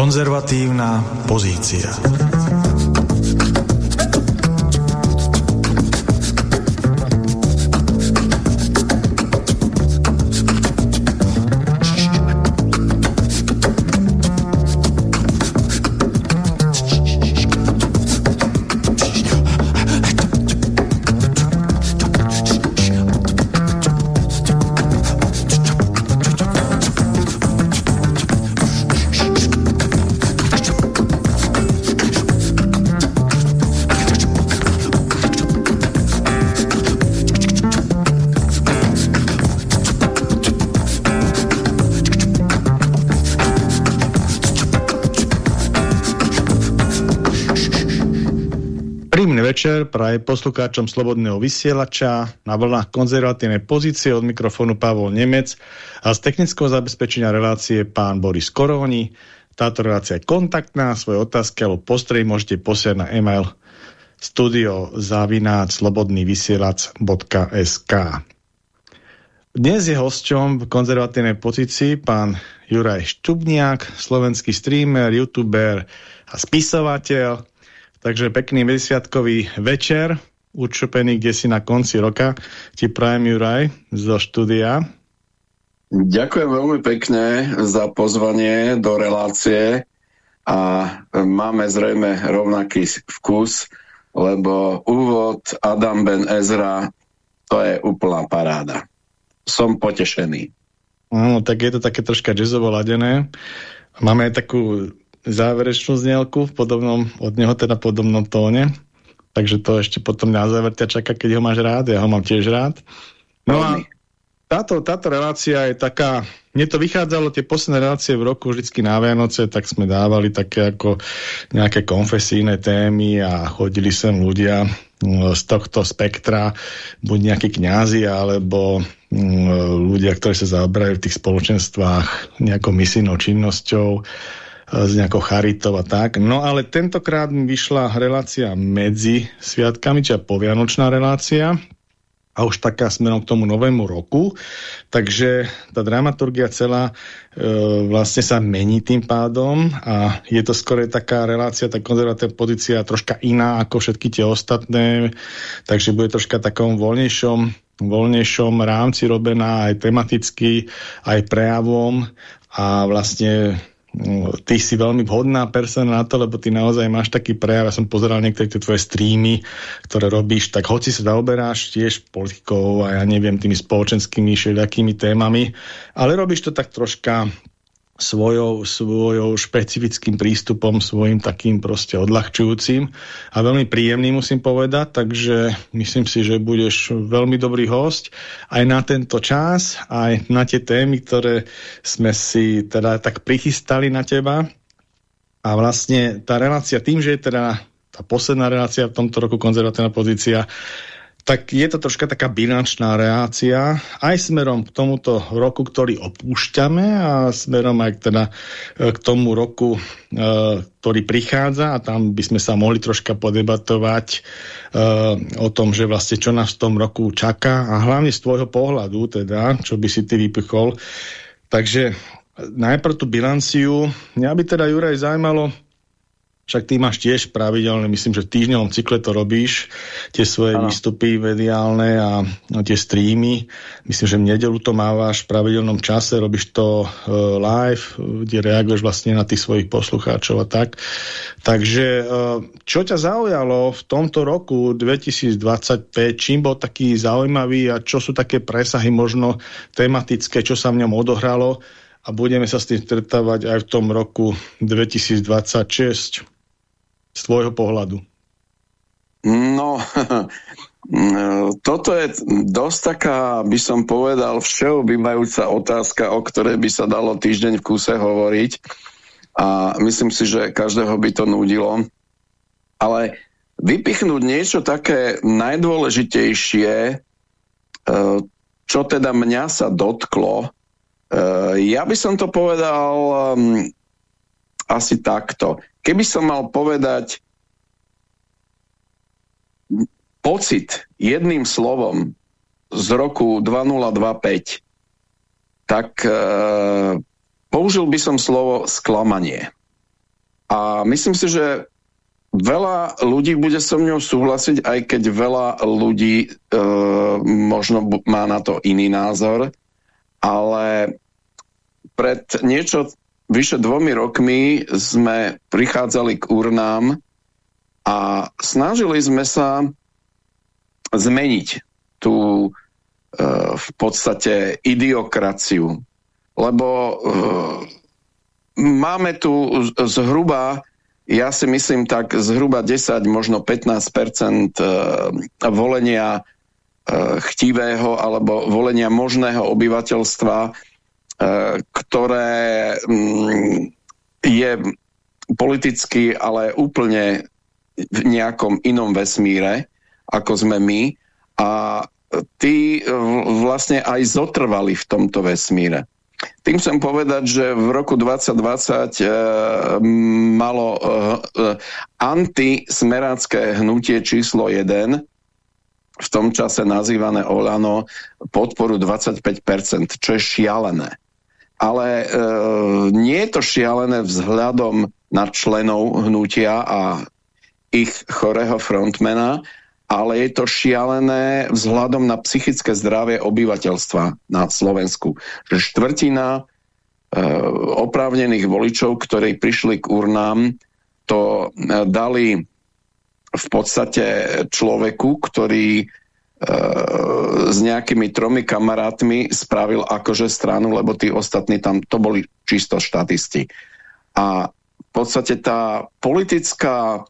Konzervatívna pozícia. Večer praje poslucháčom Slobodného vysielača na vlnách konzervatívnej pozície od mikrofónu Pavol Nemec a z technického zabezpečenia relácie pán Boris Koróni. Táto relácia je kontaktná, svoje otázky alebo postrej môžete posiať na e-mail studiozavináč.slobodnývysielac.sk Dnes je hosťom v konzervatívnej pozícii pán Juraj Štubniak, slovenský streamer, youtuber a spisovateľ, Takže pekný medziasviatkový večer, učupený kde si na konci roka. Ti prajem Juraj zo štúdia. Ďakujem veľmi pekne za pozvanie do relácie a máme zrejme rovnaký vkus, lebo úvod Adam Ben Ezra to je úplná paráda. Som potešený. Áno, tak je to také troška jazzovo ladené. Máme aj takú záverečnú znielku v podobnom, od neho teda podobnom tóne. Takže to ešte potom na záver ťa čaká, keď ho máš rád. Ja ho mám tiež rád. No a táto, táto relácia je taká, mne to vychádzalo, tie posledné relácie v roku vždycky na Vianoce, tak sme dávali také ako nejaké konfesijné témy a chodili sem ľudia mm, z tohto spektra, buď nejakí kňazi, alebo mm, ľudia, ktorí sa zaoberajú v tých spoločenstvách nejakou misijnou činnosťou s nejakou charitou a tak. No ale tentokrát mi vyšla relácia medzi sviatkami, čiže povianočná relácia a už taká smerom k tomu novému roku. Takže tá dramaturgia celá e, vlastne sa mení tým pádom a je to skôr taká relácia, tá konzervatívna pozícia troška iná ako všetky tie ostatné, takže bude troška takom voľnejšom voľnejšom rámci robená aj tematicky, aj prejavom a vlastne ty si veľmi vhodná persona na to, lebo ty naozaj máš taký prejav, ja som pozeral niektoré tie tvoje streamy, ktoré robíš, tak hoci sa zaoberáš tiež politikou a ja neviem, tými spoločenskými všelijakými témami, ale robíš to tak troška svojou, svojou špecifickým prístupom, svojim takým proste odľahčujúcim. A veľmi príjemný musím povedať, takže myslím si, že budeš veľmi dobrý host aj na tento čas, aj na tie témy, ktoré sme si teda tak prichystali na teba. A vlastne tá relácia tým, že je teda tá posledná relácia v tomto roku konzervatívna pozícia, tak je to troška taká bilančná reácia aj smerom k tomuto roku, ktorý opúšťame a smerom aj teda e, k tomu roku, e, ktorý prichádza a tam by sme sa mohli troška podebatovať e, o tom, že vlastne čo nás v tom roku čaká a hlavne z tvojho pohľadu teda, čo by si ty vypichol. Takže najprv tú bilanciu. Mňa by teda Juraj zaujímalo, však ty máš tiež pravidelne, myslím, že v týždňovom cykle to robíš, tie svoje ano. výstupy mediálne a, a tie streamy. Myslím, že v nedelu to mávaš v pravidelnom čase, robíš to uh, live, kde reaguješ vlastne na tých svojich poslucháčov a tak. Takže uh, čo ťa zaujalo v tomto roku 2025? Čím bol taký zaujímavý a čo sú také presahy možno tematické, čo sa v ňom odohralo? a budeme sa s tým stretávať aj v tom roku 2026 z tvojho pohľadu? No, toto je dosť taká, by som povedal, všeobývajúca otázka, o ktorej by sa dalo týždeň v kúse hovoriť a myslím si, že každého by to nudilo. Ale vypichnúť niečo také najdôležitejšie, e, čo teda mňa sa dotklo, e, ja by som to povedal asi takto. Keby som mal povedať pocit jedným slovom z roku 2025, tak e, použil by som slovo sklamanie. A myslím si, že veľa ľudí bude so mňou súhlasiť, aj keď veľa ľudí e, možno má na to iný názor, ale pred niečo vyše dvomi rokmi sme prichádzali k urnám a snažili sme sa zmeniť tú e, v podstate idiokraciu. Lebo e, máme tu zhruba, ja si myslím tak zhruba 10, možno 15 e, volenia e, chtivého alebo volenia možného obyvateľstva, ktoré mm, je politicky, ale úplne v nejakom inom vesmíre, ako sme my. A tí vlastne aj zotrvali v tomto vesmíre. Tým chcem povedať, že v roku 2020 e, malo e, e, antismerácké hnutie číslo 1 v tom čase nazývané Olano podporu 25%, čo je šialené. Ale e, nie je to šialené vzhľadom na členov hnutia a ich chorého frontmana, ale je to šialené vzhľadom na psychické zdravie obyvateľstva na Slovensku. Že štvrtina e, oprávnených voličov, ktorí prišli k urnám, to e, dali v podstate človeku, ktorý s nejakými tromi kamarátmi spravil akože stranu, lebo tí ostatní tam, to boli čisto štatisti. A v podstate tá politická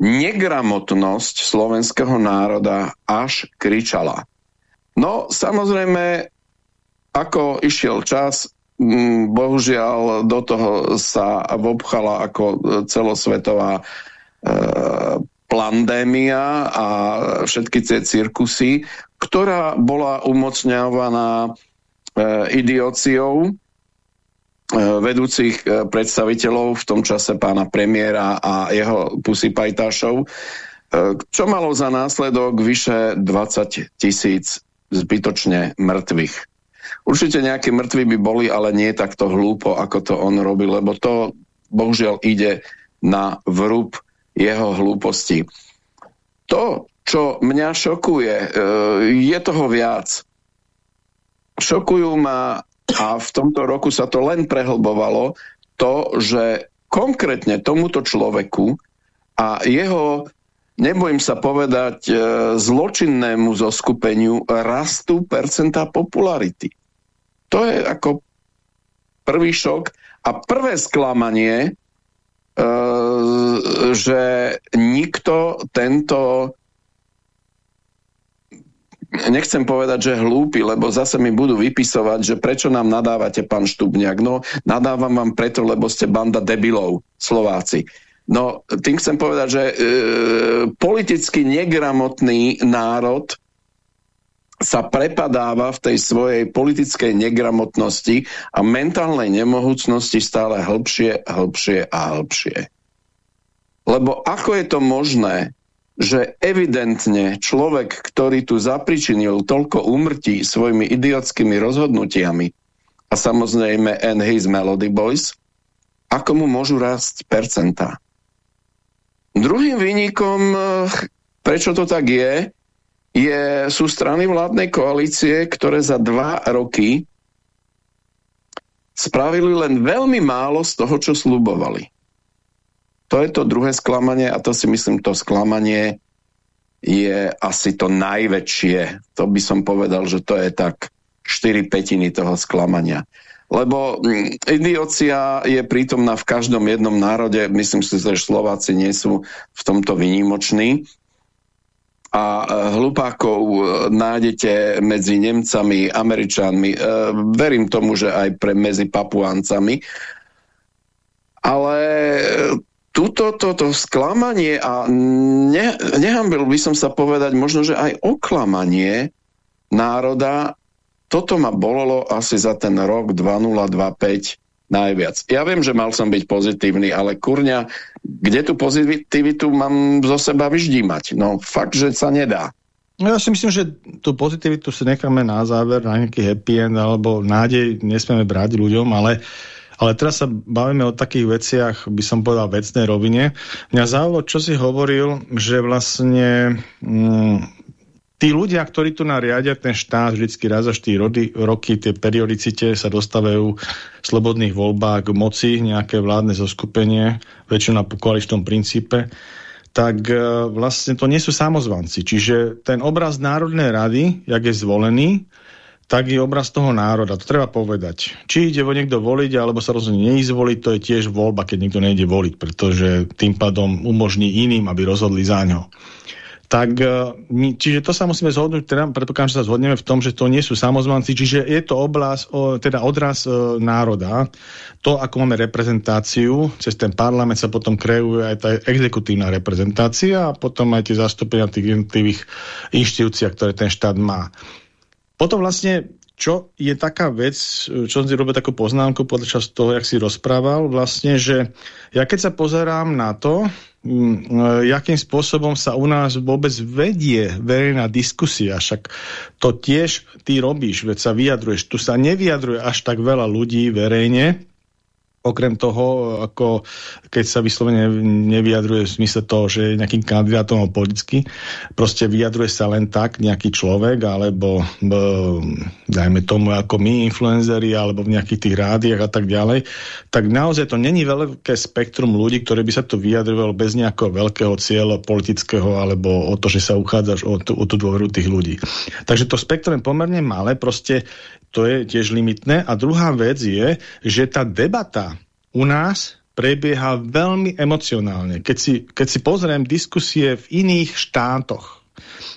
negramotnosť slovenského národa až kričala. No samozrejme, ako išiel čas, bohužiaľ do toho sa vobchala ako celosvetová e, pandémia a všetky tie cirkusy, ktorá bola umocňovaná e, idiociou, E, vedúcich e, predstaviteľov, v tom čase pána premiéra a jeho pusy pajtášov, e, čo malo za následok vyše 20 tisíc zbytočne mŕtvych. Určite nejakí mŕtvi by boli, ale nie takto hlúpo, ako to on robil, lebo to bohužiaľ ide na vrúb jeho hlúposti. To, čo mňa šokuje, je toho viac. Šokujú ma a v tomto roku sa to len prehlbovalo, to, že konkrétne tomuto človeku a jeho, nebojím sa povedať, e, zločinnému zoskupeniu rastú percentá popularity. To je ako prvý šok a prvé sklamanie, e, že nikto tento nechcem povedať, že hlúpi, lebo zase mi budú vypisovať, že prečo nám nadávate, pán Štubňák. No, nadávam vám preto, lebo ste banda debilov, Slováci. No, tým chcem povedať, že e, politicky negramotný národ sa prepadáva v tej svojej politickej negramotnosti a mentálnej nemohúcnosti stále hĺbšie, hĺbšie a hĺbšie. Lebo ako je to možné, že evidentne človek, ktorý tu zapričinil toľko úmrtí svojimi idiotskými rozhodnutiami a samozrejme and his Melody Boys, ako mu môžu rásť percentá. Druhým výnikom, prečo to tak je, je, sú strany vládnej koalície, ktoré za dva roky spravili len veľmi málo z toho, čo slubovali. To je to druhé sklamanie a to si myslím, to sklamanie je asi to najväčšie. To by som povedal, že to je tak 4 petiny toho sklamania. Lebo mm, idiocia je prítomná v každom jednom národe. Myslím si, že Slováci nie sú v tomto vynimoční. A e, hlupákov e, nájdete medzi Nemcami, Američanmi. E, verím tomu, že aj pre medzi Papuáncami. Ale Tuto toto sklamanie a ne, nehambil by som sa povedať možno, že aj oklamanie národa, toto ma bolelo asi za ten rok 2025 najviac. Ja viem, že mal som byť pozitívny, ale kurňa, kde tú pozitivitu mám zo seba vyždímať? No fakt, že sa nedá. No ja si myslím, že tú pozitivitu si necháme na záver, na nejaký happy end alebo nádej nesmieme brať ľuďom, ale Ale teraz sa bavíme o takých veciach, by som povedal, vecnej rovine. Mňa zaujalo, čo si hovoril, že vlastne mm, tí ľudia, ktorí tu nariadia ten štát vždycky raz za 4 rody, roky, tie periodicite sa dostávajú v slobodných voľbách k moci, nejaké vládne zoskupenie, väčšinou na koaličnom princípe, tak e, vlastne to nie sú samozvanci. Čiže ten obraz Národnej rady, jak je zvolený, tak je obraz toho národa. To treba povedať. Či ide vo niekto voliť, alebo sa rozhodne neísť voliť, to je tiež voľba, keď niekto nejde voliť, pretože tým pádom umožní iným, aby rozhodli za ňo. Tak, e, čiže to sa musíme zhodnúť, teda predpokladám, že sa zhodneme v tom, že to nie sú samozvanci, čiže je to obraz, teda odraz e, národa. To, ako máme reprezentáciu, cez ten parlament sa potom kreuje aj tá exekutívna reprezentácia a potom aj tie zastúpenia tých jednotlivých inštitúcií, ktoré ten štát má. Potom vlastne, čo je taká vec, čo som si robil takú poznámku podľa toho, jak si rozprával, vlastne, že ja keď sa pozerám na to, mm, jakým spôsobom sa u nás vôbec vedie verejná diskusia, však to tiež ty robíš, veď sa vyjadruješ. Tu sa nevyjadruje až tak veľa ľudí verejne, Okrem toho, ako keď sa vyslovene nevyjadruje v zmysle toho, že je nejakým kandidátom politicky, proste vyjadruje sa len tak nejaký človek, alebo dajme tomu ako my, influenzeri, alebo v nejakých tých rádiách a tak ďalej, tak naozaj to není veľké spektrum ľudí, ktorí by sa to vyjadrovalo bez nejakého veľkého cieľa politického, alebo o to, že sa uchádzaš o, o tú dôveru tých ľudí. Takže to spektrum je pomerne malé, proste to je tiež limitné. A druhá vec je, že tá debata u nás prebieha veľmi emocionálne. Keď si, keď si pozriem diskusie v iných štátoch,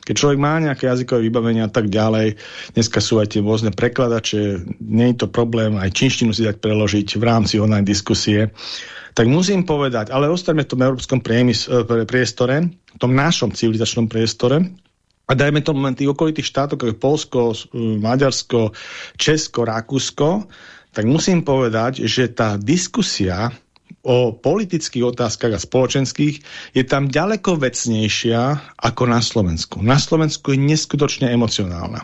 keď človek má nejaké jazykové vybavenia a tak ďalej, dneska sú aj tie rôzne prekladače, nie je to problém, aj činštinu si dať preložiť v rámci online diskusie, tak musím povedať, ale ostaňme v tom európskom priemys, e, priestore, v tom našom civilizačnom priestore, a dajme tomu len tých okolitých štátov, ako je Polsko, Maďarsko, Česko, Rakúsko, tak musím povedať, že tá diskusia o politických otázkach a spoločenských je tam ďaleko vecnejšia ako na Slovensku. Na Slovensku je neskutočne emocionálna.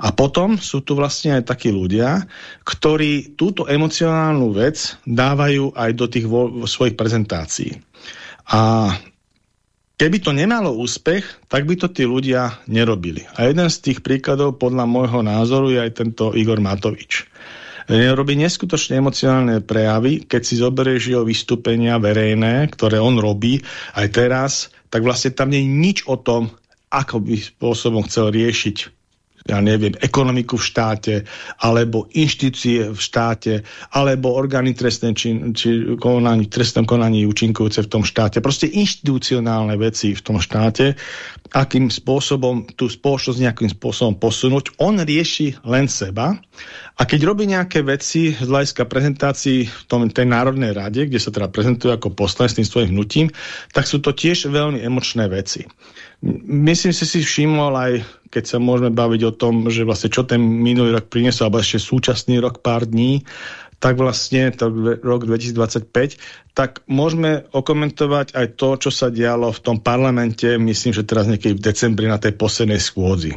A potom sú tu vlastne aj takí ľudia, ktorí túto emocionálnu vec dávajú aj do tých svojich prezentácií. A Keby to nemalo úspech, tak by to tí ľudia nerobili. A jeden z tých príkladov podľa môjho názoru je aj tento Igor Matovič. Robí neskutočne emocionálne prejavy, keď si zoberieš jeho vystúpenia verejné, ktoré on robí aj teraz, tak vlastne tam nie je nič o tom, ako by spôsobom chcel riešiť ja neviem, ekonomiku v štáte, alebo inštitúcie v štáte, alebo orgány trestné či, či konaní, trestnom konaní účinkujúce v tom štáte. Proste inštitucionálne veci v tom štáte, akým spôsobom tú spoločnosť nejakým spôsobom posunúť. On rieši len seba a keď robí nejaké veci z hľadiska prezentácií v tom, tej Národnej rade, kde sa teda prezentuje ako poslanec tým svojim hnutím, tak sú to tiež veľmi emočné veci. Myslím si si všimol aj, keď sa môžeme baviť o tom, že vlastne čo ten minulý rok priniesol, alebo ešte súčasný rok pár dní, tak vlastne to rok 2025, tak môžeme okomentovať aj to, čo sa dialo v tom parlamente, myslím, že teraz niekedy v decembri na tej poslednej schôdzi.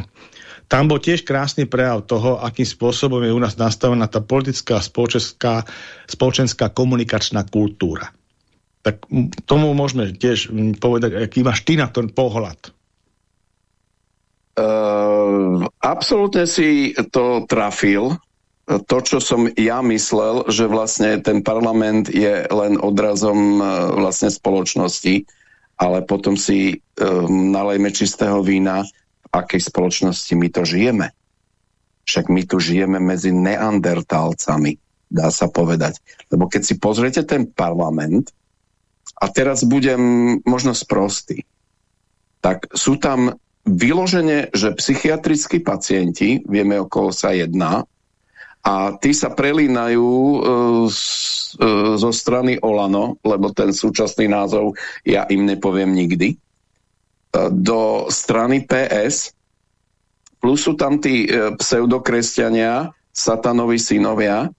Tam bol tiež krásny prejav toho, akým spôsobom je u nás nastavená tá politická spoločenská, spoločenská komunikačná kultúra. Tak tomu môžeme tiež povedať, aký máš ty na ten pohľad. Uh, absolútne si to trafil. To, čo som ja myslel, že vlastne ten parlament je len odrazom uh, vlastne spoločnosti, ale potom si um, nalejme čistého vína, v akej spoločnosti my to žijeme. Však my tu žijeme medzi neandertálcami, dá sa povedať. Lebo keď si pozriete ten parlament, a teraz budem možno sprostý, tak sú tam vyložene, že psychiatrickí pacienti, vieme o koho sa jedná, a tí sa prelínajú e, e, zo strany Olano, lebo ten súčasný názov ja im nepoviem nikdy, e, do strany PS, plus sú tam tí pseudokresťania, satanovi synovia,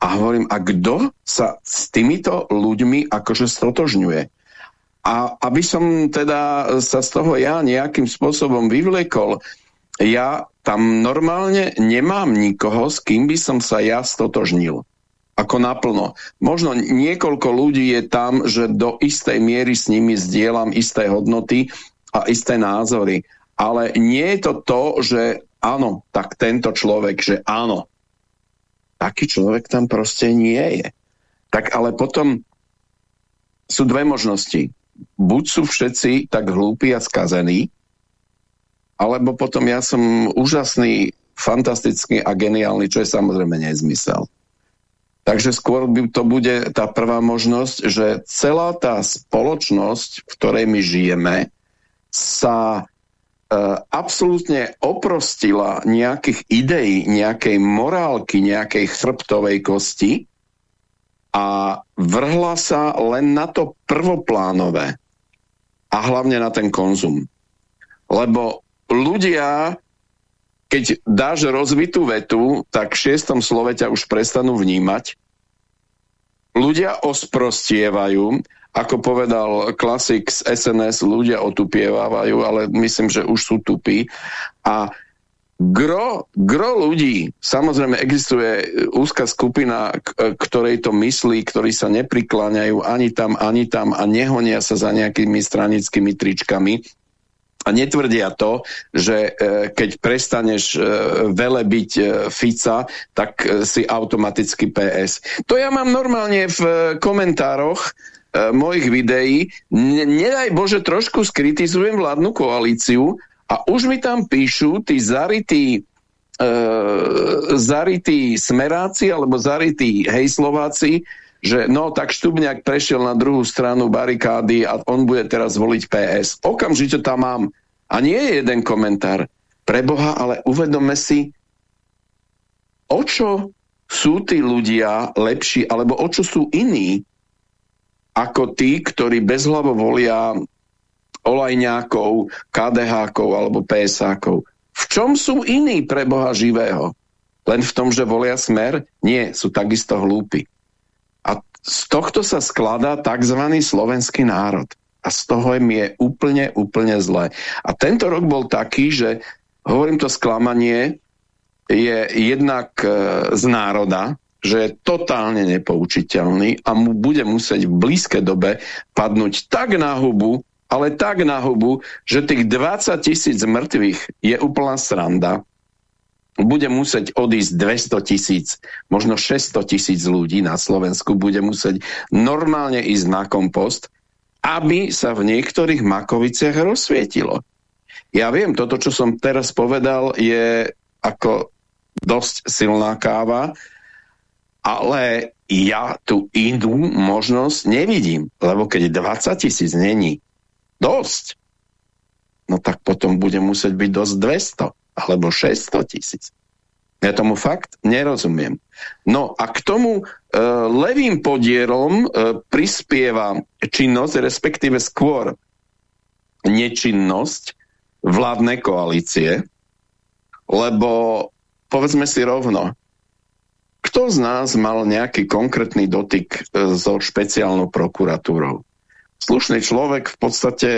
a hovorím, a kto sa s týmito ľuďmi akože stotožňuje? A aby som teda sa z toho ja nejakým spôsobom vyvlekol, ja tam normálne nemám nikoho, s kým by som sa ja stotožnil. Ako naplno. Možno niekoľko ľudí je tam, že do istej miery s nimi zdieľam isté hodnoty a isté názory. Ale nie je to to, že áno, tak tento človek, že áno. Taký človek tam proste nie je. Tak ale potom sú dve možnosti. Buď sú všetci tak hlúpi a skazení, alebo potom ja som úžasný, fantastický a geniálny, čo je samozrejme nezmysel. Takže skôr by to bude tá prvá možnosť, že celá tá spoločnosť, v ktorej my žijeme, sa e, absolútne oprostila nejakých ideí, nejakej morálky, nejakej chrbtovej kosti a vrhla sa len na to prvoplánové a hlavne na ten konzum. Lebo ľudia, keď dáš rozvitú vetu, tak v šiestom slove ťa už prestanú vnímať. Ľudia osprostievajú, ako povedal klasik z SNS, ľudia otupievajú, ale myslím, že už sú tupí. A Gro, gro ľudí, samozrejme existuje úzka skupina, ktorej to myslí, ktorí sa neprikláňajú ani tam, ani tam a nehonia sa za nejakými stranickými tričkami a netvrdia to, že e, keď prestaneš e, vele byť e, Fica, tak si automaticky PS. To ja mám normálne v komentároch mojich videí. Nedaj Bože, trošku skritizujem vládnu koalíciu, a už mi tam píšu tí zarytí e, zarytí smeráci alebo zarytí hejslováci, že no tak Štubňák prešiel na druhú stranu barikády a on bude teraz voliť PS. Okamžite tam mám. A nie je jeden komentár. Preboha, ale uvedome si, o čo sú tí ľudia lepší, alebo o čo sú iní, ako tí, ktorí bezhlavo volia olajňákov, KDH-kov alebo PSákov. V čom sú iní pre Boha živého? Len v tom, že volia smer? Nie, sú takisto hlúpi. A z tohto sa skladá tzv. slovenský národ. A z toho mi je úplne, úplne zle. A tento rok bol taký, že hovorím to sklamanie, je jednak e, z národa, že je totálne nepoučiteľný a mu bude musieť v blízkej dobe padnúť tak na hubu, ale tak na hubu, že tých 20 tisíc mŕtvych je úplná sranda. Bude musieť odísť 200 tisíc, možno 600 tisíc ľudí na Slovensku, bude musieť normálne ísť na kompost, aby sa v niektorých makoviciach rozsvietilo. Ja viem, toto, čo som teraz povedal, je ako dosť silná káva, ale ja tú inú možnosť nevidím, lebo keď 20 tisíc není dosť, no tak potom bude musieť byť dosť 200 alebo 600 tisíc. Ja tomu fakt nerozumiem. No a k tomu e, levým podierom e, prispieva činnosť, respektíve skôr nečinnosť vládnej koalície, lebo povedzme si rovno, kto z nás mal nejaký konkrétny dotyk e, so špeciálnou prokuratúrou? Slušný človek v podstate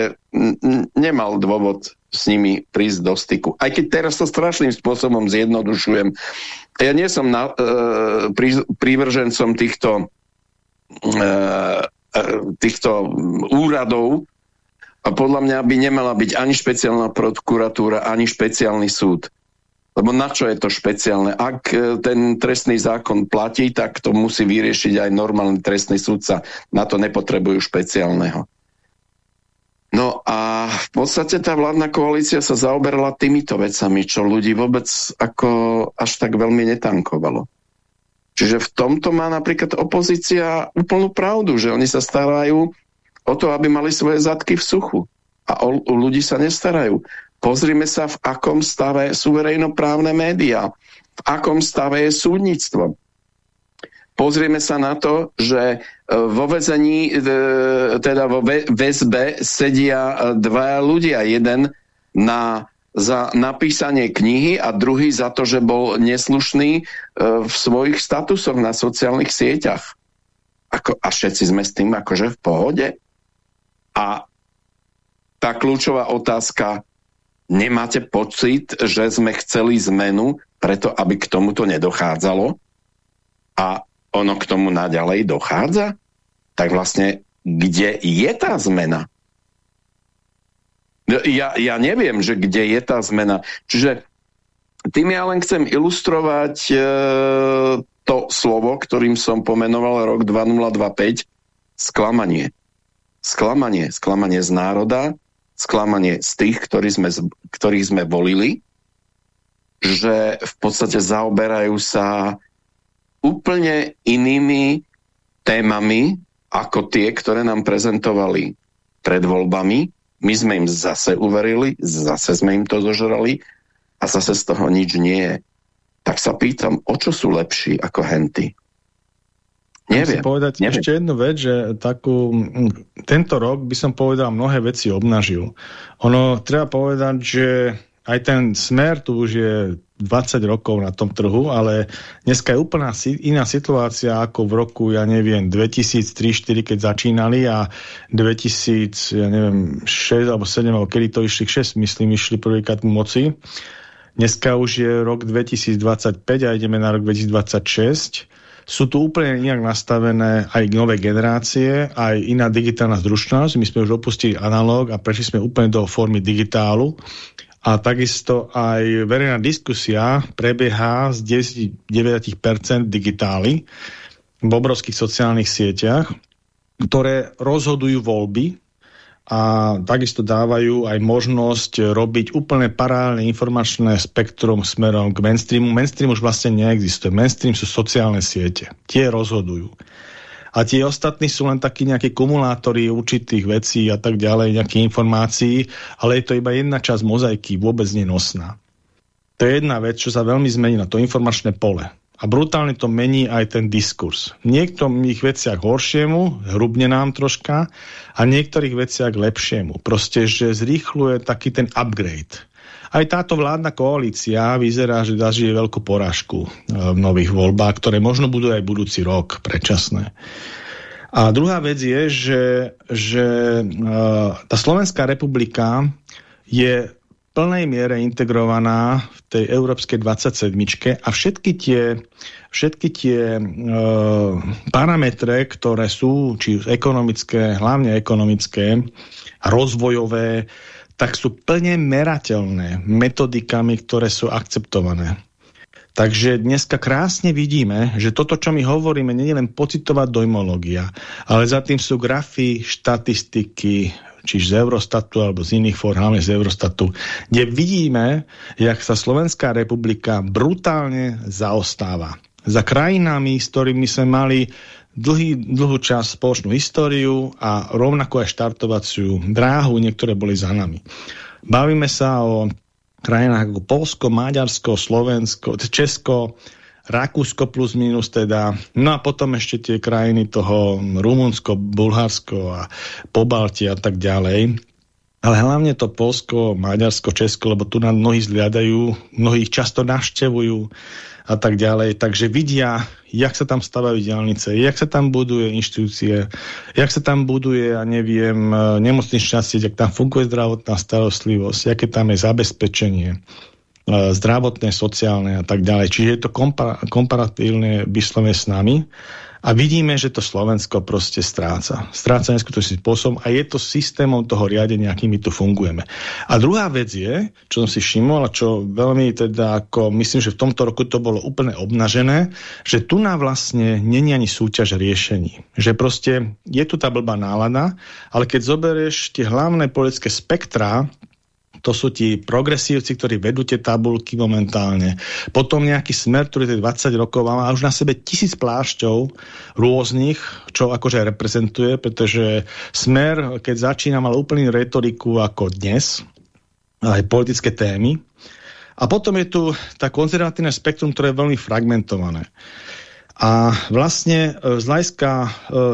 nemal dôvod s nimi prísť do styku. Aj keď teraz to strašným spôsobom zjednodušujem. Ja nie som na, e, prí, prívržencom týchto, e, e, týchto úradov a podľa mňa by nemala byť ani špeciálna prokuratúra, ani špeciálny súd. Lebo na čo je to špeciálne? Ak e, ten trestný zákon platí, tak to musí vyriešiť aj normálny trestný súdca. Na to nepotrebujú špeciálneho. No a v podstate tá vládna koalícia sa zaoberala týmito vecami, čo ľudí vôbec ako až tak veľmi netankovalo. Čiže v tomto má napríklad opozícia úplnú pravdu, že oni sa starajú o to, aby mali svoje zadky v suchu. A o, o ľudí sa nestarajú. Pozrime sa, v akom stave sú verejnoprávne médiá, v akom stave je súdnictvo. Pozrieme sa na to, že e, vo vezení, e, teda vo väzbe sedia e, dva ľudia. Jeden na, za napísanie knihy a druhý za to, že bol neslušný v svojich statusoch na sociálnych sieťach. Ako, a všetci sme s tým akože v pohode. A tá kľúčová otázka, Nemáte pocit, že sme chceli zmenu preto, aby k tomuto nedochádzalo? A ono k tomu naďalej dochádza, tak vlastne kde je tá zmena? Ja, ja neviem, že kde je tá zmena. Čiže tým ja len chcem ilustrovať e, to slovo, ktorým som pomenoval rok 2025, sklamanie. Sklamanie. Sklamanie z národa, sklamanie z tých, ktorí sme, ktorých sme volili, že v podstate zaoberajú sa úplne inými témami, ako tie, ktoré nám prezentovali pred voľbami. My sme im zase uverili, zase sme im to zožrali a zase z toho nič nie je. Tak sa pýtam, o čo sú lepší ako henty? Neviem. Chcem povedať neviem. ešte jednu vec, že takú, tento rok by som povedal mnohé veci obnažil. Ono, treba povedať, že aj ten smer tu už je 20 rokov na tom trhu, ale dneska je úplná iná situácia ako v roku, ja neviem, 2003-2004, keď začínali a 2000, ja neviem, 6 alebo 7, alebo kedy to išli, 6, myslím, išli prvýkrát moci. Dneska už je rok 2025 a ideme na rok 2026 sú tu úplne inak nastavené aj nové generácie, aj iná digitálna zručnosť. My sme už opustili analóg a prešli sme úplne do formy digitálu a takisto aj verejná diskusia prebieha z 99% digitály v obrovských sociálnych sieťach, ktoré rozhodujú voľby a takisto dávajú aj možnosť robiť úplne paralelné informačné spektrum smerom k mainstreamu. Mainstream už vlastne neexistuje. Mainstream sú sociálne siete. Tie rozhodujú a tie ostatní sú len takí nejaké kumulátory určitých vecí a tak ďalej, nejakých informácií, ale je to iba jedna časť mozaiky, vôbec nenosná. To je jedna vec, čo sa veľmi zmení na to informačné pole. A brutálne to mení aj ten diskurs. V niektorých veciach horšiemu, hrubne nám troška, a niektorých veciach lepšiemu. Proste, že zrýchluje taký ten upgrade. Aj táto vládna koalícia vyzerá, že zažije veľkú porážku e, v nových voľbách, ktoré možno budú aj budúci rok predčasné. A druhá vec je, že, že uh, tá Slovenská republika je v plnej miere integrovaná v tej Európskej 27 a všetky tie, všetky tie uh, parametre, ktoré sú, či ekonomické, hlavne ekonomické, rozvojové, tak sú plne merateľné metodikami, ktoré sú akceptované. Takže dneska krásne vidíme, že toto, čo my hovoríme, nie je len pocitová dojmológia, ale za tým sú grafy, štatistiky, či z Eurostatu alebo z iných hlavne z Eurostatu, kde vidíme, jak sa Slovenská republika brutálne zaostáva. Za krajinami, s ktorými sme mali dlhý, dlhú čas spoločnú históriu a rovnako aj štartovaciu dráhu, niektoré boli za nami. Bavíme sa o krajinách ako Polsko, Maďarsko, Slovensko, Česko, Rakúsko plus minus teda, no a potom ešte tie krajiny toho Rumunsko, Bulharsko a Pobaltie a tak ďalej. Ale hlavne to Polsko, Maďarsko, Česko, lebo tu nám mnohí zliadajú, mnohí ich často navštevujú, a tak ďalej. Takže vidia, jak sa tam stavajú diálnice, jak sa tam buduje inštitúcie, jak sa tam buduje, ja neviem, nemocničná sieť, jak tam funguje zdravotná starostlivosť, aké tam je zabezpečenie zdravotné, sociálne a tak ďalej. Čiže je to kompar komparatívne vyslovene s nami a vidíme, že to Slovensko proste stráca. Stráca neskutočným spôsobom a je to systémom toho riadenia, akým my tu fungujeme. A druhá vec je, čo som si všimol a čo veľmi teda ako, myslím, že v tomto roku to bolo úplne obnažené, že tu na vlastne není ani súťaž riešení. Že proste je tu tá blbá nálada, ale keď zoberieš tie hlavné politické spektrá, to sú ti progresívci, ktorí vedú tie tabulky momentálne. Potom nejaký smer, ktorý je 20 rokov má už na sebe tisíc plášťov rôznych, čo akože reprezentuje, pretože smer, keď začína, mal úplný retoriku ako dnes, aj politické témy. A potom je tu tá konzervatívne spektrum, ktoré je veľmi fragmentované. A vlastne e, z hľadiska e,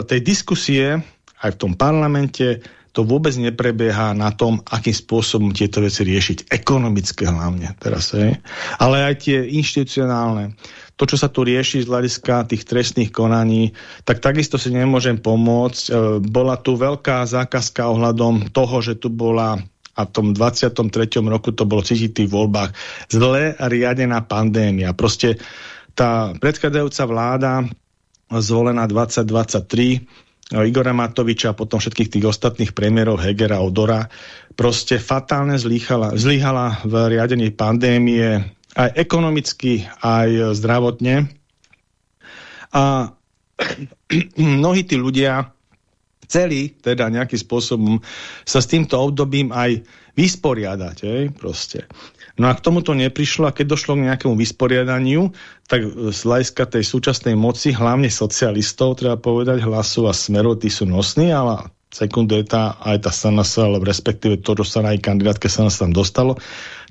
tej diskusie aj v tom parlamente to vôbec neprebieha na tom, akým spôsobom tieto veci riešiť. Ekonomické hlavne teraz, hej. Ale aj tie inštitucionálne. To, čo sa tu rieši z hľadiska tých trestných konaní, tak takisto si nemôžem pomôcť. E, bola tu veľká zákazka ohľadom toho, že tu bola a v tom 23. roku to bolo cítiť v voľbách zle riadená pandémia. Proste tá predchádzajúca vláda zvolená 2023, Igora Matoviča a potom všetkých tých ostatných premiérov Hegera, Odora, proste fatálne zlyhala v riadení pandémie aj ekonomicky, aj zdravotne. A mnohí tí ľudia chceli teda nejakým spôsobom sa s týmto obdobím aj vysporiadať. Hej, proste. No a k tomuto neprišlo a keď došlo k nejakému vysporiadaniu, tak z hľadiska tej súčasnej moci, hlavne socialistov, treba povedať, hlasu a smeru, tí sú nosní, ale sekunduje tá, aj tá SNS, alebo respektíve to, čo sa na jej kandidátke sa nás tam dostalo,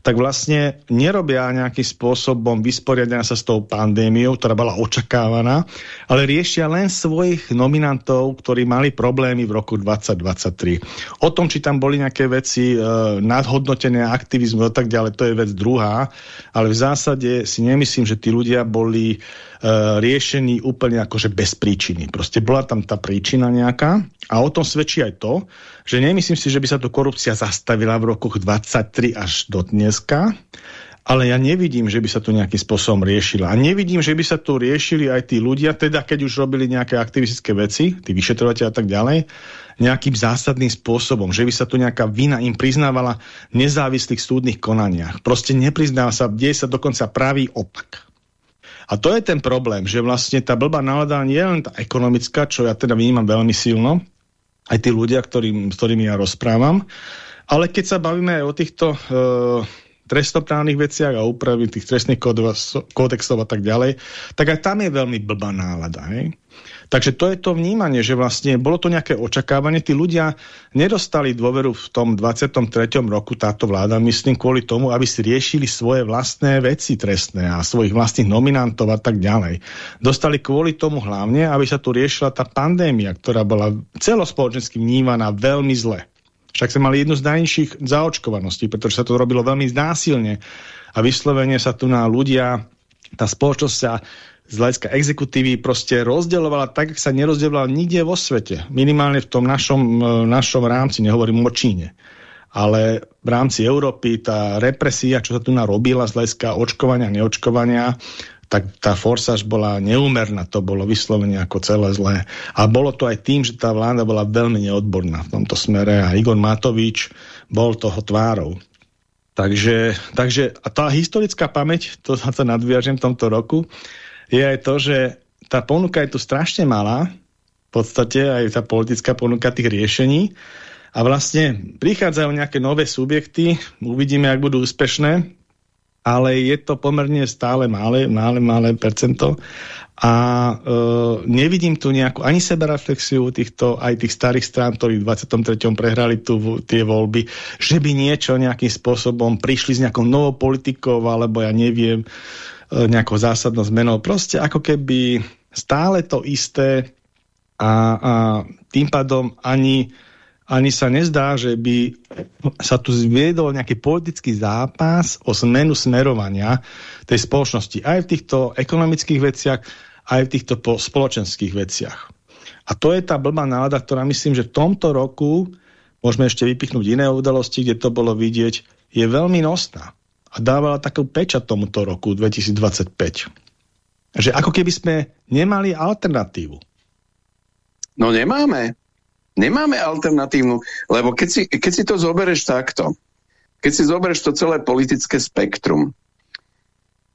tak vlastne nerobia nejakým spôsobom vysporiadania sa s tou pandémiou, ktorá bola očakávaná, ale riešia len svojich nominantov, ktorí mali problémy v roku 2023. O tom, či tam boli nejaké veci e, nadhodnotené, aktivizmu a tak ďalej, to je vec druhá, ale v zásade si nemyslím, že tí ľudia boli uh, riešení úplne akože bez príčiny. Proste bola tam tá príčina nejaká a o tom svedčí aj to, že nemyslím si, že by sa tu korupcia zastavila v rokoch 23 až do dneska, ale ja nevidím, že by sa tu nejakým spôsobom riešila. A nevidím, že by sa tu riešili aj tí ľudia, teda keď už robili nejaké aktivistické veci, tí vyšetrovateľi a tak ďalej, nejakým zásadným spôsobom, že by sa tu nejaká vina im priznávala v nezávislých súdnych konaniach. Proste nepriznáva sa, deje sa dokonca pravý opak. A to je ten problém, že vlastne tá blbá nálada nie je len tá ekonomická, čo ja teda vnímam veľmi silno, aj tí ľudia, ktorým, s ktorými ja rozprávam, ale keď sa bavíme aj o týchto e, trestnoprávnych veciach a úpravy tých trestných kódexov a tak ďalej, tak aj tam je veľmi blbá nálada. Hej? Takže to je to vnímanie, že vlastne bolo to nejaké očakávanie. Tí ľudia nedostali dôveru v tom 23. roku táto vláda, myslím, kvôli tomu, aby si riešili svoje vlastné veci trestné a svojich vlastných nominantov a tak ďalej. Dostali kvôli tomu hlavne, aby sa tu riešila tá pandémia, ktorá bola celospoločensky vnímaná veľmi zle. Však sme mali jednu z najnižších zaočkovaností, pretože sa to robilo veľmi znásilne a vyslovene sa tu na ľudia, tá spoločnosť sa z hľadiska exekutívy proste rozdeľovala tak, ako sa nerozdeľovala nikde vo svete. Minimálne v tom našom, e, našom rámci, nehovorím o Číne. Ale v rámci Európy tá represia, čo sa tu narobila z hľadiska očkovania, neočkovania, tak tá forsáž bola neúmerná, to bolo vyslovene ako celé zlé. A bolo to aj tým, že tá vláda bola veľmi neodborná v tomto smere a Igor Matovič bol toho tvárou. Takže, takže a tá historická pamäť, to sa nadviažem v tomto roku, je aj to, že tá ponuka je tu strašne malá, v podstate aj tá politická ponuka tých riešení a vlastne prichádzajú nejaké nové subjekty, uvidíme, ak budú úspešné, ale je to pomerne stále malé, malé, malé percento a e, nevidím tu nejakú ani sebereflexiu týchto, aj tých starých strán, ktorí v 23. prehrali tu tie voľby, že by niečo nejakým spôsobom prišli s nejakou novou politikou, alebo ja neviem, nejakou zásadnou zmenou. Proste ako keby stále to isté a, a tým pádom ani, ani sa nezdá, že by sa tu zviedol nejaký politický zápas o zmenu smerovania tej spoločnosti aj v týchto ekonomických veciach, aj v týchto spoločenských veciach. A to je tá blbá nálada, ktorá myslím, že v tomto roku, môžeme ešte vypichnúť iné udalosti, kde to bolo vidieť, je veľmi nosná a dávala takú pečať tomuto roku 2025. Že ako keby sme nemali alternatívu. No nemáme. Nemáme alternatívnu, lebo keď si, keď si to zoberieš takto, keď si zoberieš to celé politické spektrum,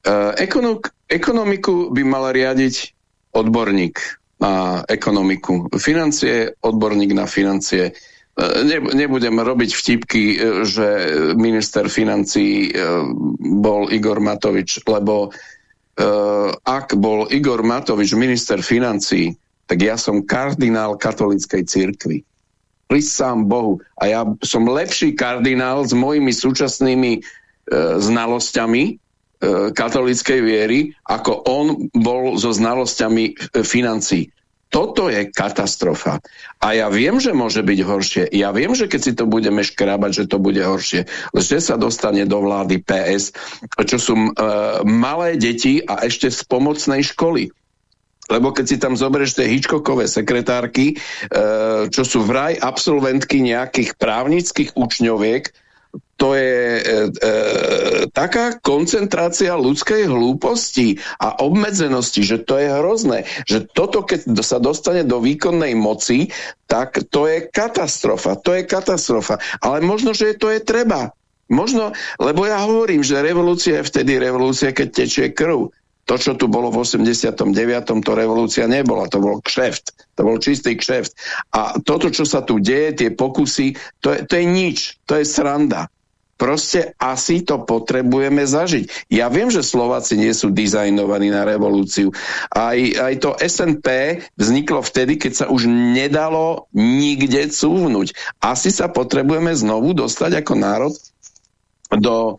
uh, ekonomik, ekonomiku by mal riadiť odborník na ekonomiku, financie, odborník na financie, ne, nebudem robiť vtipky, e, že minister financí e, bol Igor Matovič, lebo e, ak bol Igor Matovič minister financí, tak ja som kardinál katolíckej cirkvi. sám Bohu. A ja som lepší kardinál s mojimi súčasnými e, znalosťami e, katolíckej viery, ako on bol so znalosťami e, financí. Toto je katastrofa. A ja viem, že môže byť horšie. Ja viem, že keď si to budeme škrabať, že to bude horšie. Že sa dostane do vlády PS, čo sú e, malé deti a ešte z pomocnej školy. Lebo keď si tam zoberieš tie Hitchcockové sekretárky, e, čo sú vraj absolventky nejakých právnických učňoviek, to je e, e, taká koncentrácia ľudskej hlúposti a obmedzenosti, že to je hrozné. Že toto, keď sa dostane do výkonnej moci, tak to je katastrofa. To je katastrofa. Ale možno, že to je treba. Možno, lebo ja hovorím, že revolúcia je vtedy revolúcia, keď tečie krv. To, čo tu bolo v 89. to revolúcia nebola, to bol kšeft. To bol čistý kšeft. A toto, čo sa tu deje, tie pokusy, to je, to je nič. To je sranda. Proste asi to potrebujeme zažiť. Ja viem, že Slováci nie sú dizajnovaní na revolúciu. Aj, aj to SNP vzniklo vtedy, keď sa už nedalo nikde cúvnuť. Asi sa potrebujeme znovu dostať ako národ do e,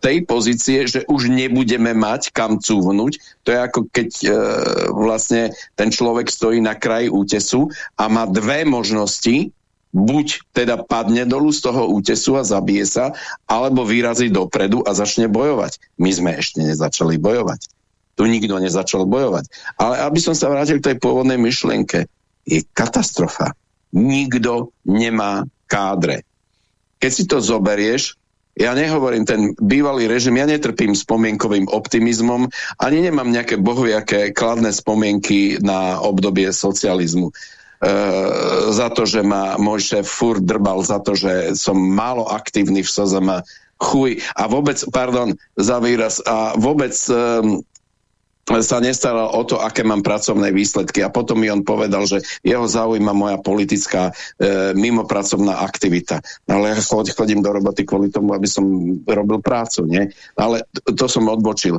tej pozície, že už nebudeme mať kam cúvnuť. To je ako keď e, vlastne ten človek stojí na kraji útesu a má dve možnosti, buď teda padne dolu z toho útesu a zabije sa, alebo vyrazí dopredu a začne bojovať. My sme ešte nezačali bojovať. Tu nikto nezačal bojovať. Ale aby som sa vrátil k tej pôvodnej myšlienke, je katastrofa. Nikto nemá kádre. Keď si to zoberieš, ja nehovorím ten bývalý režim, ja netrpím spomienkovým optimizmom, ani nemám nejaké bohujaké kladné spomienky na obdobie socializmu. E, za to, že ma môj šéf furt drbal za to, že som málo aktívny v SOZM, chuj a vôbec, pardon za výraz, a vôbec e, sa nestaral o to, aké mám pracovné výsledky. A potom mi on povedal, že jeho zaujíma moja politická e, mimopracovná aktivita. Ale ja chodím do roboty kvôli tomu, aby som robil prácu. Nie? Ale to som odbočil.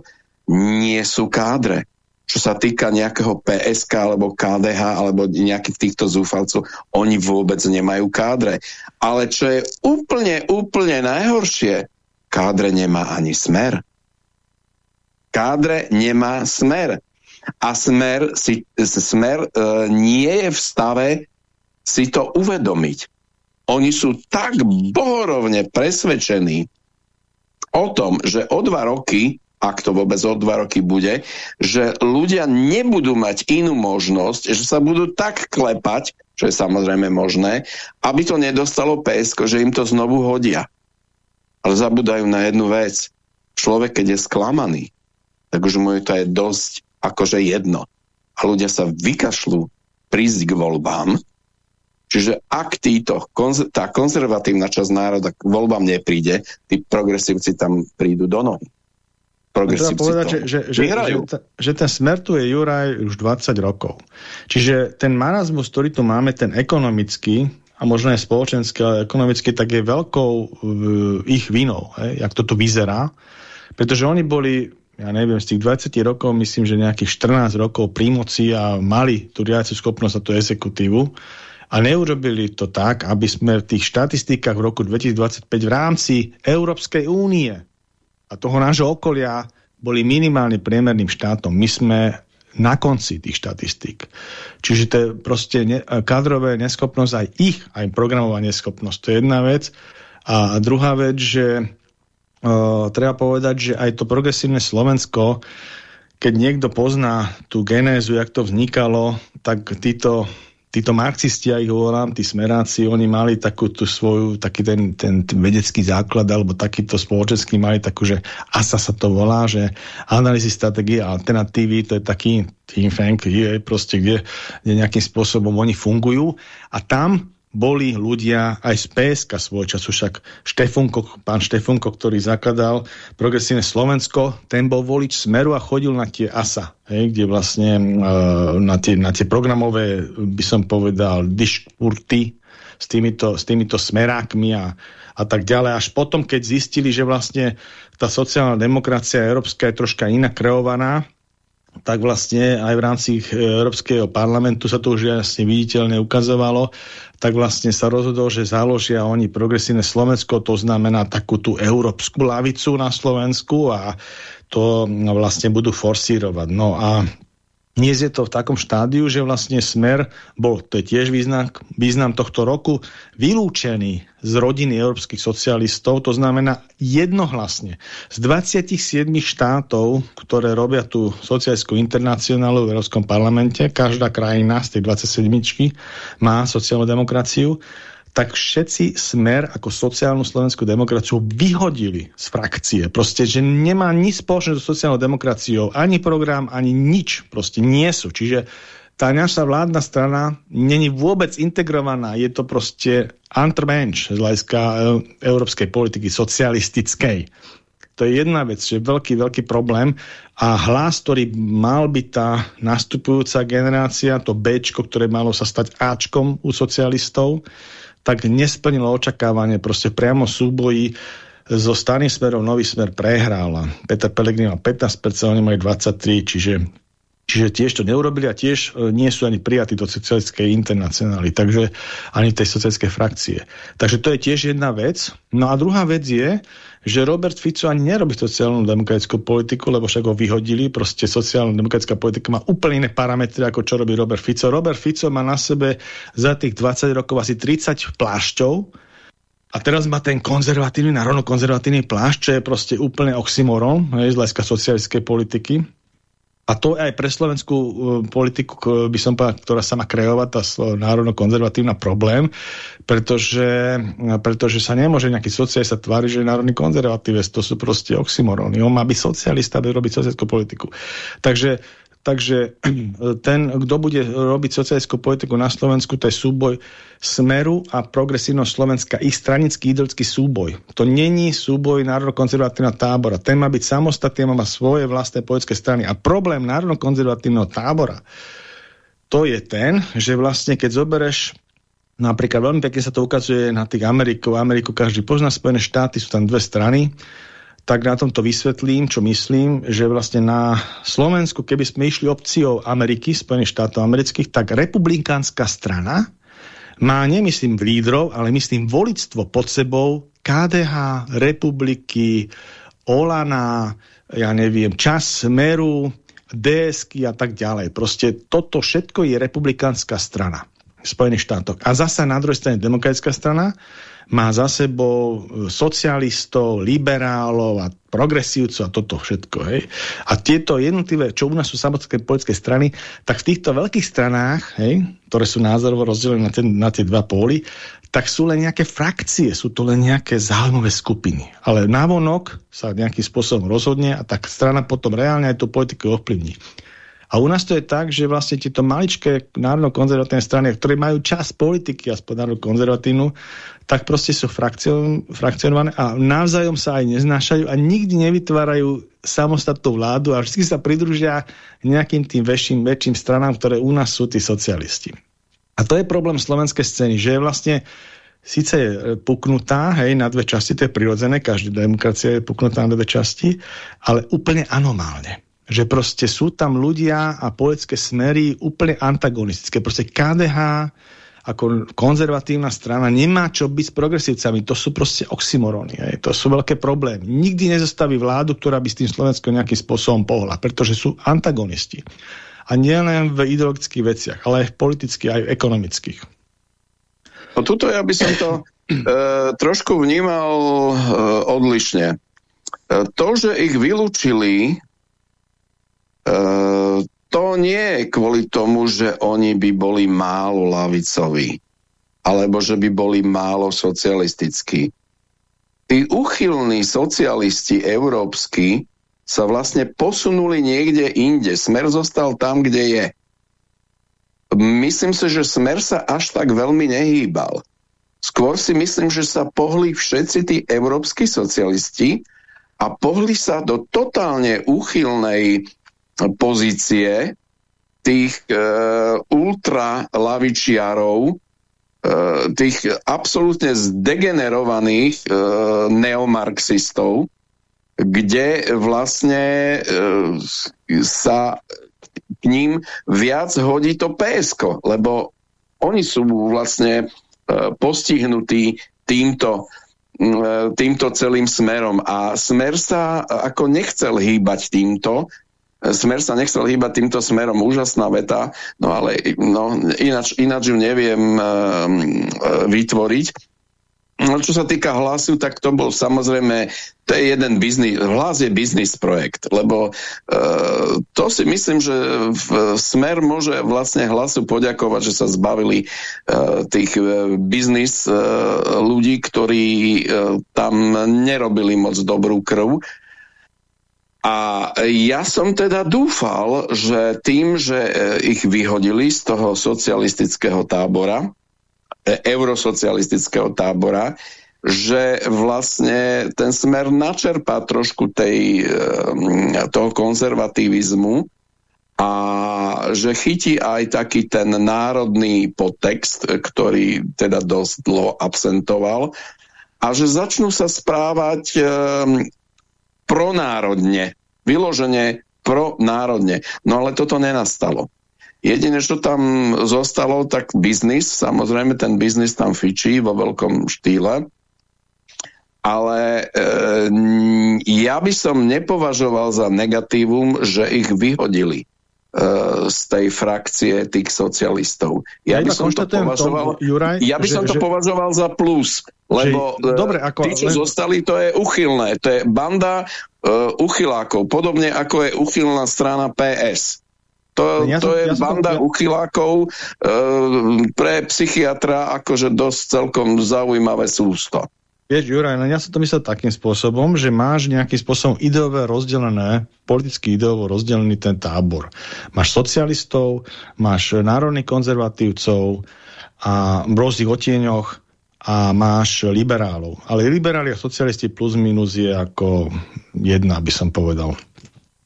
Nie sú kádre čo sa týka nejakého PSK alebo KDH alebo nejakých týchto zúfalcov, oni vôbec nemajú kádre. Ale čo je úplne, úplne najhoršie, kádre nemá ani smer. Kádre nemá smer. A smer, si, smer e, nie je v stave si to uvedomiť. Oni sú tak bohorovne presvedčení o tom, že o dva roky ak to vôbec o dva roky bude, že ľudia nebudú mať inú možnosť, že sa budú tak klepať, čo je samozrejme možné, aby to nedostalo PSK, že im to znovu hodia. Ale zabudajú na jednu vec. Človek, keď je sklamaný, tak už mu to je dosť akože jedno. A ľudia sa vykašľú prísť k voľbám, Čiže ak títo, tá konzervatívna časť národa k voľbám nepríde, tí progresívci tam prídu do nohy progresívci povedať, že, že, že, že, že ten smer tu je Juraj už 20 rokov. Čiže ten marazmus, ktorý tu máme, ten ekonomický, a možno aj spoločenský, ale ekonomický, tak je veľkou uh, ich vinou, hej, jak to tu vyzerá. Pretože oni boli, ja neviem, z tých 20 rokov, myslím, že nejakých 14 rokov pri moci a mali tú riadiacu schopnosť a tú exekutívu a neurobili to tak, aby sme v tých štatistikách v roku 2025 v rámci Európskej únie a toho nášho okolia boli minimálne priemerným štátom. My sme na konci tých štatistík. Čiže to je proste ne, kadrové neschopnosť, aj ich, aj programová neschopnosť. To je jedna vec. A druhá vec, že uh, treba povedať, že aj to progresívne Slovensko, keď niekto pozná tú genézu, jak to vznikalo, tak títo títo marxisti, ja ich volám, tí smeráci, oni mali takú tú svoju, taký ten, ten vedecký základ, alebo takýto spoločenský mali takú, že ASA sa to volá, že analýzy stratégie a alternatívy, to je taký think tank, je proste, kde, kde nejakým spôsobom oni fungujú. A tam boli ľudia aj z PSK svoj času, však Štefunko, pán Štefunko, ktorý zakladal progresívne Slovensko, ten bol volič Smeru a chodil na tie ASA, hej, kde vlastne uh, na, tie, na tie programové, by som povedal, dišpurty s týmito, s týmito smerákmi a, a tak ďalej. Až potom, keď zistili, že vlastne tá sociálna demokracia európska je troška inak kreovaná, tak vlastne aj v rámci eh, Európskeho parlamentu sa to už jasne viditeľne ukazovalo, tak vlastne sa rozhodol, že založia oni progresívne Slovensko, to znamená takú tú európsku lavicu na Slovensku a to no, vlastne budú forsírovať. No a dnes je to v takom štádiu, že vlastne Smer bol, to je tiež význam, význam tohto roku, vylúčený z rodiny európskych socialistov, to znamená jednohlasne. Z 27 štátov, ktoré robia tú socialistickú internacionálu v Európskom parlamente, každá krajina z tej 27 má sociálnu demokraciu, tak všetci smer ako sociálnu slovenskú demokraciu vyhodili z frakcie. Proste, že nemá nič spoločné so sociálnou demokraciou, ani program, ani nič. Proste nie sú. Čiže tá naša vládna strana není vôbec integrovaná. Je to proste antrmensch z hľadiska e, európskej politiky socialistickej. To je jedna vec, že je veľký, veľký problém a hlas, ktorý mal byť tá nastupujúca generácia, to Bčko, ktoré malo sa stať Ačkom u socialistov, tak nesplnilo očakávanie, proste priamo súboji so starým smerom Nový smer prehrála. Peter Pellegrini mal 15%, oni mali 23%, čiže Čiže tiež to neurobili a tiež e, nie sú ani prijatí do socialistickej internacionály, takže ani tej socialistickej frakcie. Takže to je tiež jedna vec. No a druhá vec je, že Robert Fico ani nerobí sociálnu demokratickú politiku, lebo však ho vyhodili, proste sociálna demokratická politika má úplne iné parametre, ako čo robí Robert Fico. Robert Fico má na sebe za tých 20 rokov asi 30 plášťov, a teraz má ten konzervatívny, národno konzervatívny plášť, čo je proste úplne oxymoron z hľadiska socialistickej politiky. A to aj pre slovenskú uh, politiku, by som povedal, ktorá sa má kreovať, tá národno-konzervatívna problém, pretože, pretože sa nemôže nejaký socialista tváriť, že je národný konzervatívec. To sú proste oxymoróny. On má byť socialista, aby robiť socialistickú politiku. Takže Takže ten, kto bude robiť socialistickú politiku na Slovensku, to je súboj Smeru a progresívnosť Slovenska, ich stranický idolský súboj. To není súboj národno-konzervatívneho tábora. Ten má byť samostatný, má svoje vlastné politické strany. A problém národno-konzervatívneho tábora to je ten, že vlastne keď zobereš napríklad veľmi pekne sa to ukazuje na tých Amerikov, Ameriku každý pozná, Spojené štáty, sú tam dve strany, tak na tomto vysvetlím, čo myslím, že vlastne na Slovensku, keby sme išli opciou Ameriky, Spojených štátov amerických, tak republikánska strana má, nemyslím lídrov, ale myslím volictvo pod sebou KDH, republiky, Olana, ja neviem, čas Smeru, DSky a tak ďalej. Proste toto všetko je republikánska strana Spojených štátoch. A zasa na druhej strane demokratická strana, má za sebou e, socialistov, liberálov a progresívcov a toto všetko. Hej. A tieto jednotlivé, čo u nás sú samotné politické strany, tak v týchto veľkých stranách, hej, ktoré sú názorovo rozdelené na, ten, na tie dva póly, tak sú len nejaké frakcie, sú to len nejaké záujmové skupiny. Ale návonok sa nejakým spôsobom rozhodne a tak strana potom reálne aj tú politiku ovplyvní. A u nás to je tak, že vlastne tieto maličké národno-konzervatívne strany, ktoré majú čas politiky, aspoň národno-konzervatívnu, tak proste sú frakcionované a navzájom sa aj neznášajú a nikdy nevytvárajú samostatnú vládu a vždy sa pridružia nejakým tým väčším, väčším stranám, ktoré u nás sú tí socialisti. A to je problém slovenskej scény, že je vlastne síce je puknutá hej, na dve časti, to je prirodzené, každá demokracia je puknutá na dve časti, ale úplne anomálne že proste sú tam ľudia a politické smery úplne antagonistické. Proste KDH ako konzervatívna strana nemá čo byť s progresívcami. To sú proste oxymoróny. Aj. To sú veľké problémy. Nikdy nezastaví vládu, ktorá by s tým Slovenskom nejakým spôsobom pohla, pretože sú antagonisti. A nie len v ideologických veciach, ale aj v politických, aj v ekonomických. No tuto ja by som to e, trošku vnímal e, odlišne. E, to, že ich vylúčili to nie je kvôli tomu, že oni by boli málo lavicoví, alebo že by boli málo socialistickí. Tí uchylní socialisti európsky sa vlastne posunuli niekde inde. Smer zostal tam, kde je. Myslím si, že Smer sa až tak veľmi nehýbal. Skôr si myslím, že sa pohli všetci tí európsky socialisti a pohli sa do totálne úchylnej pozície tých e, ultralavičiarov, e, tých absolútne zdegenerovaných e, neomarxistov, kde vlastne e, sa k ním viac hodí to PSK, lebo oni sú vlastne e, postihnutí týmto e, týmto celým smerom. A smer sa ako nechcel hýbať týmto, Smer sa nechcel hýbať týmto smerom, úžasná veta, no ale no, ináč, ináč ju neviem uh, vytvoriť. No, čo sa týka hlasu, tak to bol samozrejme, to je jeden biznis, hlas je biznis projekt, lebo e, to si myslím, že v Smer môže vlastne hlasu poďakovať, že sa zbavili e, tých e, biznis e, ľudí, ktorí e, tam nerobili moc dobrú krv. A ja som teda dúfal, že tým, že e, ich vyhodili z toho socialistického tábora, E, eurosocialistického tábora, že vlastne ten smer načerpá trošku tej, e, toho konzervativizmu a že chytí aj taký ten národný podtext, ktorý teda dosť dlho absentoval a že začnú sa správať pronárodne, vyložene pronárodne. No ale toto nenastalo. Jediné, čo tam zostalo, tak biznis. Samozrejme, ten biznis tam fičí vo veľkom štýle. Ale e, ja by som nepovažoval za negatívum, že ich vyhodili z tej frakcie tých socialistov. Ja, ja by som to považoval, tom, Juraj, ja by že, som to že... považoval za plus, lebo že, dobre, ako, tí, čo len... zostali, to je uchylné. To je banda uh, uchylákov, podobne ako je uchylná strana PS. To, ja to som, je ja banda som... uchylákov e, pre psychiatra akože dosť celkom zaujímavé sústo. Vieš, Juraj, ja som to myslel takým spôsobom, že máš nejakým spôsobom ideové rozdelené, politicky ideovo rozdelený ten tábor. Máš socialistov, máš národných konzervatívcov a v rôznych otieňoch a máš liberálov. Ale liberáli a socialisti plus minus je ako jedna, by som povedal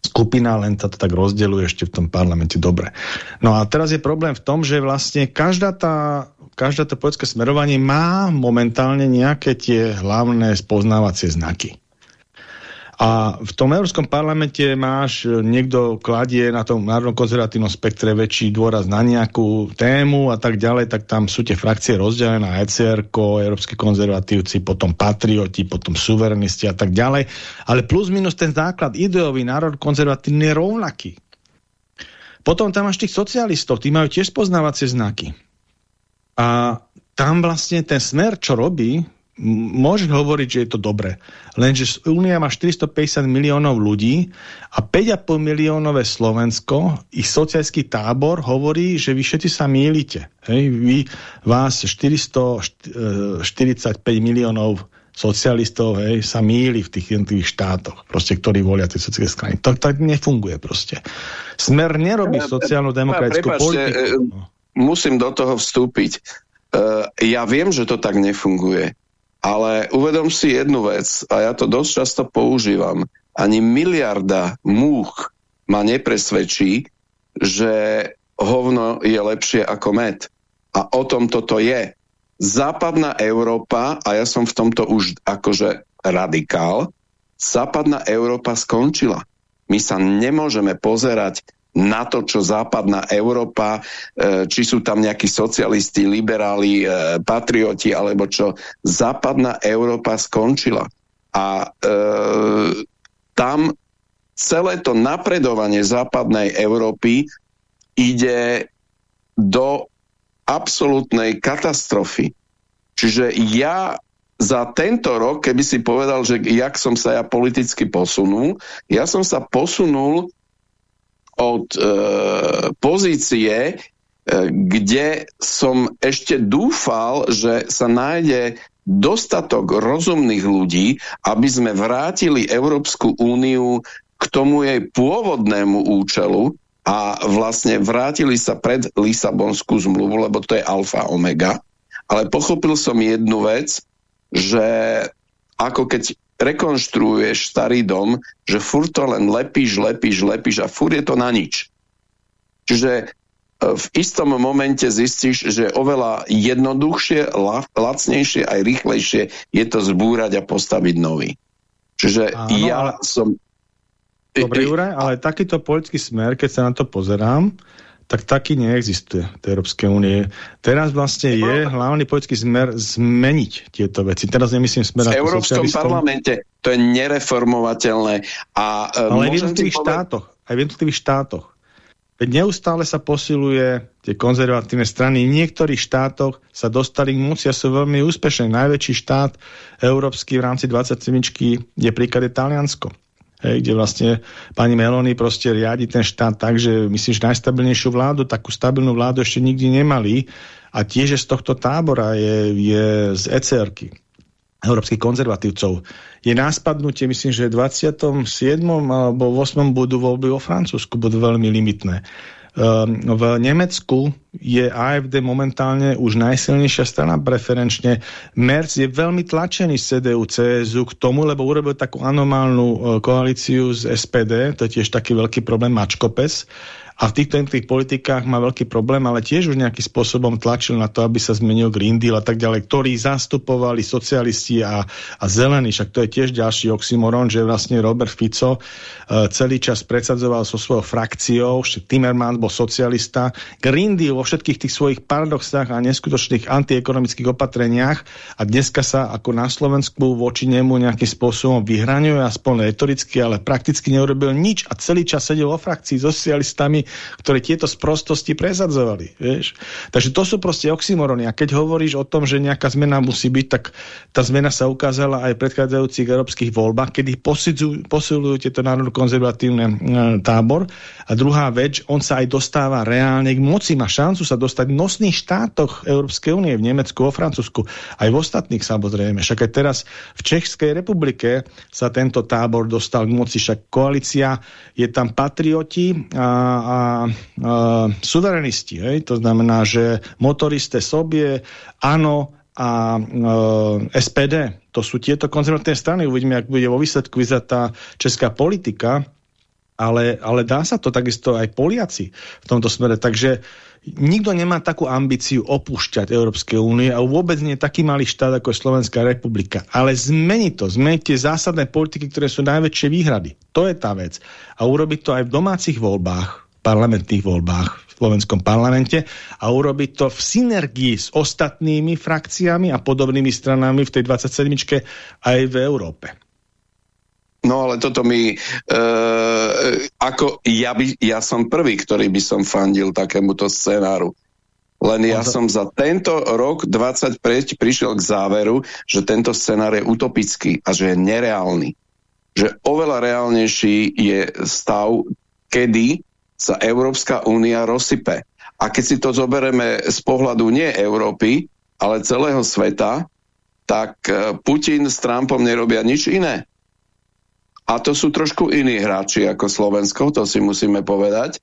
skupina, len sa to tak rozdeluje ešte v tom parlamente dobre. No a teraz je problém v tom, že vlastne každá tá, každá to politické smerovanie má momentálne nejaké tie hlavné spoznávacie znaky. A v tom Európskom parlamente máš, e, niekto kladie na tom národnom konzervatívnom spektre väčší dôraz na nejakú tému a tak ďalej, tak tam sú tie frakcie rozdelené na ECR, Európsky konzervatívci, potom patrioti, potom suverenisti a tak ďalej. Ale plus minus ten základ ideový národ konzervatívny je rovnaký. Potom tam máš tých socialistov, tí majú tiež poznávacie znaky. A tam vlastne ten smer, čo robí, môžeš hovoriť, že je to dobré. Lenže Únia má 450 miliónov ľudí a 5,5 miliónové Slovensko, ich sociálsky tábor hovorí, že vy všetci sa mýlite. Hej? Vy, vás 445 miliónov socialistov hej, sa míli v tých jednotlivých štátoch, proste, ktorí volia tie sociálne strany. To tak nefunguje proste. Smer nerobí sociálno-demokratickú politiku. E, no. Musím do toho vstúpiť. Uh, ja viem, že to tak nefunguje. Ale uvedom si jednu vec, a ja to dosť často používam, ani miliarda múch ma nepresvedčí, že hovno je lepšie ako med. A o tom toto je. Západná Európa, a ja som v tomto už akože radikál, západná Európa skončila. My sa nemôžeme pozerať na to, čo západná Európa, e, či sú tam nejakí socialisti, liberáli, e, patrioti, alebo čo, západná Európa skončila. A e, tam celé to napredovanie západnej Európy ide do absolútnej katastrofy. Čiže ja za tento rok, keby si povedal, že jak som sa ja politicky posunul, ja som sa posunul od e, pozície, e, kde som ešte dúfal, že sa nájde dostatok rozumných ľudí, aby sme vrátili Európsku úniu k tomu jej pôvodnému účelu a vlastne vrátili sa pred Lisabonskú zmluvu, lebo to je alfa omega. Ale pochopil som jednu vec, že ako keď rekonštruuješ starý dom, že furt to len lepíš, lepíš, lepíš a furt je to na nič. Čiže e, v istom momente zistíš, že oveľa jednoduchšie, lacnejšie aj rýchlejšie je to zbúrať a postaviť nový. Čiže Áno, ja ale... som... Dobre, Juraj, ale takýto politický smer, keď sa na to pozerám, tak taký neexistuje v Európskej únie. Teraz vlastne je hlavný politický smer zmeniť tieto veci. Teraz nemyslím smer V Európskom parlamente to je nereformovateľné. A, uh, Ale aj v jednotlivých štátoch. Aj v jednotlivých štátoch. Veď neustále sa posiluje tie konzervatívne strany. V niektorých štátoch sa dostali k moci a sú veľmi úspešné. Najväčší štát európsky v rámci 27 je príklad je Taliansko. Hej, kde vlastne pani Meloni proste riadi ten štát tak, že myslíš najstabilnejšiu vládu, takú stabilnú vládu ešte nikdy nemali a tiež z tohto tábora je, je z ECR-ky európskych konzervatívcov. Je náspadnutie, myslím, že v 27. alebo 8. budú voľby vo Francúzsku, budú veľmi limitné. Ehm, v Nemecku je AFD momentálne už najsilnejšia strana preferenčne. Merc je veľmi tlačený z CDU, CSU k tomu, lebo urobil takú anomálnu e, koalíciu z SPD, to je tiež taký veľký problém Mačkopes, a v týchto jednotlivých politikách má veľký problém, ale tiež už nejakým spôsobom tlačil na to, aby sa zmenil Green Deal a tak ďalej, ktorí zastupovali socialisti a, a zelení. Však to je tiež ďalší oxymoron, že vlastne Robert Fico uh, celý čas predsadzoval so svojou frakciou, Timmermans bol socialista. Green Deal vo všetkých tých svojich paradoxách a neskutočných antiekonomických opatreniach a dneska sa ako na Slovensku voči nemu nejakým spôsobom vyhraňuje, aspoň retoricky, ale prakticky neurobil nič a celý čas sedel vo frakcii so socialistami ktorí tieto sprostosti presadzovali. Vieš? Takže to sú proste oxymorony. A keď hovoríš o tom, že nejaká zmena musí byť, tak tá zmena sa ukázala aj v predchádzajúcich európskych voľbách, kedy posilujú tieto národno-konzervatívne e, tábor. A druhá vec, on sa aj dostáva reálne k moci, má šancu sa dostať v nosných štátoch Európskej únie, v Nemecku, vo Francúzsku, aj v ostatných samozrejme. Však aj teraz v Českej republike sa tento tábor dostal k moci, však koalícia, je tam patrioti a, a a, suverenisti. Hej? To znamená, že motoriste sobie, áno a e, SPD. To sú tieto konzervatívne strany. Uvidíme, ak bude vo výsledku vyzerať tá česká politika, ale, ale dá sa to takisto aj Poliaci v tomto smere. Takže nikto nemá takú ambíciu opúšťať Európskej únie a vôbec nie taký malý štát ako je Slovenská republika. Ale zmeni to, zmeni tie zásadné politiky, ktoré sú najväčšie výhrady. To je tá vec. A urobiť to aj v domácich voľbách, parlamentných voľbách v slovenskom parlamente a urobiť to v synergii s ostatnými frakciami a podobnými stranami v tej 27 aj v Európe. No ale toto mi, e, ako ja, by, ja som prvý, ktorý by som fandil takémuto scenáru. Len ja som za tento rok 20 prišiel k záveru, že tento scenár je utopický a že je nereálny. Že oveľa reálnejší je stav, kedy sa Európska únia rozsype. A keď si to zoberieme z pohľadu nie Európy, ale celého sveta, tak e, Putin s Trumpom nerobia nič iné. A to sú trošku iní hráči ako Slovensko, to si musíme povedať.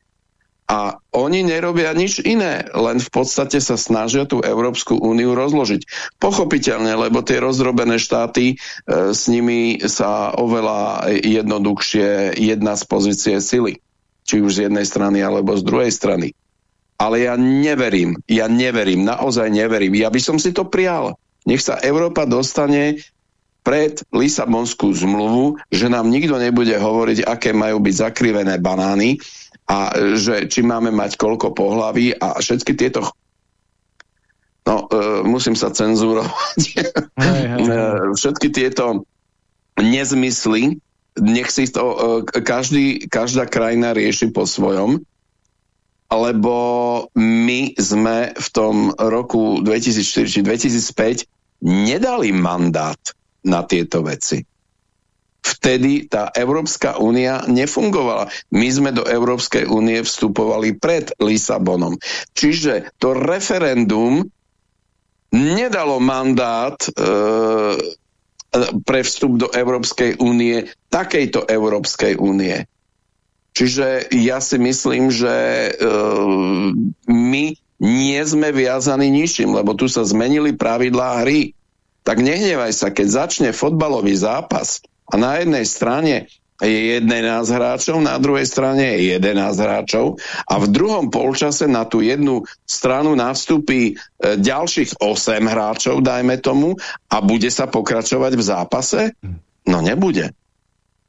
A oni nerobia nič iné, len v podstate sa snažia tú Európsku úniu rozložiť. Pochopiteľne, lebo tie rozdrobené štáty, e, s nimi sa oveľa jednoduchšie jedna z pozície sily či už z jednej strany alebo z druhej strany. Ale ja neverím, ja neverím, naozaj neverím. Ja by som si to prijal. Nech sa Európa dostane pred Lisabonskú zmluvu, že nám nikto nebude hovoriť, aké majú byť zakrivené banány a že či máme mať koľko pohlaví a všetky tieto no, e, musím sa cenzurovať. Hej, hej, hej. všetky tieto nezmysly, nech si to uh, každý, každá krajina rieši po svojom, lebo my sme v tom roku 2004 či 2005 nedali mandát na tieto veci. Vtedy tá Európska únia nefungovala. My sme do Európskej únie vstupovali pred Lisabonom. Čiže to referendum nedalo mandát e, pre vstup do Európskej únie, takejto Európskej únie. Čiže ja si myslím, že e, my nie sme viazaní ničím, lebo tu sa zmenili pravidlá hry. Tak nehnevaj sa, keď začne fotbalový zápas a na jednej strane je 11 hráčov, na druhej strane je 11 hráčov a v druhom polčase na tú jednu stranu nastúpi e, ďalších 8 hráčov, dajme tomu, a bude sa pokračovať v zápase? No nebude.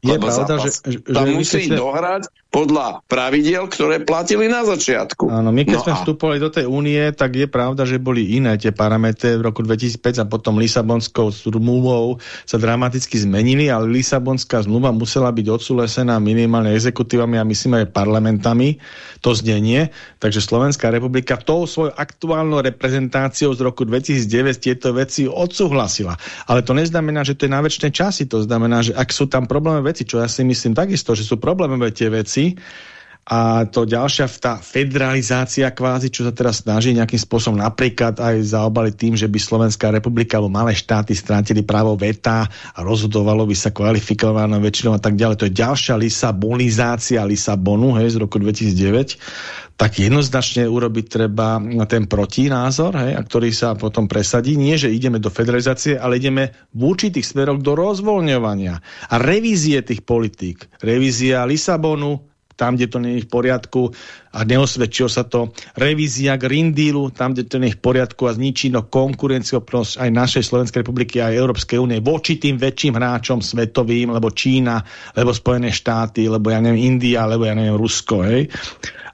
Je Lebo pravda, zápas, že, že tam musí vysvetľa... dohrať podľa pravidiel, ktoré platili na začiatku. Áno, my keď no sme a... vstupovali do tej únie, tak je pravda, že boli iné tie parametre v roku 2005 a potom Lisabonskou zmluvou sa dramaticky zmenili, ale Lisabonská zmluva musela byť odsúlesená minimálne exekutívami a myslím aj parlamentami, to zdenie. Takže Slovenská republika tou svojou aktuálnou reprezentáciou z roku 2009 tieto veci odsúhlasila. Ale to neznamená, že to je na väčšie časy. To znamená, že ak sú tam problémové veci, čo ja si myslím takisto, že sú problémové tie veci, a to ďalšia tá federalizácia kvázi, čo sa teraz snaží nejakým spôsobom napríklad aj zaobaliť tým, že by Slovenská republika alebo malé štáty strátili právo veta a rozhodovalo by sa kvalifikovanou väčšinou a tak ďalej. To je ďalšia lisabonizácia Lisabonu hej, z roku 2009 tak jednoznačne urobiť treba ten protinázor, hej, a ktorý sa potom presadí. Nie, že ideme do federalizácie, ale ideme v určitých smeroch do rozvoľňovania a revízie tých politík. Revízia Lisabonu, tam, kde to nie je v poriadku a neosvedčilo sa to. Revízia Green Dealu, tam, kde to nie je v poriadku a zničí no konkurenciopnosť aj našej Slovenskej republiky aj Európskej únie voči tým väčším hráčom svetovým, lebo Čína, lebo Spojené štáty, lebo ja neviem India, lebo ja neviem Rusko. Hej.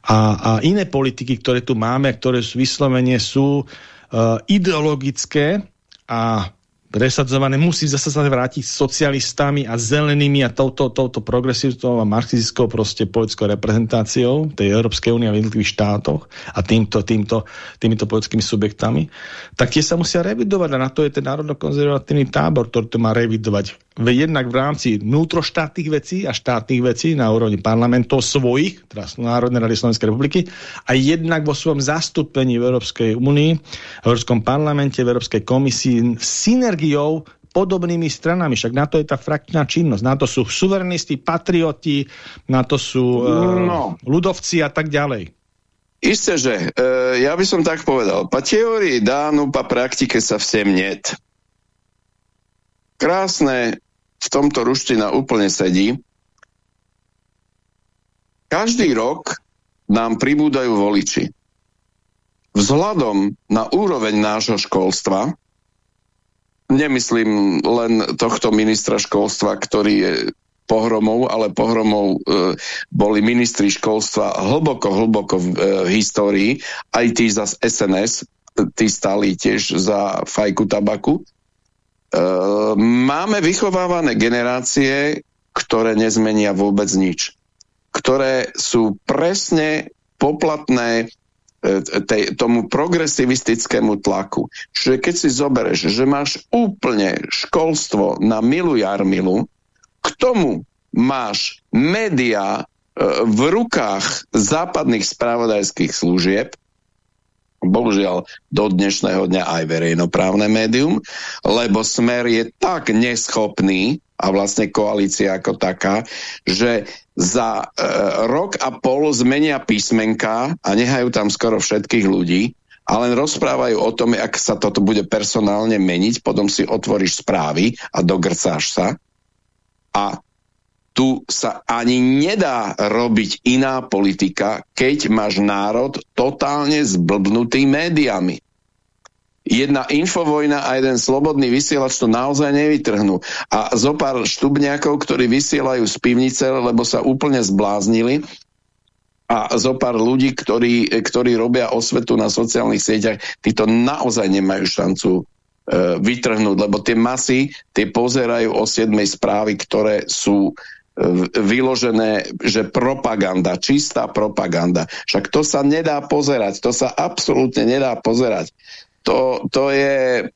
A, a iné politiky, ktoré tu máme, ktoré sú vyslovene sú uh, ideologické a presadzované, musí zase sa vrátiť socialistami a zelenými a touto, touto progresívnou a marxistickou proste politickou reprezentáciou tej Európskej únie a v jednotlivých štátoch a týmto, týmto, týmito politickými subjektami, tak tie sa musia revidovať a na to je ten národno-konzervatívny tábor, ktorý to má revidovať jednak v rámci vnútroštátnych vecí a štátnych vecí na úrovni parlamentov svojich, teraz Národnej rady Slovenskej republiky, a jednak vo svojom zastúpení v Európskej únii, v Európskom parlamente, v Európskej komisii synergiou podobnými stranami. Však na to je tá frakčná činnosť. Na to sú suverenisti, patrioti, na to sú e, no. ľudovci a tak ďalej. Isté, že. E, ja by som tak povedal. Pa teórii dánu, pa praktike sa všem net. Krásne v tomto ruština úplne sedí. Každý rok nám pribúdajú voliči. Vzhľadom na úroveň nášho školstva, nemyslím len tohto ministra školstva, ktorý je pohromou, ale pohromou e, boli ministri školstva hlboko, hlboko v, e, v histórii, aj tí za SNS, tí stali tiež za fajku tabaku. Ehm, máme vychovávané generácie, ktoré nezmenia vôbec nič. Ktoré sú presne poplatné e, tej, tomu progresivistickému tlaku. Čiže keď si zoberieš, že máš úplne školstvo na milu jarmilu, k tomu máš médiá e, v rukách západných spravodajských služieb, bohužiaľ do dnešného dňa aj verejnoprávne médium, lebo Smer je tak neschopný a vlastne koalícia ako taká, že za e, rok a pol zmenia písmenka a nehajú tam skoro všetkých ľudí a len rozprávajú o tom, ak sa toto bude personálne meniť, potom si otvoríš správy a dogrcáš sa. A tu sa ani nedá robiť iná politika, keď máš národ totálne zblbnutý médiami. Jedna infovojna a jeden slobodný vysielač to naozaj nevytrhnú. A zo pár štubňakov, ktorí vysielajú z pivnice, lebo sa úplne zbláznili, a zo pár ľudí, ktorí, ktorí robia osvetu na sociálnych sieťach, títo naozaj nemajú šancu e, vytrhnúť, lebo tie masy, tie pozerajú o 7 správy, ktoré sú vyložené, že propaganda, čistá propaganda. Však to sa nedá pozerať, to sa absolútne nedá pozerať. To, to je...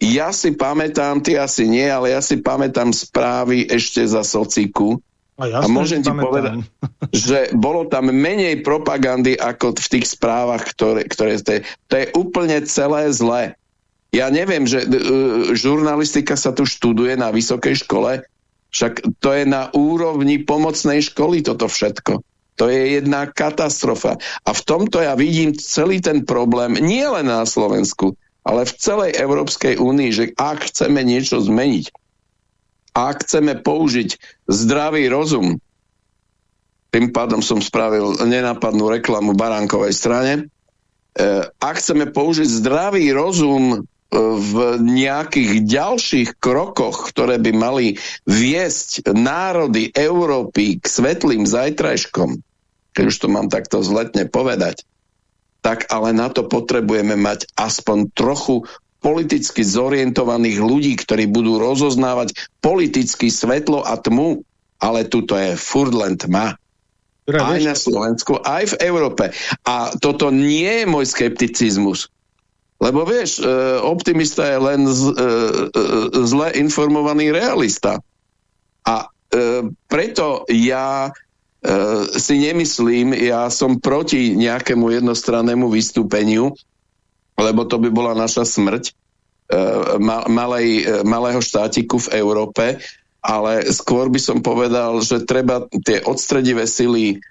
Ja si pamätám, ty asi nie, ale ja si pamätám správy ešte za sociku, a, a môžem ti pamätám. povedať, že bolo tam menej propagandy ako v tých správach, ktoré, ktoré ste... To je úplne celé zlé. Ja neviem, že uh, žurnalistika sa tu študuje na vysokej škole, však to je na úrovni pomocnej školy toto všetko. To je jedna katastrofa. A v tomto ja vidím celý ten problém, nie len na Slovensku, ale v celej Európskej únii, že ak chceme niečo zmeniť, ak chceme použiť zdravý rozum, tým pádom som spravil nenápadnú reklamu Baránkovej strane, e, ak chceme použiť zdravý rozum v nejakých ďalších krokoch, ktoré by mali viesť národy Európy k svetlým zajtrajškom, keď už to mám takto zletne povedať, tak ale na to potrebujeme mať aspoň trochu politicky zorientovaných ľudí, ktorí budú rozoznávať politicky svetlo a tmu, ale tuto je furt len tma. Aj na Slovensku, aj v Európe. A toto nie je môj skepticizmus. Lebo vieš, e, optimista je len z, e, e, zle informovaný realista. A preto ja si nemyslím, ja som proti nejakému jednostrannému vystúpeniu, lebo to by bola naša smrť malej, malého štátiku v Európe, ale skôr by som povedal, že treba tie odstredivé sily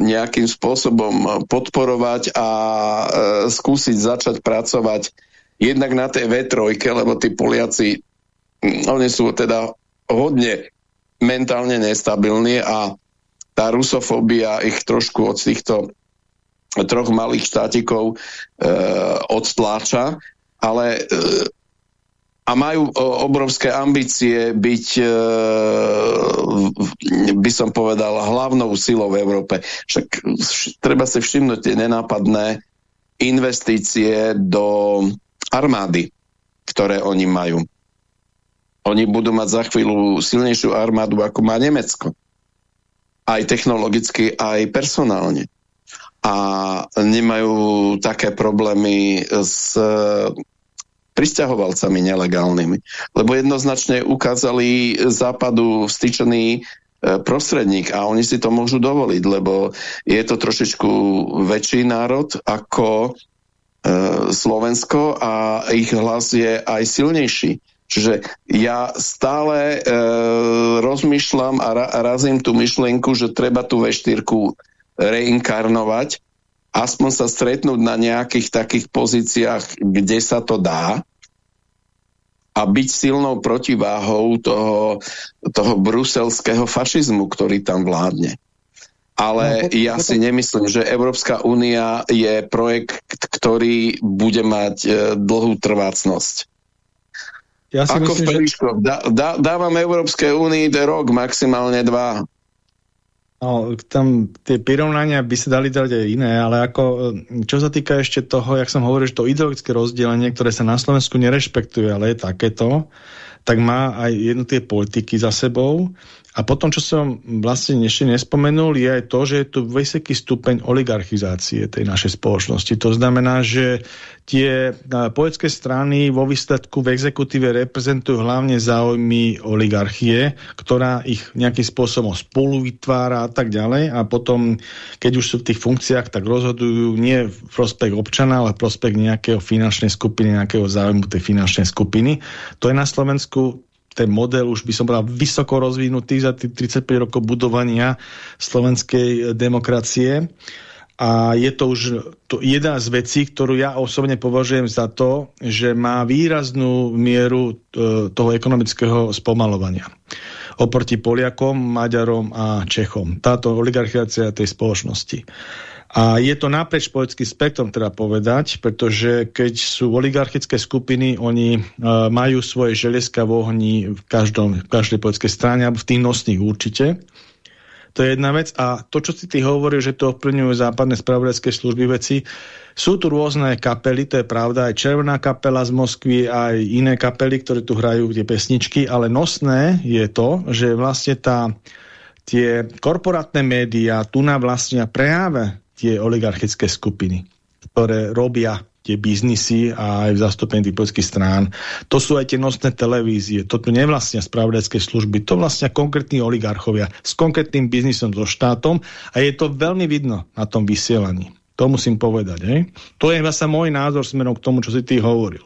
nejakým spôsobom podporovať a e, skúsiť začať pracovať jednak na tej V3, lebo tí Poliaci, mm, oni sú teda hodne mentálne nestabilní a tá rusofóbia ich trošku od týchto troch malých štátikov e, odtláča, ale e, a majú obrovské ambície byť, e, by som povedal, hlavnou silou v Európe. Však treba si všimnúť tie nenápadné investície do armády, ktoré oni majú. Oni budú mať za chvíľu silnejšiu armádu, ako má Nemecko. Aj technologicky, aj personálne. A nemajú také problémy s pristahovalcami nelegálnymi. Lebo jednoznačne ukázali západu vstyčený e, prostredník a oni si to môžu dovoliť, lebo je to trošičku väčší národ ako e, Slovensko a ich hlas je aj silnejší. Čiže ja stále e, rozmýšľam a, ra, razím tú myšlienku, že treba tú veštírku reinkarnovať, aspoň sa stretnúť na nejakých takých pozíciách, kde sa to dá a byť silnou protiváhou toho, toho bruselského fašizmu, ktorý tam vládne. Ale no, ja si nemyslím, že Európska únia je projekt, ktorý bude mať e, dlhú trvácnosť. Ja si Ako myslím, v že... dá, dá, dávam Európskej únii rok, maximálne dva. No, tam tie prirovnania by sa dali dať aj iné, ale ako, e, čo sa týka ešte toho, jak som hovoril, že to ideologické rozdelenie, ktoré sa na Slovensku nerešpektuje, ale je takéto, tak má aj jednotlivé politiky za sebou a potom, čo som vlastne ešte nespomenul, je aj to, že je tu vysoký stupeň oligarchizácie tej našej spoločnosti. To znamená, že tie poetské strany vo výsledku v exekutíve reprezentujú hlavne záujmy oligarchie, ktorá ich nejakým spôsobom spolu vytvára a tak ďalej a potom, keď už sú v tých funkciách, tak rozhodujú nie v prospech občana, ale v prospech nejakého finančnej skupiny, nejakého záujmu tej finančnej skupiny. To je na Slovensku ten model už by som povedal vysoko rozvinutý za tých 35 rokov budovania slovenskej demokracie. A je to už to jedna z vecí, ktorú ja osobne považujem za to, že má výraznú mieru e, toho ekonomického spomalovania oproti Poliakom, Maďarom a Čechom. Táto oligarchizácia tej spoločnosti. A je to naprieč politickým spektrom, treba povedať, pretože keď sú oligarchické skupiny, oni uh, majú svoje železka v ohni v, každom, v každej politickej strane, alebo v tých nosných určite. To je jedna vec. A to, čo si ty hovorí, že to ovplyvňujú západné spravodajské služby veci, sú tu rôzne kapely, to je pravda, aj Červená kapela z Moskvy, aj iné kapely, ktoré tu hrajú tie pesničky, ale nosné je to, že vlastne tá, tie korporátne médiá tu na vlastne práve tie oligarchické skupiny, ktoré robia tie biznisy a aj v zastúpení politických strán. To sú aj tie nosné televízie, to tu nevlastnia spravodajské služby, to vlastnia konkrétni oligarchovia s konkrétnym biznisom so štátom a je to veľmi vidno na tom vysielaní. To musím povedať. Hej? To je vlastne môj názor smerom k tomu, čo si ty hovoril.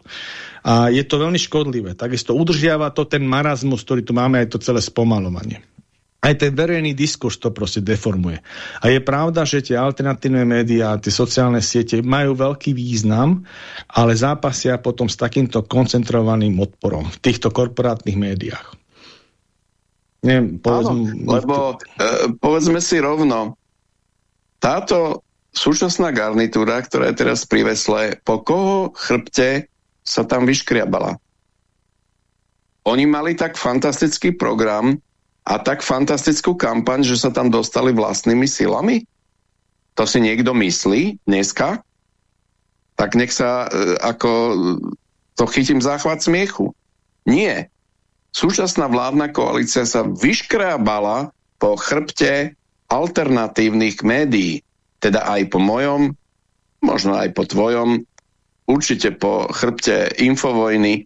A je to veľmi škodlivé. Takisto udržiava to ten marazmus, ktorý tu máme, aj to celé spomalovanie aj ten verejný diskurs to proste deformuje. A je pravda, že tie alternatívne médiá, tie sociálne siete majú veľký význam, ale zápasia potom s takýmto koncentrovaným odporom v týchto korporátnych médiách. Neviem, povedzme, Áno, lebo e, povedzme si rovno, táto súčasná garnitúra, ktorá je teraz pri vesle, po koho chrbte sa tam vyškriabala. Oni mali tak fantastický program a tak fantastickú kampaň, že sa tam dostali vlastnými silami? To si niekto myslí dneska? Tak nech sa e, ako to chytím záchvat smiechu. Nie. Súčasná vládna koalícia sa vyškrábala po chrbte alternatívnych médií. Teda aj po mojom, možno aj po tvojom, určite po chrbte infovojny,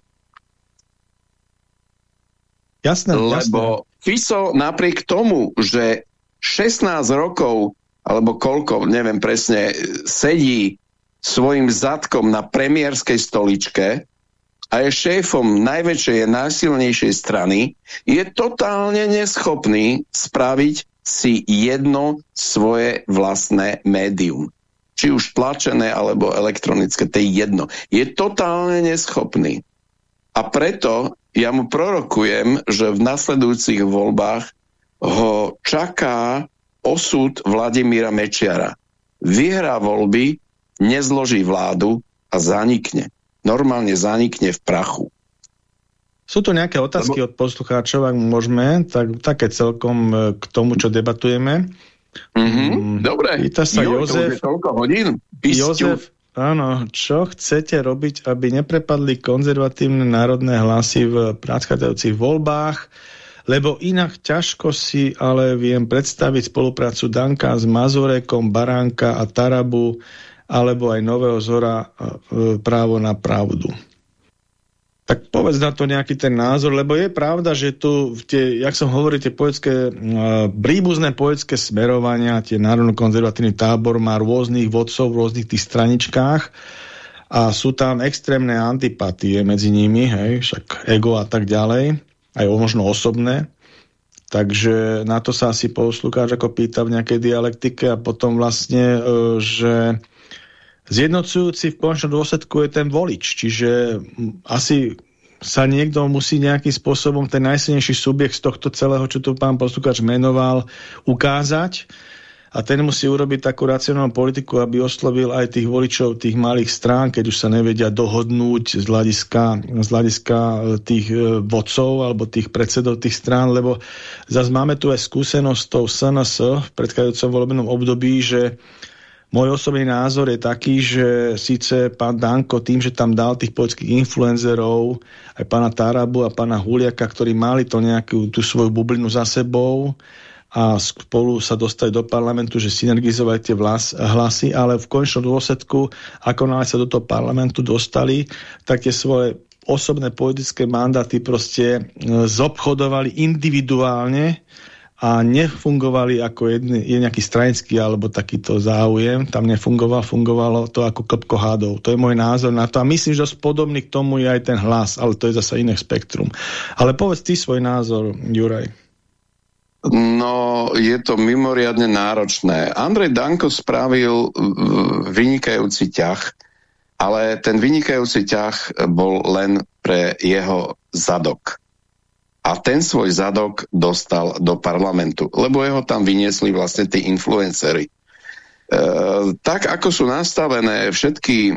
Jasné, Lebo jasné. FISO napriek tomu, že 16 rokov, alebo koľko, neviem presne, sedí svojim zadkom na premiérskej stoličke a je šéfom najväčšej, najsilnejšej strany, je totálne neschopný spraviť si jedno svoje vlastné médium. Či už tlačené, alebo elektronické, to je jedno. Je totálne neschopný. A preto ja mu prorokujem, že v nasledujúcich voľbách ho čaká osud Vladimíra Mečiara. Vyhrá voľby, nezloží vládu a zanikne. Normálne zanikne v prachu. Sú tu nejaké otázky Lebo... od poslucháčov, ak môžeme, tak, také celkom e, k tomu, čo debatujeme. Mm -hmm, dobre. Pýta sa jo, Jozef. To toľko hodín. Jozef, Áno, čo chcete robiť, aby neprepadli konzervatívne národné hlasy v predchádzajúcich voľbách, lebo inak ťažko si ale viem predstaviť spoluprácu Danka s Mazurekom, Baránka a Tarabu, alebo aj Nového Zora e, právo na pravdu. Tak povedz na to nejaký ten názor, lebo je pravda, že tu, tie, jak som hovoril, tie poetské, uh, príbuzné poetské smerovania, tie národno-konzervatívny tábor má rôznych vodcov v rôznych tých straničkách a sú tam extrémne antipatie medzi nimi, hej, však ego a tak ďalej, aj možno osobné. Takže na to sa asi poslucháč ako pýta v nejakej dialektike a potom vlastne, uh, že Zjednocujúci v končnom dôsledku je ten volič, čiže asi sa niekto musí nejakým spôsobom ten najsilnejší subjekt z tohto celého, čo tu pán posluchač menoval, ukázať. A ten musí urobiť takú racionálnu politiku, aby oslovil aj tých voličov tých malých strán, keď už sa nevedia dohodnúť z hľadiska, z hľadiska e, tých e, vodcov alebo tých predsedov tých strán, lebo zase máme tu aj skúsenosť tou SNS v predchádzajúcom volebnom období, že môj osobný názor je taký, že síce pán Danko tým, že tam dal tých politických influenzerov, aj pána Tarabu a pána Huliaka, ktorí mali to nejakú tú svoju bublinu za sebou a spolu sa dostali do parlamentu, že synergizovali tie vlas, hlasy, ale v končnom dôsledku, ako nále sa do toho parlamentu dostali, tak tie svoje osobné politické mandáty proste e, zobchodovali individuálne a nefungovali ako jedný, je nejaký stranický alebo takýto záujem, tam nefungoval, fungovalo to ako klpko hádov. To je môj názor na to a myslím, že dosť podobný k tomu je aj ten hlas, ale to je zase iné spektrum. Ale povedz ty svoj názor, Juraj. No, je to mimoriadne náročné. Andrej Danko spravil vynikajúci ťah, ale ten vynikajúci ťah bol len pre jeho zadok a ten svoj zadok dostal do parlamentu, lebo jeho tam vyniesli vlastne tí influencery. E, tak ako sú nastavené všetky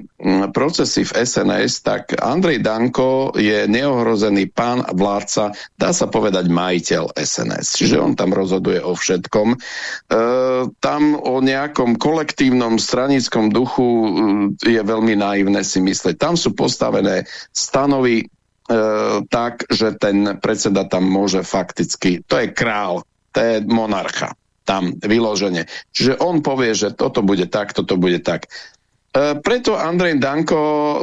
procesy v SNS, tak Andrej Danko je neohrozený pán vládca, dá sa povedať majiteľ SNS, čiže on tam rozhoduje o všetkom. E, tam o nejakom kolektívnom stranickom duchu e, je veľmi naivné si myslieť. Tam sú postavené stanovy tak, že ten predseda tam môže fakticky, to je král, to je monarcha, tam vyloženie. Čiže on povie, že toto bude tak, toto bude tak. E, preto Andrej Danko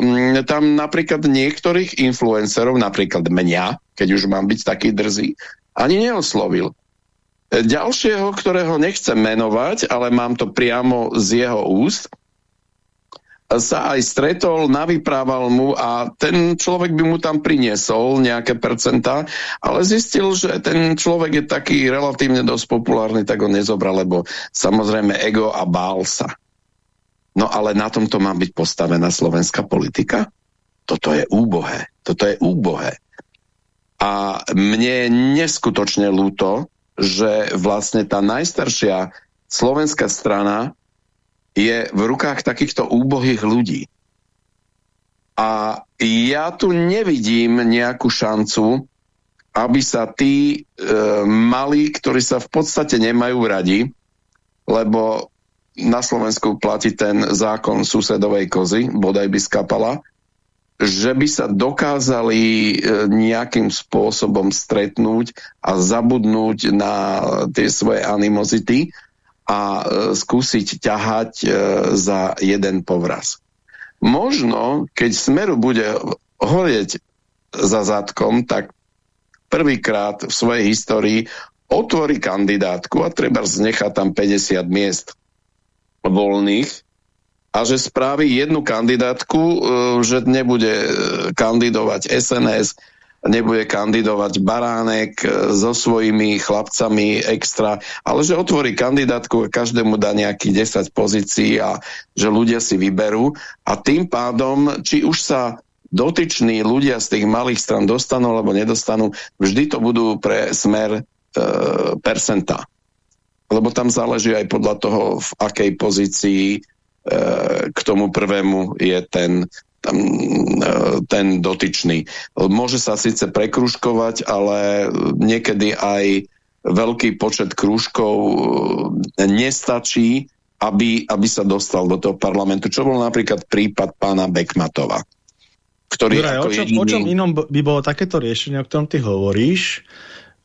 tam napríklad niektorých influencerov, napríklad mňa, keď už mám byť taký drzý, ani neoslovil. E, ďalšieho, ktorého nechcem menovať, ale mám to priamo z jeho úst, sa aj stretol, navyprával mu a ten človek by mu tam priniesol nejaké percentá, ale zistil, že ten človek je taký relatívne dosť populárny, tak ho nezobral, lebo samozrejme ego a bál sa. No ale na tomto má byť postavená slovenská politika? Toto je úbohé. Toto je úbohé. A mne je neskutočne ľúto, že vlastne tá najstaršia slovenská strana je v rukách takýchto úbohých ľudí. A ja tu nevidím nejakú šancu, aby sa tí e, malí, ktorí sa v podstate nemajú radi, lebo na Slovensku platí ten zákon susedovej kozy, bodaj by skapala, že by sa dokázali e, nejakým spôsobom stretnúť a zabudnúť na tie svoje animozity a e, skúsiť ťahať e, za jeden povraz. Možno, keď Smeru bude horieť za zadkom, tak prvýkrát v svojej histórii otvorí kandidátku a treba znechá tam 50 miest voľných a že spraví jednu kandidátku, e, že nebude kandidovať SNS, nebude kandidovať Baránek e, so svojimi chlapcami extra, ale že otvorí kandidátku a každému dá nejakých 10 pozícií a že ľudia si vyberú. A tým pádom, či už sa dotyční ľudia z tých malých stran dostanú alebo nedostanú, vždy to budú pre smer e, percentá lebo tam záleží aj podľa toho, v akej pozícii e, k tomu prvému je ten, ten dotyčný. Môže sa síce prekružkovať, ale niekedy aj veľký počet krúžkov e, nestačí, aby, aby sa dostal do toho parlamentu, čo bol napríklad prípad pána Bekmatova. Ktorý ako o, čom, jediný... o čom inom by bolo takéto riešenie, o ktorom ty hovoríš?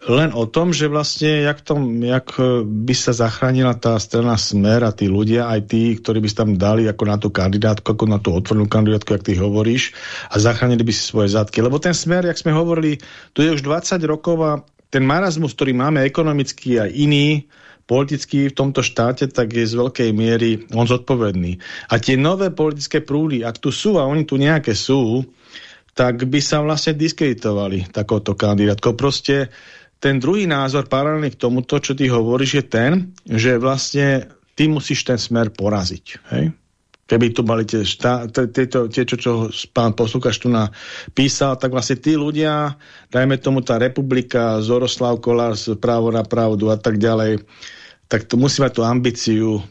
Len o tom, že vlastne jak, tom, jak e, by sa zachránila tá strana Smer a tí ľudia, aj tí, ktorí by sa tam dali ako na tú kandidátku, ako na tú otvornú kandidátku, jak ty hovoríš, a zachránili by si svoje zadky. Lebo ten Smer, jak sme hovorili, tu je už 20 rokov a ten marazmus, ktorý máme ekonomický a iný, politický v tomto štáte, tak je z veľkej miery on zodpovedný. A tie nové politické prúdy, ak tu sú a oni tu nejaké sú, tak by sa vlastne diskreditovali takouto kandidátkou. Proste ten druhý názor paralelný k tomuto, čo ty hovoríš, je ten, že vlastne ty musíš ten smer poraziť. Hej? Keby tu mali tie, tieto, tie čo, čo pán poslúkaš tu napísal, tak vlastne tí ľudia, dajme tomu tá republika, Zoroslav Kolár, právo na pravdu a tak ďalej, tak to musí mať tú ambíciu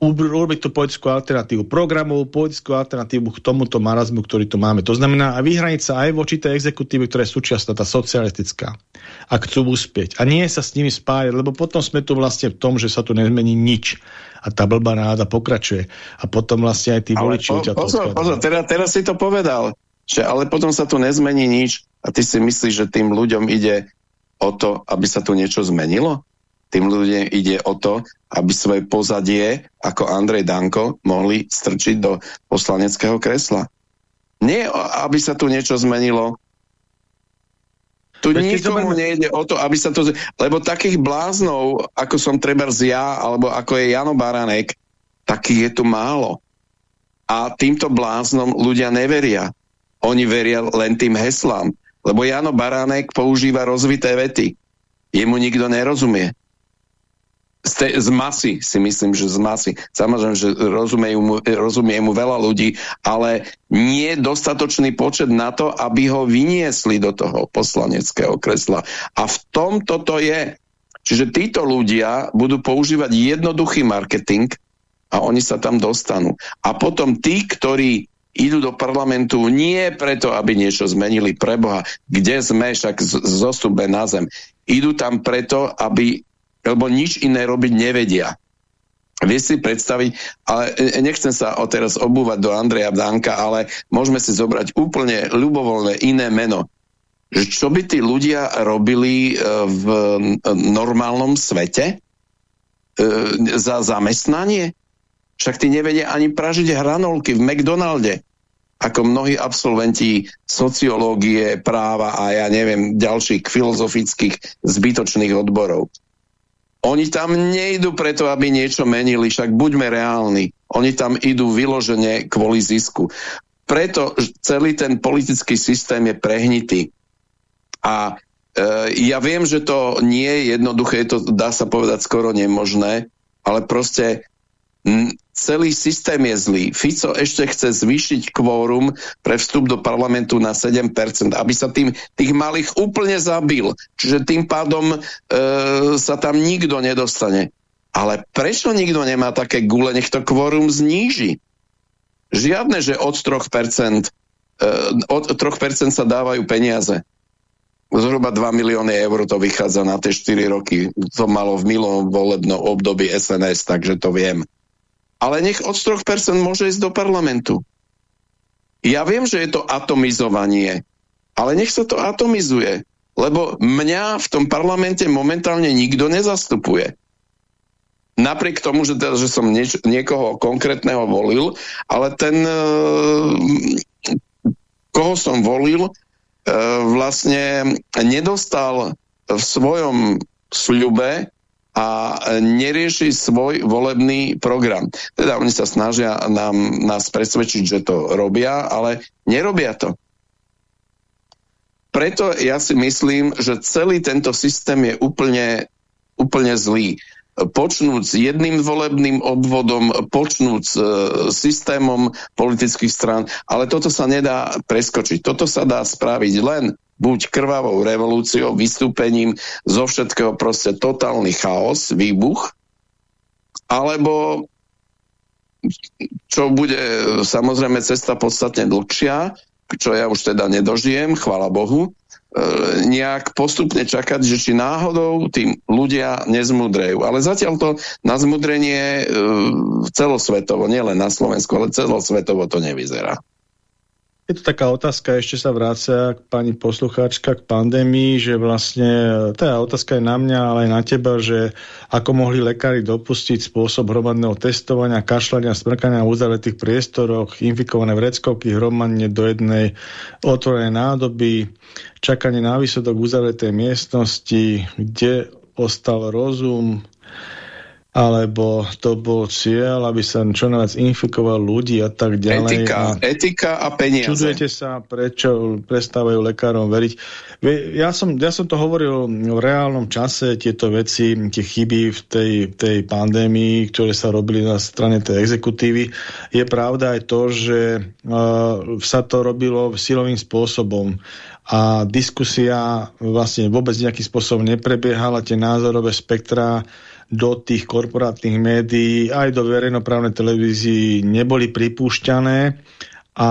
urobiť tú politickú alternatívu, programovú politickú alternatívu k tomuto marazmu, ktorý tu máme. To znamená a vyhraniť sa aj voči tej exekutíve, ktorá je súčasná, tá socialistická. A chcú uspieť. A nie sa s nimi spájať, lebo potom sme tu vlastne v tom, že sa tu nezmení nič. A tá blbá náda pokračuje. A potom vlastne aj tí voliči... Po, pozor, pozor, teraz, teraz si to povedal, že ale potom sa tu nezmení nič a ty si myslíš, že tým ľuďom ide o to, aby sa tu niečo zmenilo? Tým ľuďom ide o to, aby svoje pozadie, ako Andrej Danko, mohli strčiť do poslaneckého kresla. Nie, aby sa tu niečo zmenilo. Tu Veď nikomu nejde o to, aby sa to... Lebo takých bláznov, ako som treba ja, alebo ako je Jano Baranek, takých je tu málo. A týmto bláznom ľudia neveria. Oni veria len tým heslám. Lebo Jano Baránek používa rozvité vety. Jemu nikto nerozumie z, te, z masy, si myslím, že z masy. Samozrejme, že rozumie mu, rozumie mu veľa ľudí, ale nie dostatočný počet na to, aby ho vyniesli do toho poslaneckého kresla. A v tom toto je. Čiže títo ľudia budú používať jednoduchý marketing a oni sa tam dostanú. A potom tí, ktorí idú do parlamentu nie preto, aby niečo zmenili pre Boha, kde sme, však zostube na zem. Idú tam preto, aby lebo nič iné robiť nevedia. Vieš si predstaviť, ale e, e, nechcem sa teraz obúvať do Andreja Danka, ale môžeme si zobrať úplne ľubovoľné iné meno. Čo by tí ľudia robili e, v normálnom svete za zamestnanie? Však tí nevedia ani pražiť hranolky v McDonalde ako mnohí absolventi sociológie, práva a ja neviem, ďalších filozofických zbytočných odborov. Oni tam nejdú preto, aby niečo menili, však buďme reálni. Oni tam idú vyložene kvôli zisku. Preto celý ten politický systém je prehnitý. A e, ja viem, že to nie je jednoduché, to dá sa povedať skoro nemožné, ale proste celý systém je zlý. Fico ešte chce zvýšiť kvórum pre vstup do parlamentu na 7%, aby sa tým tých malých úplne zabil. Čiže tým pádom e, sa tam nikto nedostane. Ale prečo nikto nemá také gule, nech to kvórum zníži? Žiadne, že od 3% e, od 3% sa dávajú peniaze. Zhruba 2 milióny eur to vychádza na tie 4 roky. To malo v milom volebnom období SNS, takže to viem. Ale nech od 3% môže ísť do parlamentu. Ja viem, že je to atomizovanie, ale nech sa to atomizuje, lebo mňa v tom parlamente momentálne nikto nezastupuje. Napriek tomu, že, teda, že som nieč, niekoho konkrétneho volil, ale ten, e, koho som volil, E, vlastne nedostal v svojom sľube a nerieši svoj volebný program. Teda oni sa snažia nám, nás presvedčiť, že to robia, ale nerobia to. Preto ja si myslím, že celý tento systém je úplne, úplne zlý počnúť s jedným volebným obvodom, počnúť s e, systémom politických strán, ale toto sa nedá preskočiť. Toto sa dá spraviť len buď krvavou revolúciou, vystúpením zo všetkého proste totálny chaos, výbuch, alebo čo bude samozrejme cesta podstatne dlhšia, čo ja už teda nedožijem, chvala Bohu, E, nejak postupne čakať, že či náhodou tým ľudia nezmudrejú. Ale zatiaľ to na zmudrenie e, celosvetovo, nielen na Slovensku, ale celosvetovo to nevyzerá. Je to taká otázka, ešte sa vráca k pani poslucháčka k pandémii, že vlastne, tá otázka je na mňa, ale aj na teba, že ako mohli lekári dopustiť spôsob hromadného testovania, kašľania, smrkania v uzavretých priestoroch, infikované vreckovky, hromadne do jednej otvorenej nádoby, čakanie na výsledok uzavretej miestnosti, kde ostal rozum, alebo to bol cieľ, aby sa čo najviac infikoval ľudí a tak ďalej. Etika, a etika a peniaze. Čudujete sa, prečo prestávajú lekárom veriť. Ja som, ja som to hovoril v reálnom čase, tieto veci, tie chyby v tej, tej pandémii, ktoré sa robili na strane tej exekutívy. Je pravda aj to, že uh, sa to robilo silovým spôsobom a diskusia vlastne vôbec nejakým spôsobom neprebiehala, tie názorové spektra do tých korporátnych médií, aj do verejnoprávnej televízii neboli pripúšťané a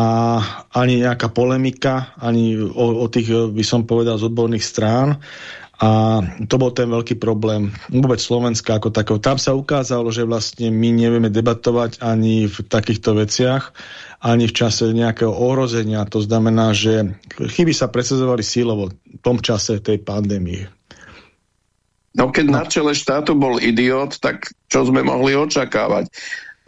ani nejaká polemika, ani o, o tých, by som povedal, z odborných strán. A to bol ten veľký problém vôbec Slovenska ako takého. Tam sa ukázalo, že vlastne my nevieme debatovať ani v takýchto veciach, ani v čase nejakého ohrozenia. To znamená, že chyby sa presadzovali sílovo v tom čase tej pandémie. No keď na čele štátu bol idiot, tak čo sme mohli očakávať?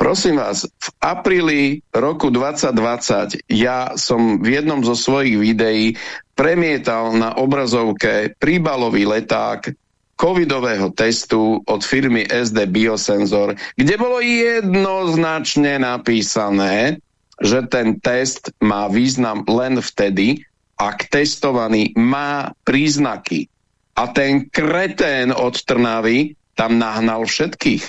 Prosím vás, v apríli roku 2020 ja som v jednom zo svojich videí premietal na obrazovke príbalový leták covidového testu od firmy SD Biosensor, kde bolo jednoznačne napísané, že ten test má význam len vtedy, ak testovaný má príznaky a ten kretén od Trnavy tam nahnal všetkých.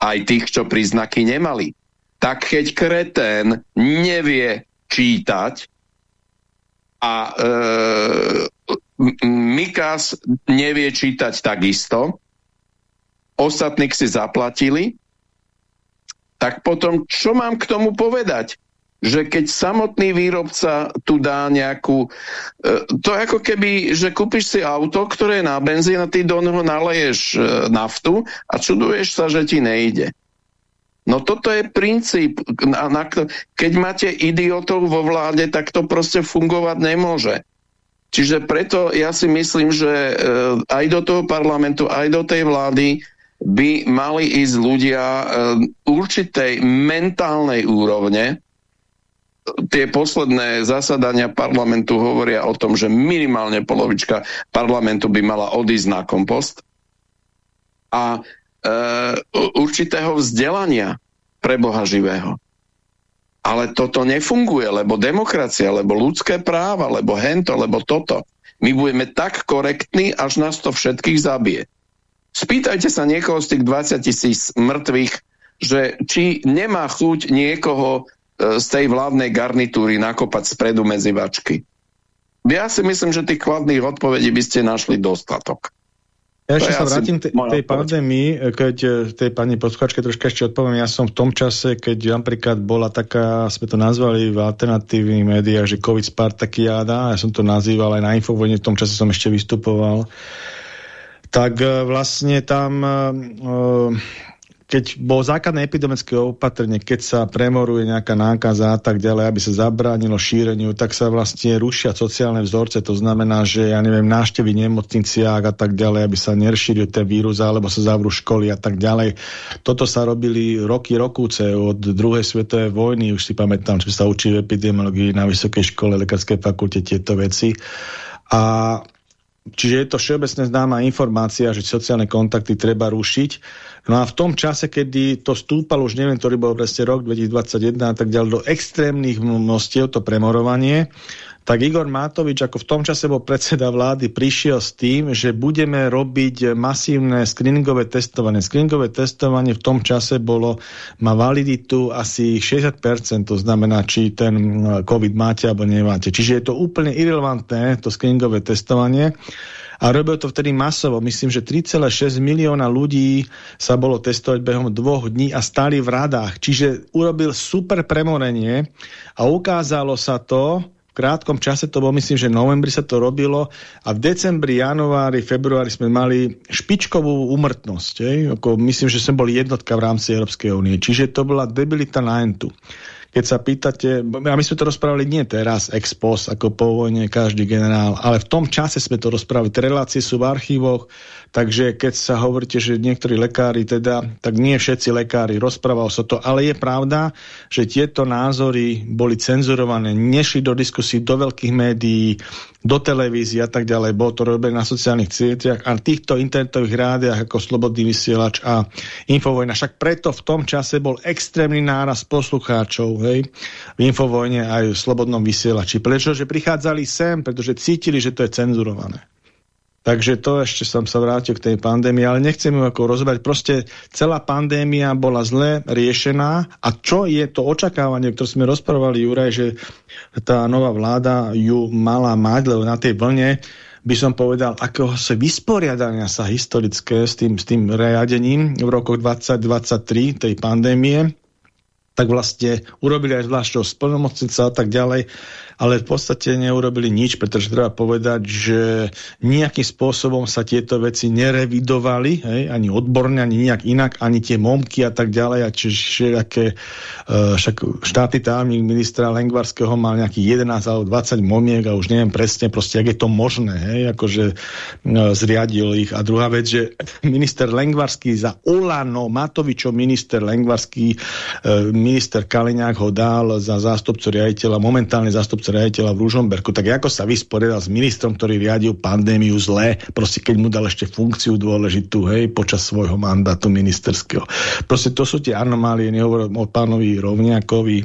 Aj tých, čo príznaky nemali. Tak keď kretén nevie čítať a e, Mikas nevie čítať takisto, ostatných si zaplatili, tak potom čo mám k tomu povedať? Že keď samotný výrobca tu dá nejakú... E, to ako keby, že kúpiš si auto, ktoré je na benzín a ty do neho naleješ e, naftu a čuduješ sa, že ti nejde. No toto je princíp. Keď máte idiotov vo vláde, tak to proste fungovať nemôže. Čiže preto ja si myslím, že e, aj do toho parlamentu, aj do tej vlády by mali ísť ľudia určitej mentálnej úrovne, tie posledné zasadania parlamentu hovoria o tom, že minimálne polovička parlamentu by mala odísť na kompost a e, určitého vzdelania pre Boha živého. Ale toto nefunguje, lebo demokracia, lebo ľudské práva, lebo hento, lebo toto. My budeme tak korektní, až nás to všetkých zabije. Spýtajte sa niekoho z tých 20 tisíc mŕtvych, že či nemá chuť niekoho z tej vládnej garnitúry nakopať spredu medzi vačky? Ja si myslím, že tých kladných odpovedí by ste našli dostatok. Ja ešte sa vrátim tej, tej pandémii, keď e, tej pani posluchačke troška ešte odpoviem. Ja som v tom čase, keď napríklad bola taká, sme to nazvali v alternatívnych médiách, že COVID Spartakiáda, ja som to nazýval aj na Infovojne, v tom čase som ešte vystupoval, tak e, vlastne tam uh, keď bolo základné epidemické opatrenie, keď sa premoruje nejaká nákaza a tak ďalej, aby sa zabránilo šíreniu, tak sa vlastne rušia sociálne vzorce. To znamená, že ja neviem, návštevy nemocniciach a tak ďalej, aby sa neršíril ten vírus, alebo sa zavrú školy a tak ďalej. Toto sa robili roky, rokúce od druhej svetovej vojny, už si pamätám, že sa učí v epidemiológii na Vysokej škole, lekárskej fakulte tieto veci. A Čiže je to všeobecne známa informácia, že sociálne kontakty treba rušiť. No a v tom čase, kedy to stúpalo, už neviem, ktorý bol presne rok 2021 a tak ďalej, do extrémnych množstiev to premorovanie, tak Igor Matovič, ako v tom čase bol predseda vlády, prišiel s tým, že budeme robiť masívne screeningové testovanie. Screeningové testovanie v tom čase bolo, má validitu asi 60%, to znamená, či ten COVID máte alebo nemáte. Čiže je to úplne irrelevantné, to screeningové testovanie a robil to vtedy masovo. Myslím, že 3,6 milióna ľudí sa bolo testovať behom dvoch dní a stáli v radách. Čiže urobil super premorenie a ukázalo sa to, krátkom čase, to bolo myslím, že v novembri sa to robilo a v decembri, januári, februári sme mali špičkovú umrtnosť. Ako, myslím, že sme boli jednotka v rámci Európskej únie. Čiže to bola debilita na entu keď sa pýtate, a my sme to rozprávali nie teraz, ex post, ako po vojne každý generál, ale v tom čase sme to rozprávali. Relácie sú v archívoch, takže keď sa hovoríte, že niektorí lekári teda, tak nie všetci lekári, rozprával sa to, ale je pravda, že tieto názory boli cenzurované, nešli do diskusí do veľkých médií, do televízie a tak ďalej. Bolo to robené na sociálnych sieťach a týchto internetových rádiách ako Slobodný vysielač a Infovojna. Však preto v tom čase bol extrémny náraz poslucháčov hej, v Infovojne aj v Slobodnom vysielači. Prečo? Že prichádzali sem, pretože cítili, že to je cenzurované. Takže to ešte som sa vrátil k tej pandémii, ale nechcem ju ako rozbrať. Proste celá pandémia bola zle riešená a čo je to očakávanie, ktoré sme rozprávali, Juraj, že tá nová vláda ju mala mať, lebo na tej vlne by som povedal, ako sa vysporiadania sa historické s tým, s tým riadením v rokoch 2023 tej pandémie, tak vlastne urobili aj zvláštneho splnomocnica a tak ďalej ale v podstate neurobili nič, pretože treba povedať, že nejakým spôsobom sa tieto veci nerevidovali, hej, ani odborne, ani nejak inak, ani tie momky a tak ďalej, a čiže aké, uh, však štátny tajomník ministra Lengvarského mal nejakých 11 alebo 20 momiek a už neviem presne, proste, jak je to možné, hej, akože uh, zriadil ich. A druhá vec, že minister Lengvarský za Olano, Matovičov minister Lengvarský, uh, minister Kaliňák ho dal za zástupcu riaditeľa, momentálne zástupcu riaditeľa v Ružomberku, tak ako sa vysporiadal s ministrom, ktorý riadil pandémiu zle, proste keď mu dal ešte funkciu dôležitú, hej, počas svojho mandátu ministerského. Proste to sú tie anomálie, nehovorím o pánovi Rovniakovi,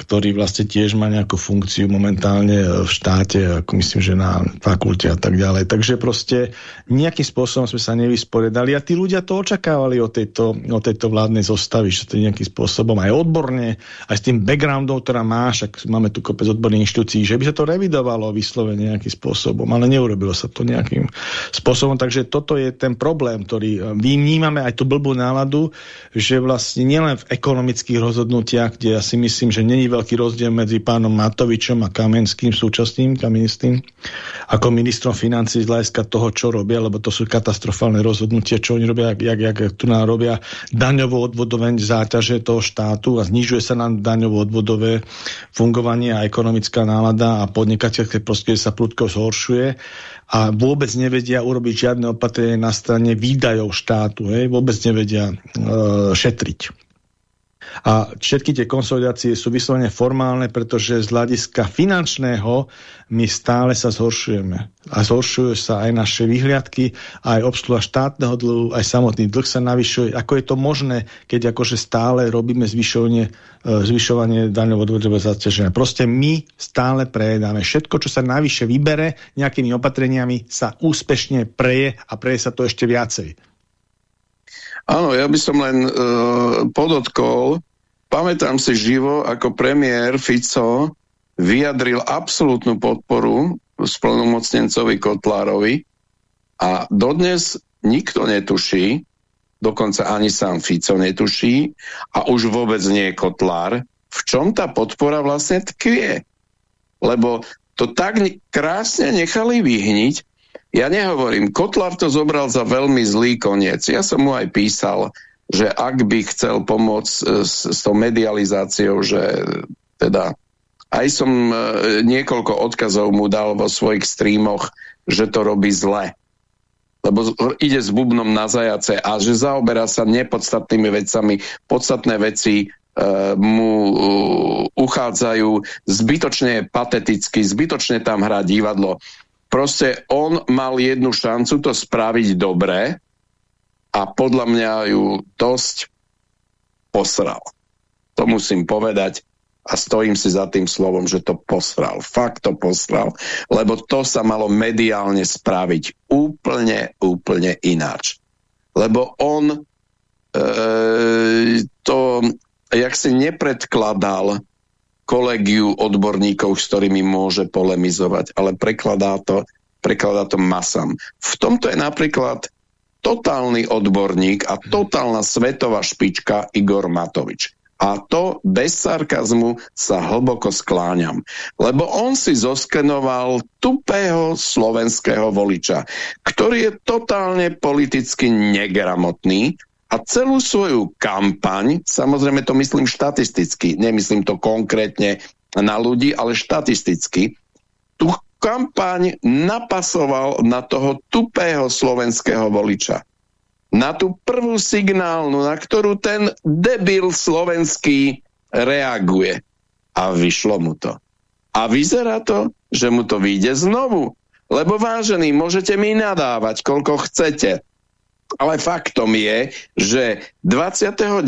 ktorý vlastne tiež má nejakú funkciu momentálne v štáte, ako myslím, že na fakulte a tak ďalej. Takže proste nejakým spôsobom sme sa nevysporiadali a tí ľudia to očakávali od tejto, od tejto vládnej zostavy, že to nejakým spôsobom aj odborne, aj s tým backgroundom, ktorá máš, ak máme tu kopec odborných inštitúcií, že by sa to revidovalo vyslovene nejakým spôsobom, ale neurobilo sa to nejakým spôsobom. Takže toto je ten problém, ktorý vnímame aj tú blbú náladu, že vlastne nielen v ekonomických rozhodnutiach, kde ja si myslím, že není veľký rozdiel medzi pánom Matovičom a Kamenským súčasným, Kamenským, ako ministrom financí z hľadiska toho, čo robia, lebo to sú katastrofálne rozhodnutia, čo oni robia, jak, jak tu nám robia daňovo odvodové záťaže toho štátu a znižuje sa nám daňovo odvodové fungovanie a ekonomická nálada a podnikateľské prostredie sa prudko zhoršuje a vôbec nevedia urobiť žiadne opatrenie na strane výdajov štátu, hej? vôbec nevedia e, šetriť. A všetky tie konsolidácie sú vyslovene formálne, pretože z hľadiska finančného my stále sa zhoršujeme. A zhoršujú sa aj naše vyhliadky, aj obsluha štátneho dlhu, aj samotný dlh sa navyšuje. Ako je to možné, keď akože stále robíme zvyšovanie, zvyšovanie daňov odvodového zaťaženia. Proste my stále prejedáme. Všetko, čo sa navyše vybere nejakými opatreniami, sa úspešne preje a preje sa to ešte viacej. Áno, ja by som len uh, podotkol, pamätám si živo, ako premiér Fico vyjadril absolútnu podporu splnomocnencovi Kotlárovi a dodnes nikto netuší, dokonca ani sám Fico netuší a už vôbec nie je Kotlár, v čom tá podpora vlastne tkvie. Lebo to tak krásne nechali vyhniť. Ja nehovorím, Kotlár to zobral za veľmi zlý koniec. Ja som mu aj písal, že ak by chcel pomôcť e, s, s tou medializáciou, že teda aj som e, niekoľko odkazov mu dal vo svojich streamoch, že to robí zle lebo ide s bubnom na zajace a že zaoberá sa nepodstatnými vecami. Podstatné veci uh, mu uh, uchádzajú, zbytočne pateticky, zbytočne tam hrá divadlo. Proste on mal jednu šancu to spraviť dobre a podľa mňa ju dosť posral. To musím povedať a stojím si za tým slovom, že to posral. Fakt to posral, lebo to sa malo mediálne spraviť úplne, úplne ináč. Lebo on e, to, jak si nepredkladal kolegiu odborníkov, s ktorými môže polemizovať, ale prekladá to, prekladá to masám. V tomto je napríklad totálny odborník a totálna svetová špička Igor Matovič. A to bez sarkazmu sa hlboko skláňam. Lebo on si zoskenoval tupého slovenského voliča, ktorý je totálne politicky negramotný a celú svoju kampaň, samozrejme to myslím štatisticky, nemyslím to konkrétne na ľudí, ale štatisticky, tú kampaň napasoval na toho tupého slovenského voliča na tú prvú signálnu, na ktorú ten debil slovenský reaguje. A vyšlo mu to. A vyzerá to, že mu to vyjde znovu. Lebo vážení, môžete mi nadávať, koľko chcete. Ale faktom je, že 29.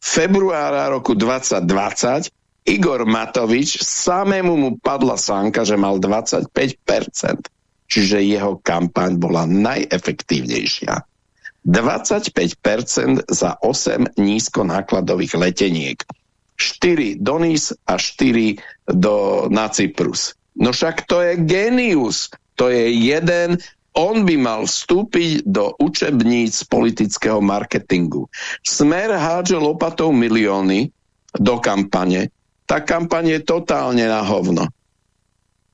februára roku 2020 Igor Matovič samému mu padla sánka, že mal 25%. Čiže jeho kampaň bola najefektívnejšia. 25% za 8 nízkonákladových leteniek. 4 do Nice a 4 do, na Cyprus. No však to je genius. To je jeden on by mal vstúpiť do učebníc politického marketingu. Smer hádže lopatou milióny do kampane. Tá kampaň je totálne na hovno.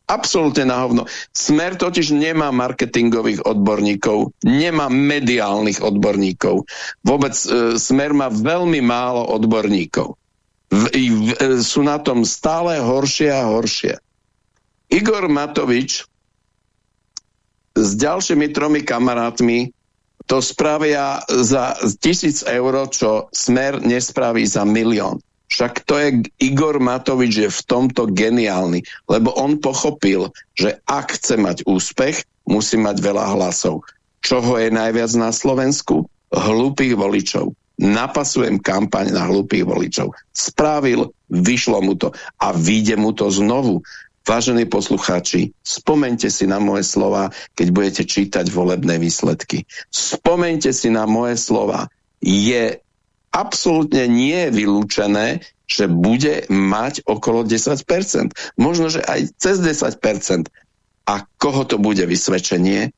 Absolútne na hovno. Smer totiž nemá marketingových odborníkov, nemá mediálnych odborníkov. Vôbec e, Smer má veľmi málo odborníkov. V, v, e, sú na tom stále horšie a horšie. Igor Matovič s ďalšími tromi kamarátmi to spravia za tisíc eur, čo Smer nespraví za milión. Však to je, Igor Matovič je v tomto geniálny, lebo on pochopil, že ak chce mať úspech, musí mať veľa hlasov. Čoho je najviac na Slovensku? Hlúpých voličov. Napasujem kampaň na hlúpých voličov. Spravil, vyšlo mu to a vyjde mu to znovu. Vážení poslucháči, spomente si na moje slova, keď budete čítať volebné výsledky. Spomente si na moje slova. Je absolútne nie je vylúčené, že bude mať okolo 10%. Možno, že aj cez 10%. A koho to bude vysvedčenie?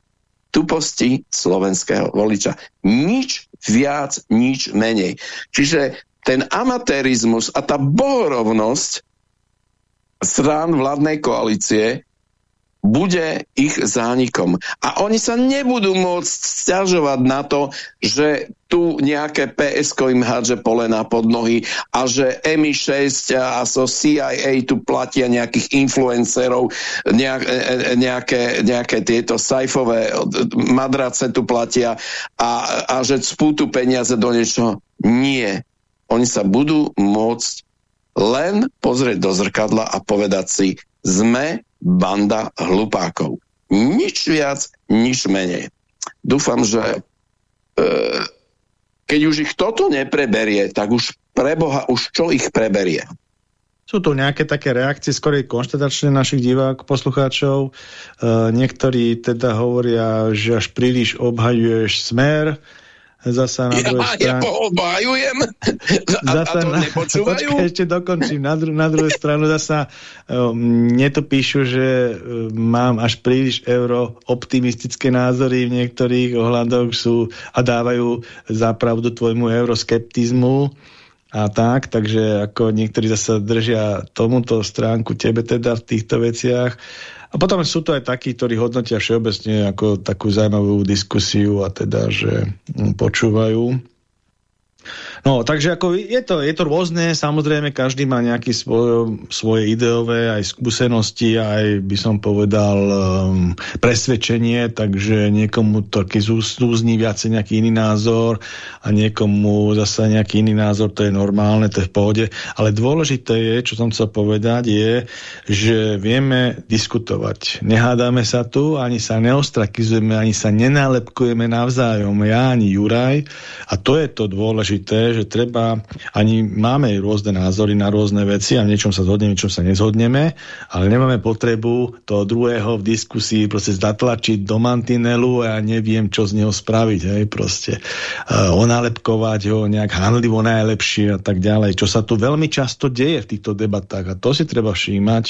Tuposti slovenského voliča. Nič viac, nič menej. Čiže ten amatérizmus a tá bohorovnosť strán vládnej koalície bude ich zánikom. A oni sa nebudú môcť stiažovať na to, že tu nejaké PSK im hádže polena pod nohy a že MI6 a so CIA tu platia nejakých influencerov, nejak, e, e, nejaké, nejaké tieto sajfové madrace tu platia a, a že spú tu peniaze do niečoho. Nie. Oni sa budú môcť len pozrieť do zrkadla a povedať si, sme banda hlupákov. Nič viac, nič menej. Dúfam, že e, keď už ich toto nepreberie, tak už preboha, už čo ich preberie? Sú tu nejaké také reakcie, skorej konštatačné našich divák, poslucháčov. E, niektorí teda hovoria, že až príliš obhajuješ smer, zasa na ja, druhej strane... Ja obhajujem a, zasa a to nepočúvajú? Počkaj, ešte dokončím. Na, dru na druhej stranu zasa um, mne to píšu, že um, mám až príliš euro optimistické názory v niektorých ohľadoch sú a dávajú zapravdu tvojmu euroskeptizmu a tak, takže ako niektorí zase držia tomuto stránku tebe teda v týchto veciach a potom sú to aj takí, ktorí hodnotia všeobecne ako takú zaujímavú diskusiu a teda, že počúvajú. No, takže ako je to, je to rôzne, samozrejme každý má nejaké svoj, svoje ideové aj skúsenosti, aj by som povedal um, presvedčenie, takže niekomu to zúzní viacej nejaký iný názor a niekomu zase nejaký iný názor, to je normálne, to je v pohode, ale dôležité je, čo som chcel povedať, je, že vieme diskutovať. Nehádame sa tu, ani sa neostrakizujeme, ani sa nenálepkujeme navzájom, ja ani Juraj. A to je to dôležité, že treba, ani máme rôzne názory na rôzne veci a v niečom sa zhodneme, niečom sa nezhodneme, ale nemáme potrebu toho druhého v diskusii proste zatlačiť do mantinelu a ja neviem, čo z neho spraviť, hej, proste uh, onálepkovať ho nejak handlivo najlepšie a tak ďalej, čo sa tu veľmi často deje v týchto debatách a to si treba všímať,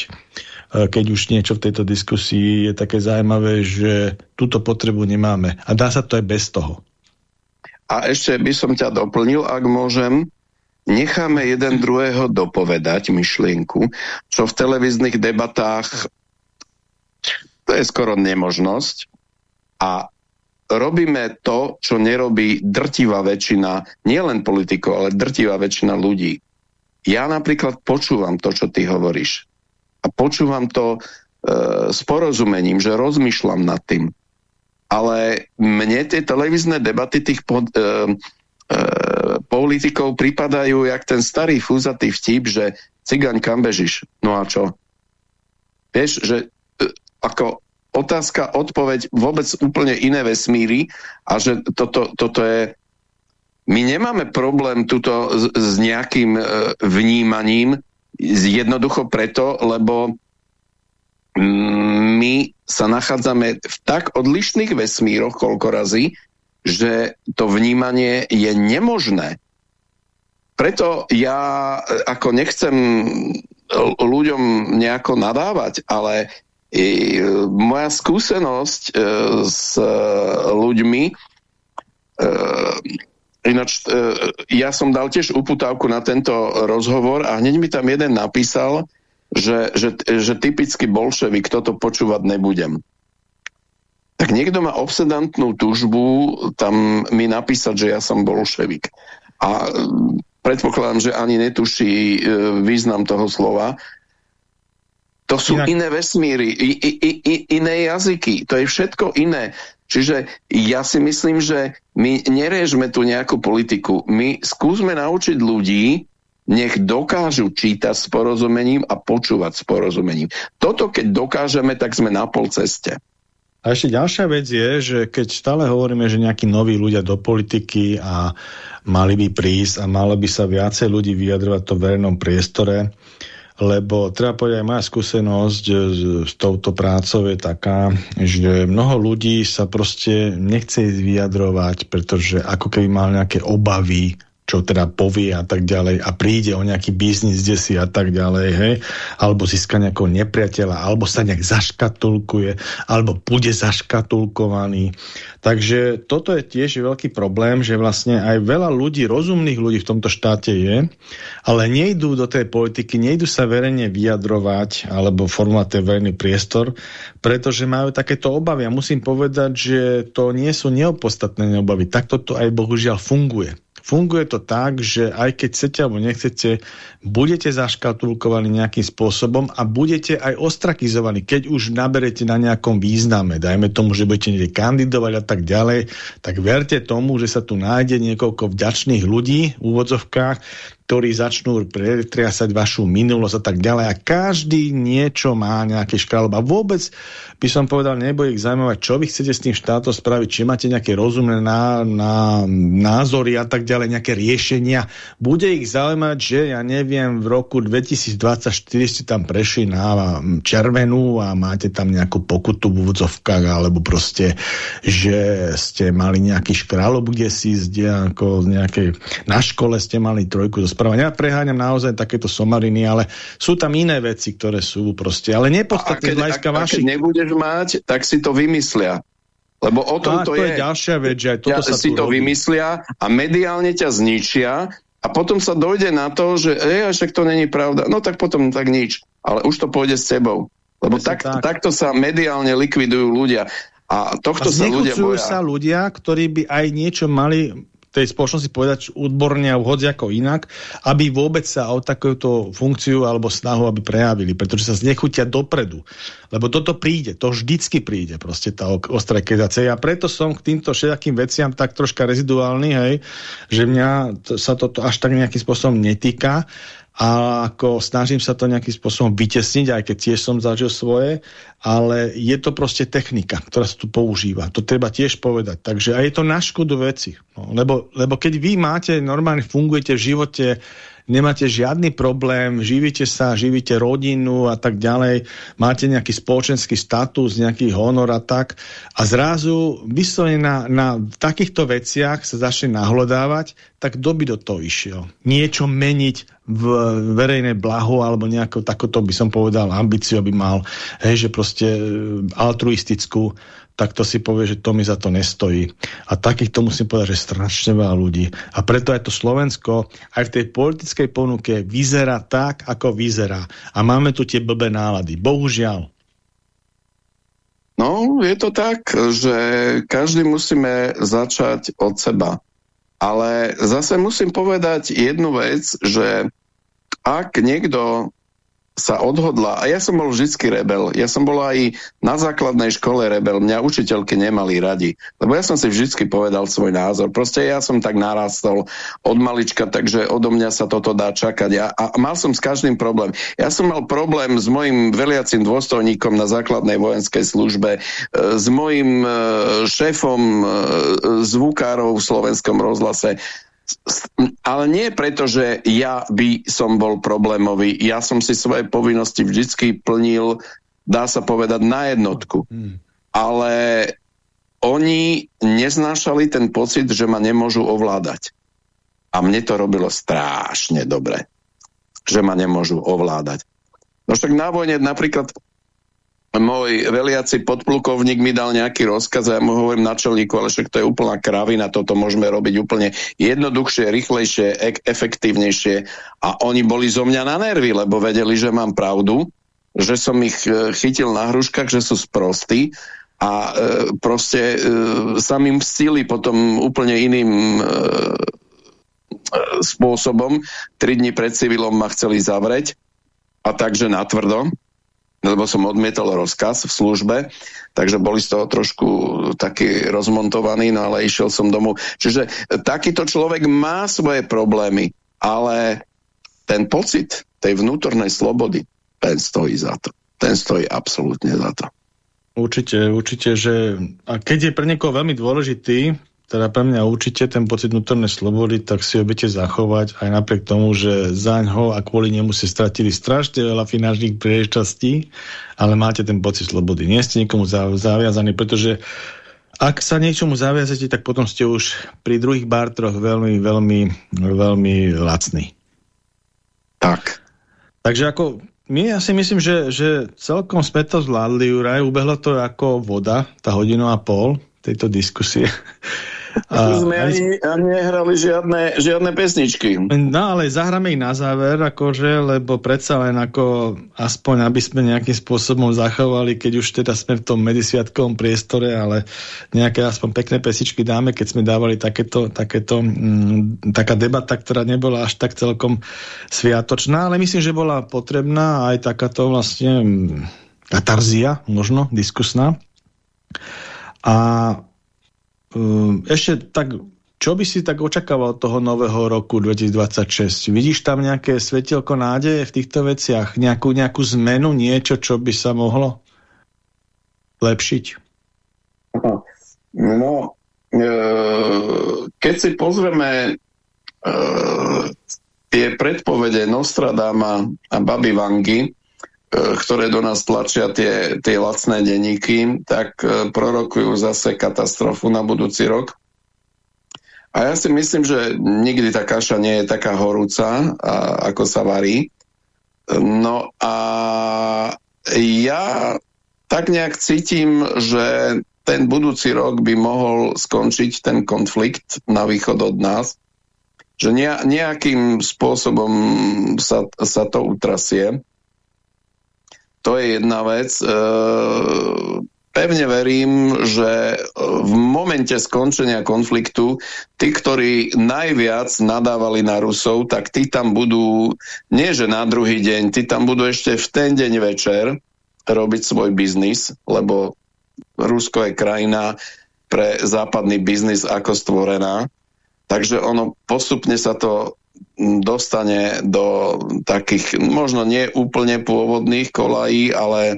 uh, keď už niečo v tejto diskusii je také zaujímavé, že túto potrebu nemáme a dá sa to aj bez toho. A ešte by som ťa doplnil, ak môžem, necháme jeden druhého dopovedať myšlienku, čo v televíznych debatách to je skoro nemožnosť. A robíme to, čo nerobí drtivá väčšina, nielen politikov, ale drtivá väčšina ľudí. Ja napríklad počúvam to, čo ty hovoríš. A počúvam to e, s porozumením, že rozmýšľam nad tým ale mne tie televízne debaty tých pod, e, e, politikov pripadajú jak ten starý fúzatý vtip, že cigaň kam bežiš? No a čo? Vieš, že e, ako otázka, odpoveď vôbec úplne iné vesmíry a že toto, toto je my nemáme problém tuto s, s nejakým e, vnímaním jednoducho preto, lebo my sa nachádzame v tak odlišných vesmíroch koľko razy, že to vnímanie je nemožné. Preto ja e, ako nechcem ľuďom nejako nadávať, ale e, moja skúsenosť e, s ľuďmi Ináč, ja som dal tiež uputávku na tento rozhovor a hneď mi tam jeden napísal, že, že, že typicky bolševik toto počúvať nebudem. Tak niekto má obsedantnú tužbu tam mi napísať, že ja som bolševik. A predpokladám, že ani netuší e, význam toho slova. To sú Inak... iné vesmíry, i, i, i, iné jazyky, to je všetko iné. Čiže ja si myslím, že my neriežme tu nejakú politiku. My skúsme naučiť ľudí, nech dokážu čítať s porozumením a počúvať s porozumením. Toto keď dokážeme, tak sme na pol ceste. A ešte ďalšia vec je, že keď stále hovoríme, že nejakí noví ľudia do politiky a mali by prísť a malo by sa viacej ľudí vyjadrovať to v verejnom priestore, lebo treba povedať, aj moja skúsenosť s, touto prácou je taká, že mnoho ľudí sa proste nechce vyjadrovať, pretože ako keby mal nejaké obavy čo teda povie a tak ďalej a príde o nejaký biznis kde si a tak ďalej, hej, alebo získa nejakého nepriateľa, alebo sa nejak zaškatulkuje, alebo bude zaškatulkovaný. Takže toto je tiež veľký problém, že vlastne aj veľa ľudí, rozumných ľudí v tomto štáte je, ale nejdú do tej politiky, nejdú sa verejne vyjadrovať alebo formovať ten verejný priestor, pretože majú takéto obavy. A musím povedať, že to nie sú neopodstatné obavy. Takto to aj bohužiaľ funguje. Funguje to tak, že aj keď chcete alebo nechcete, budete zaškatulkovaní nejakým spôsobom a budete aj ostrakizovaní, keď už naberete na nejakom význame. Dajme tomu, že budete niekde kandidovať a tak ďalej, tak verte tomu, že sa tu nájde niekoľko vďačných ľudí v úvodzovkách, ktorí začnú pretriasať vašu minulosť a tak ďalej. A každý niečo má nejaké škráľba. Vôbec by som povedal, nebude ich zaujímavať, čo vy chcete s tým štátom spraviť, či máte nejaké rozumné ná, ná, názory a tak ďalej nejaké riešenia. Bude ich zaujímať, že ja neviem, v roku 2024 ste tam prešli na červenú a máte tam nejakú pokutu v úvodzovkách, alebo proste, že ste mali nejaký škralob, kde si kde ako nejakej, na škole ste mali trojku správania. Ja preháňam naozaj takéto somariny, ale sú tam iné veci, ktoré sú proste, ale nepodstatné z hľadiska vašich. Keď nebudeš mať, tak si to vymyslia. Lebo o tom to, to je. je ďalšia vec, že aj toto ja, sa si to robí. vymyslia a mediálne ťa zničia a potom sa dojde na to, že ej, však to není pravda. No tak potom tak nič. Ale už to pôjde s tebou. Lebo tak, tak. takto sa mediálne likvidujú ľudia. A tohto a sa ľudia boja. sa ľudia, ktorí by aj niečo mali tej spoločnosti povedať odborne a hoci ako inak, aby vôbec sa o takúto funkciu alebo snahu aby prejavili, pretože sa znechutia dopredu. Lebo toto príde, to vždycky príde, proste tá ostrá kedácia. A preto som k týmto všetkým veciam tak troška reziduálny, hej, že mňa sa toto až tak nejakým spôsobom netýka a ako snažím sa to nejakým spôsobom vytesniť, aj keď tiež som zažil svoje, ale je to proste technika, ktorá sa tu používa. To treba tiež povedať. Takže aj je to na škodu veci. No, lebo, lebo keď vy máte, normálne fungujete v živote, nemáte žiadny problém, živíte sa, živíte rodinu a tak ďalej, máte nejaký spoločenský status, nejaký honor a tak a zrazu vyslovene na, na takýchto veciach sa začne nahlodávať, tak kto by do toho išiel? Niečo meniť v verejné blaho alebo nejakú takoto by som povedal ambíciu by mal, hej, že proste e, altruistickú tak to si povie, že to mi za to nestojí. A takýchto musím povedať, že strašne veľa ľudí. A preto aj to Slovensko aj v tej politickej ponuke vyzerá tak, ako vyzerá. A máme tu tie blbé nálady. Bohužiaľ. No, je to tak, že každý musíme začať od seba. Ale zase musím povedať jednu vec, že ak niekto sa odhodla, a ja som bol vždycky rebel, ja som bol aj na základnej škole rebel, mňa učiteľky nemali radi, lebo ja som si vždycky povedal svoj názor, proste ja som tak narastol od malička, takže odo mňa sa toto dá čakať. A, a mal som s každým problém. Ja som mal problém s mojim veliacim dôstojníkom na základnej vojenskej službe, e, s mojim e, šéfom e, zvukárov v slovenskom rozhlase, ale nie preto, že ja by som bol problémový. Ja som si svoje povinnosti vždycky plnil, dá sa povedať, na jednotku. Hmm. Ale oni neznášali ten pocit, že ma nemôžu ovládať. A mne to robilo strašne dobre, že ma nemôžu ovládať. No však na vojne napríklad môj veliaci podplukovník mi dal nejaký rozkaz a ja mu hovorím načelníku, ale však to je úplná kravina, toto môžeme robiť úplne jednoduchšie, rýchlejšie, e efektívnejšie a oni boli zo mňa na nervy, lebo vedeli, že mám pravdu, že som ich e, chytil na hruškách, že sú sprostí a e, proste e, sa mi mstili potom úplne iným e, e, spôsobom. Tri dni pred civilom ma chceli zavrieť a takže natvrdo lebo som odmietol rozkaz v službe, takže boli z toho trošku taký rozmontovaní, no ale išiel som domov. Čiže takýto človek má svoje problémy, ale ten pocit tej vnútornej slobody, ten stojí za to. Ten stojí absolútne za to. Určite, určite, že a keď je pre niekoho veľmi dôležitý, teda pre mňa určite ten pocit vnútornej slobody, tak si ho budete zachovať aj napriek tomu, že zaň ho a kvôli nemu si stratili strašne veľa finančných príležitostí, ale máte ten pocit slobody. Nie ste nikomu zaviazaní, pretože ak sa niečomu zaviazete, tak potom ste už pri druhých bartroch veľmi, veľmi, veľmi lacní. Tak. Takže ako my ja si myslím, že, že celkom sme to zvládli, Juraj. Ubehlo to ako voda, tá hodinu a pol tejto diskusie. A, sme ani, ani nehrali žiadne, žiadne pesničky. No ale zahráme ich na záver, akože, lebo predsa len ako aspoň, aby sme nejakým spôsobom zachovali, keď už teda sme v tom medisviatkovom priestore, ale nejaké aspoň pekné pesničky dáme, keď sme dávali takéto, takéto mm, taká debata, ktorá nebola až tak celkom sviatočná, ale myslím, že bola potrebná aj takáto vlastne mm, katarzia, možno, diskusná. A ešte tak, čo by si tak očakával toho nového roku 2026? Vidíš tam nejaké svetielko nádeje v týchto veciach? Nejakú, nejakú zmenu, niečo, čo by sa mohlo lepšiť? No, e, keď si pozrieme tie predpovede Nostradama a Baby Vangy, ktoré do nás tlačia tie, tie lacné denníky, tak e, prorokujú zase katastrofu na budúci rok. A ja si myslím, že nikdy tá kaša nie je taká horúca, a, ako sa varí. No a ja tak nejak cítim, že ten budúci rok by mohol skončiť ten konflikt na východ od nás že nejakým spôsobom sa, sa to utrasie. To je jedna vec. E, pevne verím, že v momente skončenia konfliktu tí, ktorí najviac nadávali na Rusov, tak tí tam budú, nie že na druhý deň, tí tam budú ešte v ten deň večer robiť svoj biznis, lebo Rusko je krajina pre západný biznis ako stvorená Takže ono postupne sa to dostane do takých, možno nie úplne pôvodných kolají, ale e,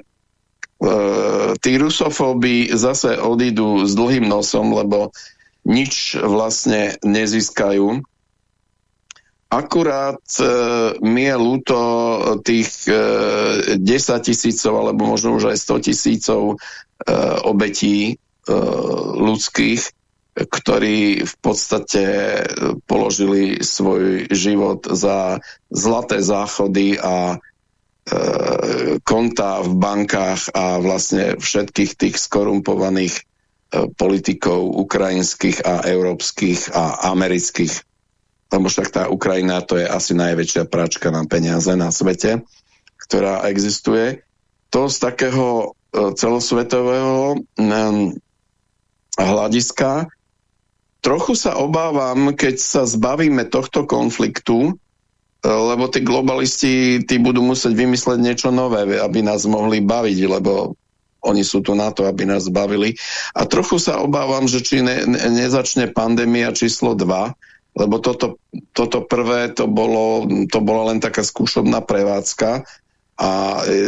tí rusofóby zase odídu s dlhým nosom, lebo nič vlastne nezískajú. Akurát e, mi je ľúto tých e, 10 tisícov alebo možno už aj 100 tisícov e, obetí e, ľudských, ktorí v podstate e, položili svoj život za zlaté záchody a e, konta v bankách a vlastne všetkých tých skorumpovaných e, politikov ukrajinských a európskych a amerických. Lebo však tá Ukrajina to je asi najväčšia pračka na peniaze na svete, ktorá existuje. To z takého e, celosvetového hľadiska Trochu sa obávam, keď sa zbavíme tohto konfliktu, e, lebo tí globalisti tí budú musieť vymysleť niečo nové, aby nás mohli baviť, lebo oni sú tu na to, aby nás bavili. A trochu sa obávam, že či ne, ne, nezačne pandémia číslo 2, lebo toto, toto prvé to bolo, to bola len taká skúšobná prevádzka a e,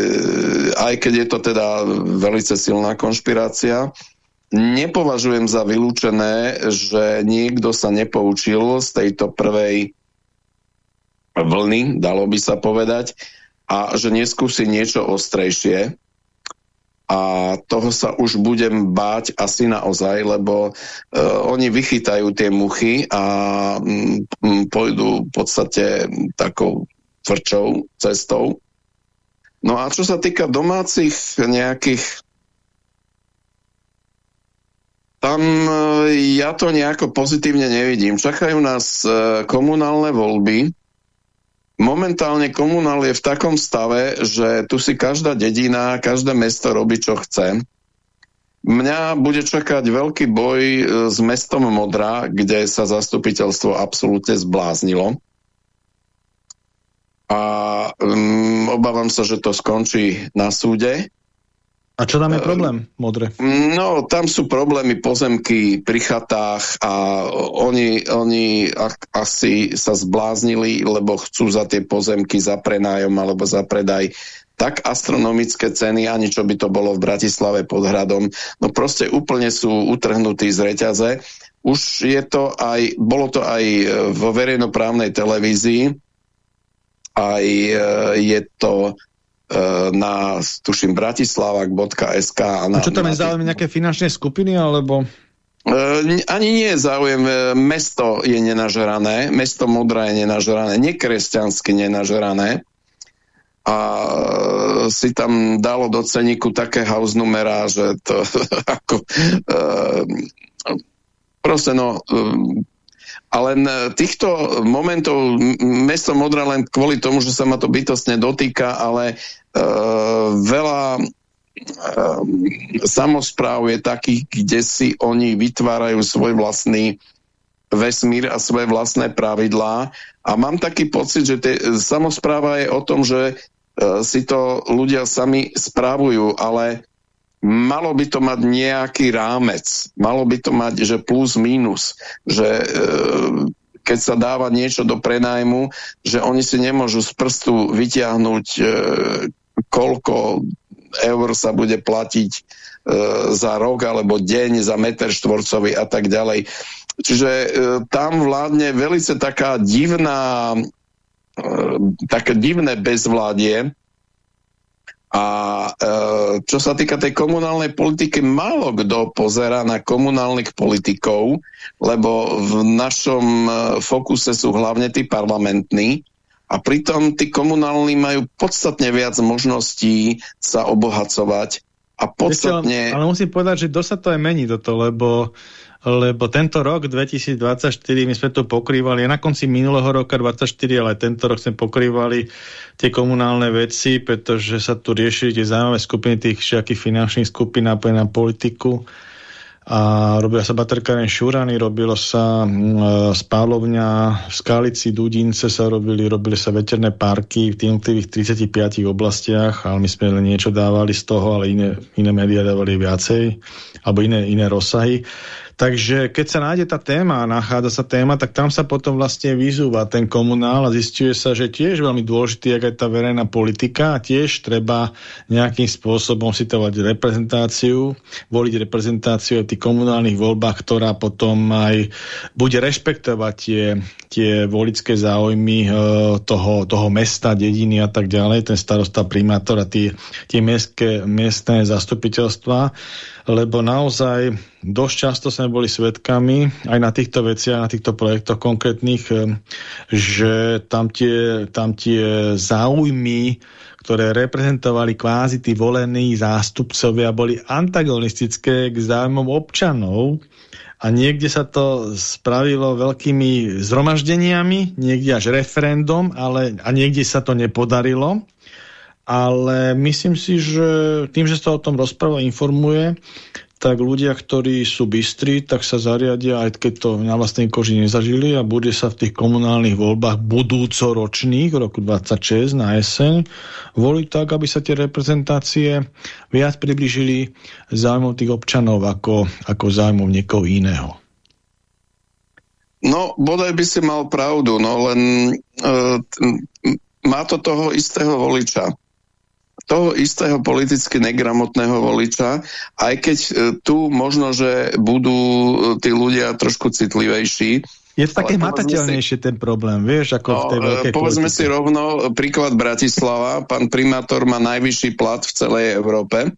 aj keď je to teda veľmi silná konšpirácia, nepovažujem za vylúčené, že niekto sa nepoučil z tejto prvej vlny, dalo by sa povedať, a že neskúsi niečo ostrejšie. A toho sa už budem báť asi naozaj, lebo uh, oni vychytajú tie muchy a um, pôjdu v podstate takou tvrdšou cestou. No a čo sa týka domácich nejakých tam e, ja to nejako pozitívne nevidím. Čakajú nás e, komunálne voľby. Momentálne komunál je v takom stave, že tu si každá dedina, každé mesto robí, čo chce. Mňa bude čakať veľký boj e, s mestom Modra, kde sa zastupiteľstvo absolútne zbláznilo. A um, obávam sa, že to skončí na súde. A čo tam je problém, modré? No, tam sú problémy pozemky pri chatách a oni, oni asi sa zbláznili, lebo chcú za tie pozemky za prenájom alebo za predaj tak astronomické ceny, ani čo by to bolo v Bratislave pod hradom. No proste úplne sú utrhnutí z reťaze. Už je to aj, bolo to aj vo verejnoprávnej televízii, aj e, je to E, na, tuším, bratislavak.sk. A, na, a čo tam je záujem nejaké finančné skupiny, alebo... E, ani nie je záujem, e, mesto je nenažerané, mesto Modra je nenažerané, nekresťansky nenažerané a si tam dalo do ceníku také house numera, že to ako e, proste no a len e, týchto momentov mesto Modra len kvôli tomu, že sa ma to bytostne dotýka, ale uh, veľa uh, samozpráv je takých, kde si oni vytvárajú svoj vlastný vesmír a svoje vlastné pravidlá. A mám taký pocit, že tie, samozpráva je o tom, že uh, si to ľudia sami správujú, ale malo by to mať nejaký rámec, malo by to mať, že plus minus, že e, keď sa dáva niečo do prenajmu, že oni si nemôžu z prstu vyťahnuť e, koľko eur sa bude platiť e, za rok alebo deň, za meter štvorcový a tak ďalej. Čiže e, tam vládne velice taká divná, e, také divné bezvládie. A e, čo sa týka tej komunálnej politiky, málo kto pozera na komunálnych politikov, lebo v našom e, fokuse sú hlavne tí parlamentní. A pritom tí komunálni majú podstatne viac možností sa obohacovať a podstatne... Ale, ale musím povedať, že dosť sa to aj mení toto, lebo lebo tento rok 2024 my sme to pokrývali na konci minulého roka 2024, ale tento rok sme pokrývali tie komunálne veci, pretože sa tu riešili tie zaujímavé skupiny tých všetkých finančných skupín napojené na politiku a robila sa baterkáren Šurany, robilo sa mm, e, spálovňa v Skalici, Dudince sa robili, robili sa veterné parky v tých 35 oblastiach, ale my sme len niečo dávali z toho, ale iné, iné médiá dávali viacej, alebo iné, iné rozsahy. Takže keď sa nájde tá téma, nachádza sa téma, tak tam sa potom vlastne vyzúva ten komunál a zistuje sa, že tiež veľmi dôležitý, jak aj tá verejná politika a tiež treba nejakým spôsobom citovať reprezentáciu, voliť reprezentáciu v tých komunálnych voľbách, ktorá potom aj bude rešpektovať tie, tie volické záujmy e, toho, toho mesta, dediny a tak ďalej, ten starosta, primátor a tie, tie miestne, miestne zastupiteľstva lebo naozaj dosť často sme boli svedkami aj na týchto veciach, na týchto projektoch konkrétnych, eh, že tam tie, tam tie záujmy, ktoré reprezentovali kvázi tí volení zástupcovia, boli antagonistické k záujmom občanov a niekde sa to spravilo veľkými zhromaždeniami, niekde až referendum, ale, a niekde sa to nepodarilo ale myslím si, že tým, že sa o tom rozpráva informuje, tak ľudia, ktorí sú bystrí, tak sa zariadia, aj keď to na vlastnej koži nezažili a bude sa v tých komunálnych voľbách budúcoročných, roku 26 na jeseň, voliť tak, aby sa tie reprezentácie viac približili zájmom tých občanov ako, ako zájmom niekoho iného. No, bodaj by si mal pravdu, no len uh, má to toho istého voliča toho istého politicky negramotného voliča, aj keď e, tu možno, že budú e, tí ľudia trošku citlivejší. Je to také matateľnejšie ten problém, vieš, ako no, v tej no, veľkej Povedzme politike. si rovno, príklad Bratislava, pán primátor má najvyšší plat v celej Európe,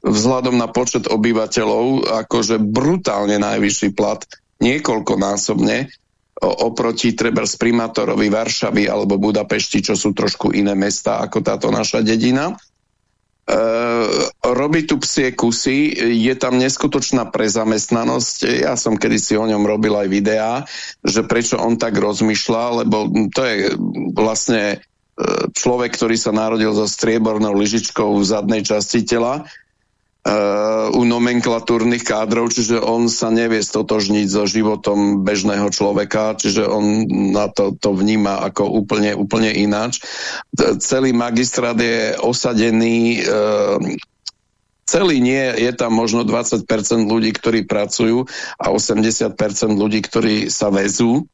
vzhľadom na počet obyvateľov, akože brutálne najvyšší plat, niekoľkonásobne, oproti treba z primátorovi Varšavy alebo Budapešti, čo sú trošku iné mesta ako táto naša dedina. E, robí tu psie kusy, je tam neskutočná prezamestnanosť. Ja som kedysi o ňom robil aj videá, že prečo on tak rozmýšľa, lebo to je vlastne e, človek, ktorý sa narodil so striebornou lyžičkou v zadnej časti tela u nomenklatúrnych kádrov, čiže on sa nevie stotožniť so životom bežného človeka, čiže on na to, to vníma ako úplne, úplne ináč. Celý magistrát je osadený uh, celý nie, je tam možno 20% ľudí, ktorí pracujú a 80% ľudí, ktorí sa vezú.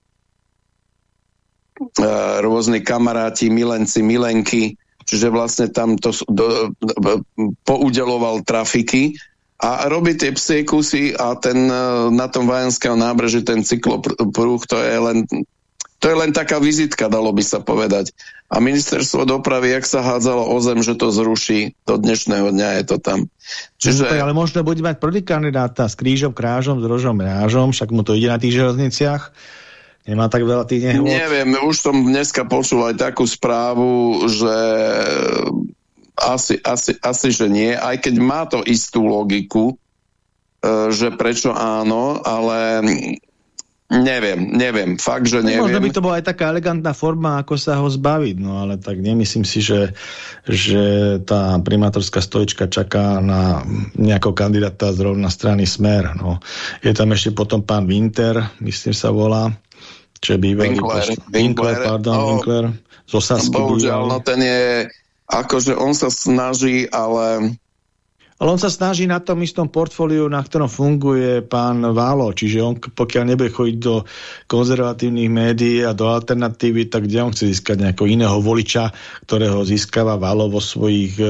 Uh, rôzni kamaráti, milenci, milenky, čiže vlastne tam to do, poudeloval trafiky a robí tie psie kusy a ten e, na tom vojenského nábreží ten cykloprúh, to je len to je len taká vizitka, dalo by sa povedať. A ministerstvo dopravy, jak sa hádzalo o zem, že to zruší, do dnešného dňa je to tam. Čiže... No, ale možno bude mať prvý kandidáta s krížom, krážom, s rožom, rážom, však mu to ide na tých železniciach Nemá tak veľa tých nehôd? Neviem, už som dneska počul aj takú správu, že asi, asi, asi, že nie, aj keď má to istú logiku, e, že prečo áno, ale neviem, neviem, fakt, že neviem. Možno by to bola aj taká elegantná forma, ako sa ho zbaviť, no ale tak nemyslím si, že, že tá primátorská stolička čaká na nejakého kandidáta zrovna strany Smer. No. Je tam ešte potom pán Winter, myslím sa volá, čo je bývalý... Winkler, Winkler, pardon, no, Winkler. Z Osasky Bohužiaľ, no ten je... Akože on sa snaží, ale... Ale on sa snaží na tom istom portfóliu, na ktorom funguje pán Válo, čiže on pokiaľ nebude chodiť do konzervatívnych médií a do alternatívy, tak kde on chce získať nejakého iného voliča, ktorého získava Válo vo svojich e,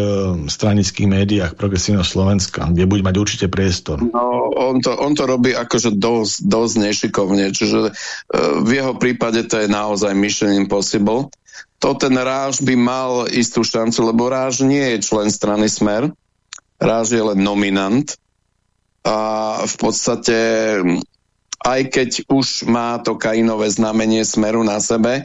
stranických médiách progresívneho Slovenska, kde bude mať určite priestor. No, on to, on to robí akože dosť, dosť nešikovne, čiže e, v jeho prípade to je naozaj mission impossible. To ten Ráž by mal istú šancu, lebo Ráž nie je člen strany Smer, Ráž je len nominant a v podstate aj keď už má to kainové znamenie smeru na sebe, e,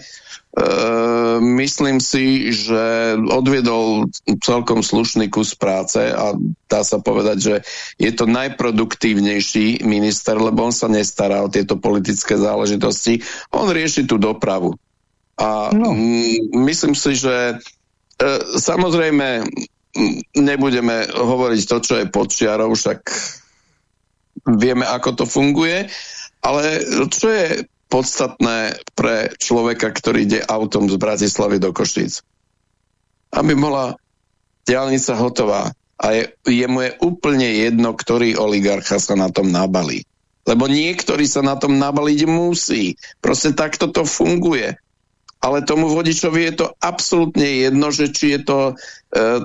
myslím si, že odviedol celkom slušný kus práce a dá sa povedať, že je to najproduktívnejší minister, lebo on sa nestará o tieto politické záležitosti. On rieši tú dopravu. A no. myslím si, že e, samozrejme nebudeme hovoriť to, čo je pod čiarou, však vieme, ako to funguje, ale čo je podstatné pre človeka, ktorý ide autom z Bratislavy do Košíc? Aby bola diálnica hotová a je, jemu je úplne jedno, ktorý oligarcha sa na tom nabalí. Lebo niektorý sa na tom nabaliť musí. Proste takto to funguje ale tomu vodičovi je to absolútne jedno, že či je to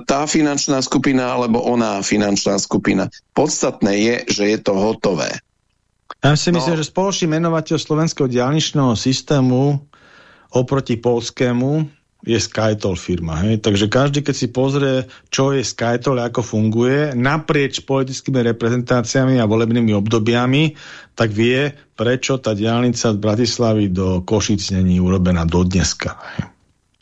tá finančná skupina alebo oná finančná skupina. Podstatné je, že je to hotové. Ja si no. myslím, že spoločný menovateľ slovenského diálničného systému oproti polskému je Skytol firma. Hej? Takže každý, keď si pozrie, čo je Skytol a ako funguje, naprieč politickými reprezentáciami a volebnými obdobiami, tak vie, prečo tá diálnica z Bratislavy do Košic není urobená do dneska. Hej?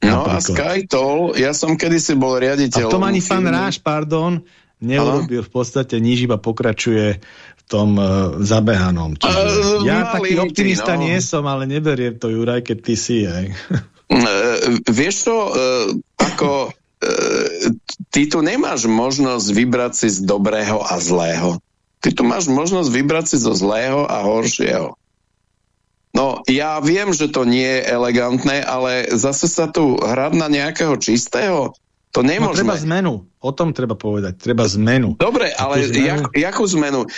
No Napríklad. a Skytol, ja som kedysi bol riaditeľ... A to ani pán Ráš, pardon, neurobil v podstate nič, iba pokračuje v tom uh, zabehanom. Čiže uh, ja taký optimista no. nie som, ale neberiem to, Juraj, keď ty si. Aj. Uh, vieš čo, uh, ako uh, ty tu nemáš možnosť vybrať si z dobrého a zlého. Ty tu máš možnosť vybrať si zo zlého a horšieho. No, ja viem, že to nie je elegantné, ale zase sa tu hrať na nejakého čistého, to nemôžeme. No, treba zmenu. O tom treba povedať. Treba zmenu. Dobre, ale zmenu... Jak, jakú zmenu? E,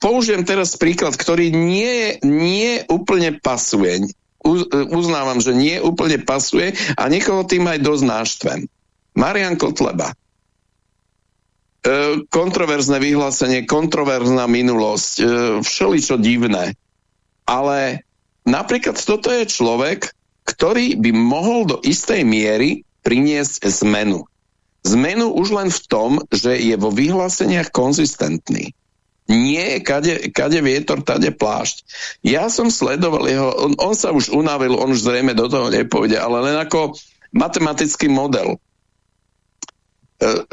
použijem teraz príklad, ktorý nie, nie úplne pasuje uznávam, že nie úplne pasuje a niekoho tým aj dosť náštvem. Marian Kotleba. E, kontroverzné vyhlásenie, kontroverzná minulosť, e, všeličo divné. Ale napríklad toto je človek, ktorý by mohol do istej miery priniesť zmenu. Zmenu už len v tom, že je vo vyhláseniach konzistentný. Nie, kade, kade vietor, tade plášť. Ja som sledoval jeho, on, on sa už unavil, on už zrejme do toho nepôjde, ale len ako matematický model e,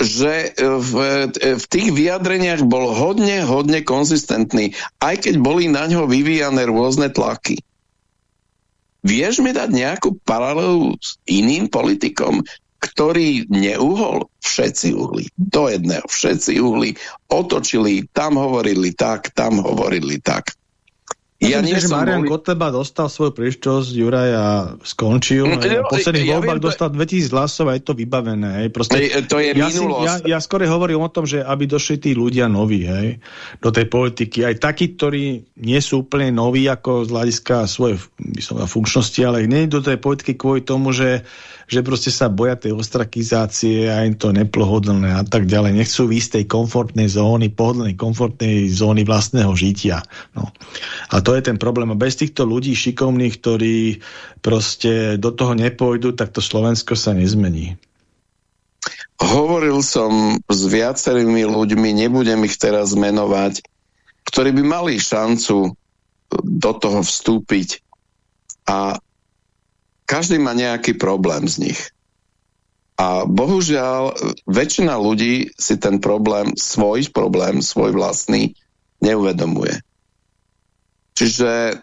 že v, v tých vyjadreniach bol hodne, hodne konzistentný, aj keď boli na ňo vyvíjane rôzne tlaky. Vieš mi dať nejakú paralelu s iným politikom, ktorý neuhol, všetci uhli. Do jedného, všetci uhli. Otočili, tam hovorili tak, tam hovorili tak. Ja nie že Marian boli... Kotleba dostal svoju príšťosť, Juraj a skončil. No, no, posledných ja voľbách dostal 2000 hlasov a je to vybavené. Hej. Proste, to je ja, si, ja, ja skôr hovorím o tom, že aby došli tí ľudia noví hej, do tej politiky. Aj takí, ktorí nie sú úplne noví ako z hľadiska svojej funkčnosti, ale nie do tej politiky kvôli tomu, že že proste sa boja tej ostrakizácie a im to neplohodlné a tak ďalej. Nechcú výjsť tej komfortnej zóny, pohodlnej komfortnej zóny vlastného žitia. No. A to je ten problém. A bez týchto ľudí šikovných, ktorí proste do toho nepôjdu, tak to Slovensko sa nezmení. Hovoril som s viacerými ľuďmi, nebudem ich teraz menovať, ktorí by mali šancu do toho vstúpiť a každý má nejaký problém z nich. A bohužiaľ, väčšina ľudí si ten problém, svoj problém, svoj vlastný, neuvedomuje. Čiže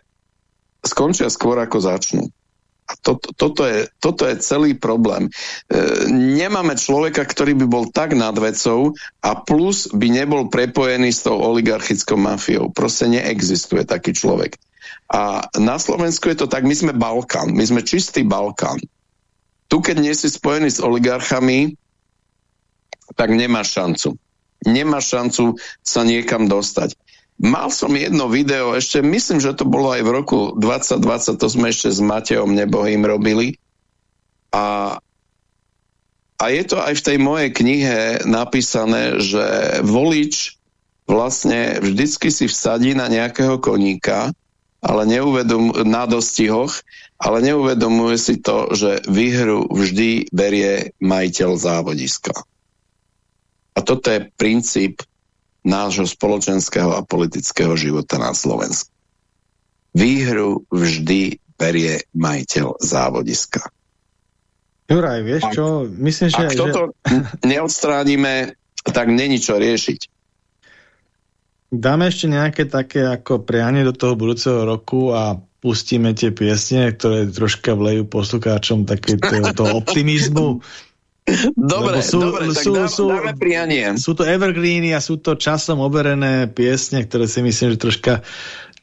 skončia skôr, ako začnú. A to, to, toto, je, toto je celý problém. E, nemáme človeka, ktorý by bol tak nad vecou a plus by nebol prepojený s tou oligarchickou mafiou. Proste neexistuje taký človek. A na Slovensku je to tak, my sme Balkán, my sme čistý Balkán. Tu, keď nie si spojený s oligarchami, tak nemáš šancu. nemá šancu sa niekam dostať. Mal som jedno video, ešte myslím, že to bolo aj v roku 2020, to sme ešte s Mateom Nebohým robili. A, a je to aj v tej mojej knihe napísané, že volič vlastne vždycky si vsadí na nejakého koníka, ale neuvedom, na dostihoch, ale neuvedomuje si to, že výhru vždy berie majiteľ závodiska. A toto je princíp nášho spoločenského a politického života na Slovensku. Výhru vždy berie majiteľ závodiska. Juraj, vieš čo? Myslím, že... Ak toto že... neodstránime, tak není čo riešiť. Dáme ešte nejaké také ako prianie do toho budúceho roku a pustíme tie piesne, ktoré troška vlejú poslucháčom také toho optimizmu. Dobre, sú, dobre, tak sú, sú, dáme prianie. Sú to evergreeny a sú to časom overené piesne, ktoré si myslím, že troška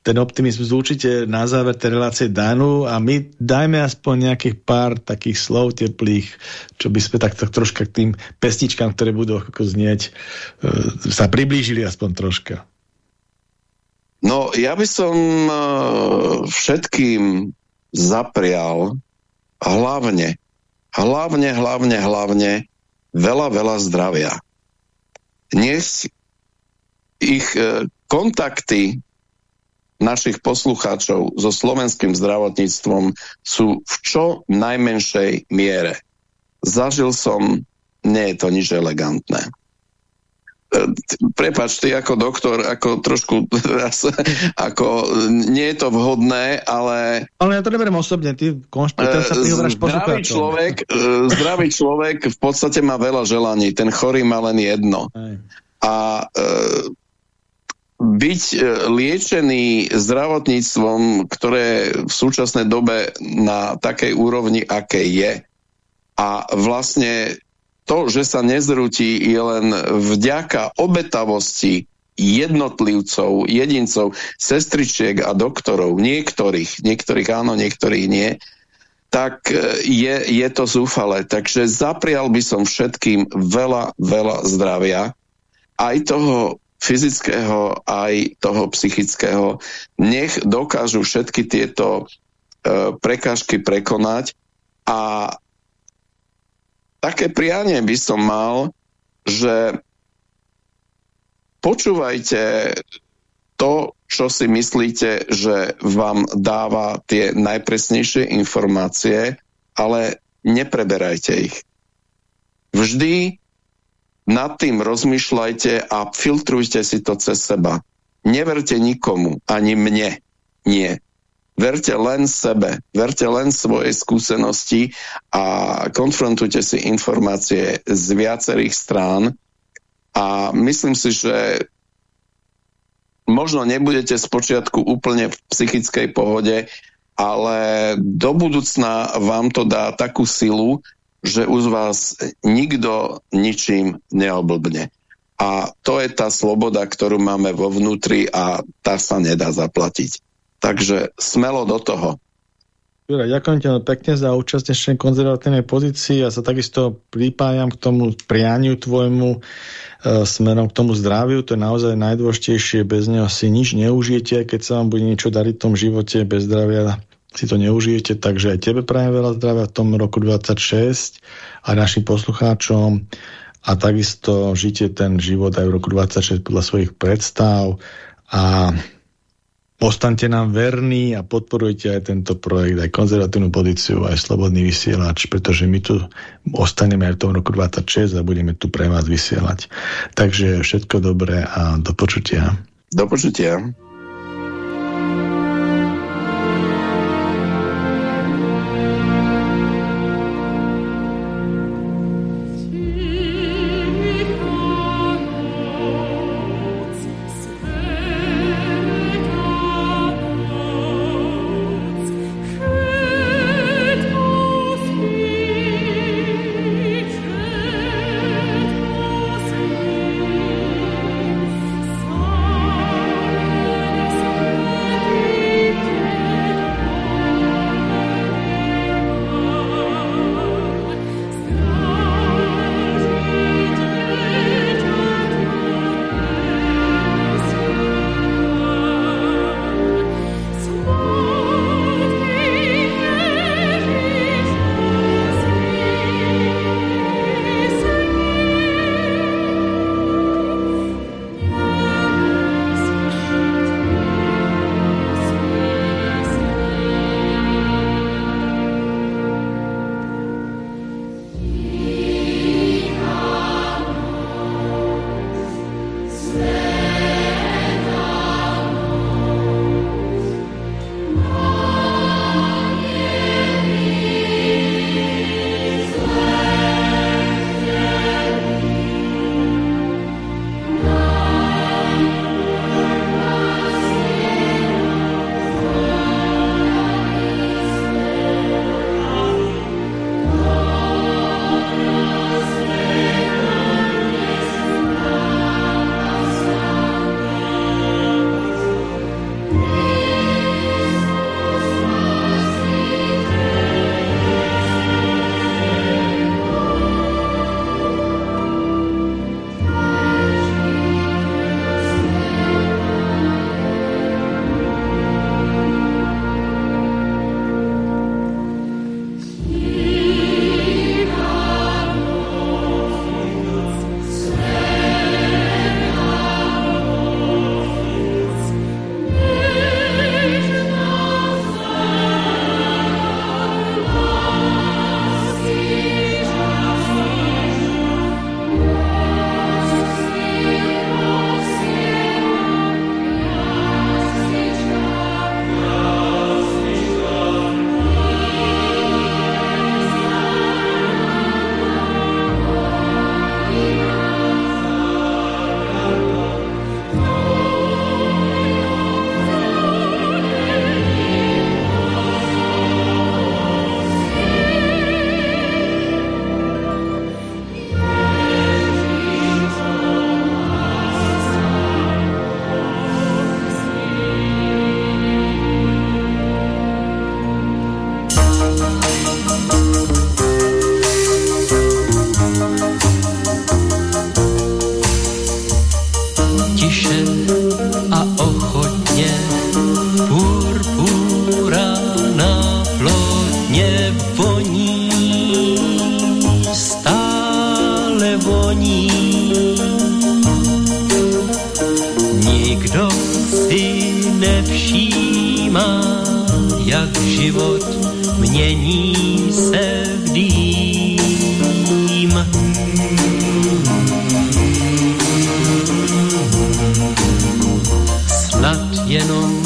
ten optimizmus určite na záver tej relácie danú a my dajme aspoň nejakých pár takých slov teplých, čo by sme takto troška k tým pesničkám, ktoré budú ako znieť, e, sa priblížili aspoň troška. No, ja by som e, všetkým zaprial hlavne hlavne, hlavne, hlavne veľa, veľa zdravia. Nech ich e, kontakty našich poslucháčov so slovenským zdravotníctvom sú v čo najmenšej miere. Zažil som, nie je to nič elegantné. Prepač, ty ako doktor, ako trošku ako nie je to vhodné, ale... Ale ja to neberiem osobne, ty konšpiruješ sa zdravý človek, e, zdravý človek v podstate má veľa želaní, ten chorý má len jedno. Aj. A e, byť liečený zdravotníctvom, ktoré v súčasnej dobe na takej úrovni, aké je, a vlastne to, že sa nezrúti, je len vďaka obetavosti jednotlivcov, jedincov, sestričiek a doktorov, niektorých, niektorých áno, niektorých nie, tak e, je, je to zúfale. Takže zaprial by som všetkým veľa, veľa zdravia, aj toho fyzického, aj toho psychického. Nech dokážu všetky tieto e, prekážky prekonať a také prianie by som mal, že počúvajte to, čo si myslíte, že vám dáva tie najpresnejšie informácie, ale nepreberajte ich. Vždy nad tým rozmýšľajte a filtrujte si to cez seba. Neverte nikomu, ani mne. Nie. Verte len sebe, verte len svojej skúsenosti a konfrontujte si informácie z viacerých strán a myslím si, že možno nebudete z počiatku úplne v psychickej pohode, ale do budúcna vám to dá takú silu, že už vás nikto ničím neoblbne. A to je tá sloboda, ktorú máme vo vnútri a tá sa nedá zaplatiť. Takže smelo do toho. Jura, ďakujem ti pekne za účasť dnešnej konzervatívnej pozícii a sa takisto pripájam k tomu prianiu tvojmu e, smerom k tomu zdraviu. To je naozaj najdôležitejšie. Bez neho si nič neužijete, keď sa vám bude niečo dariť v tom živote. Bez zdravia si to neužijete. Takže aj tebe prajem veľa zdravia v tom roku 26 a našim poslucháčom a takisto žite ten život aj v roku 26 podľa svojich predstav a Ostaňte nám verní a podporujte aj tento projekt, aj konzervatívnu pozíciu, aj slobodný vysielač, pretože my tu ostaneme aj v tom roku 26 a budeme tu pre vás vysielať. Takže všetko dobré a do počutia. Do počutia. Pokojná noc.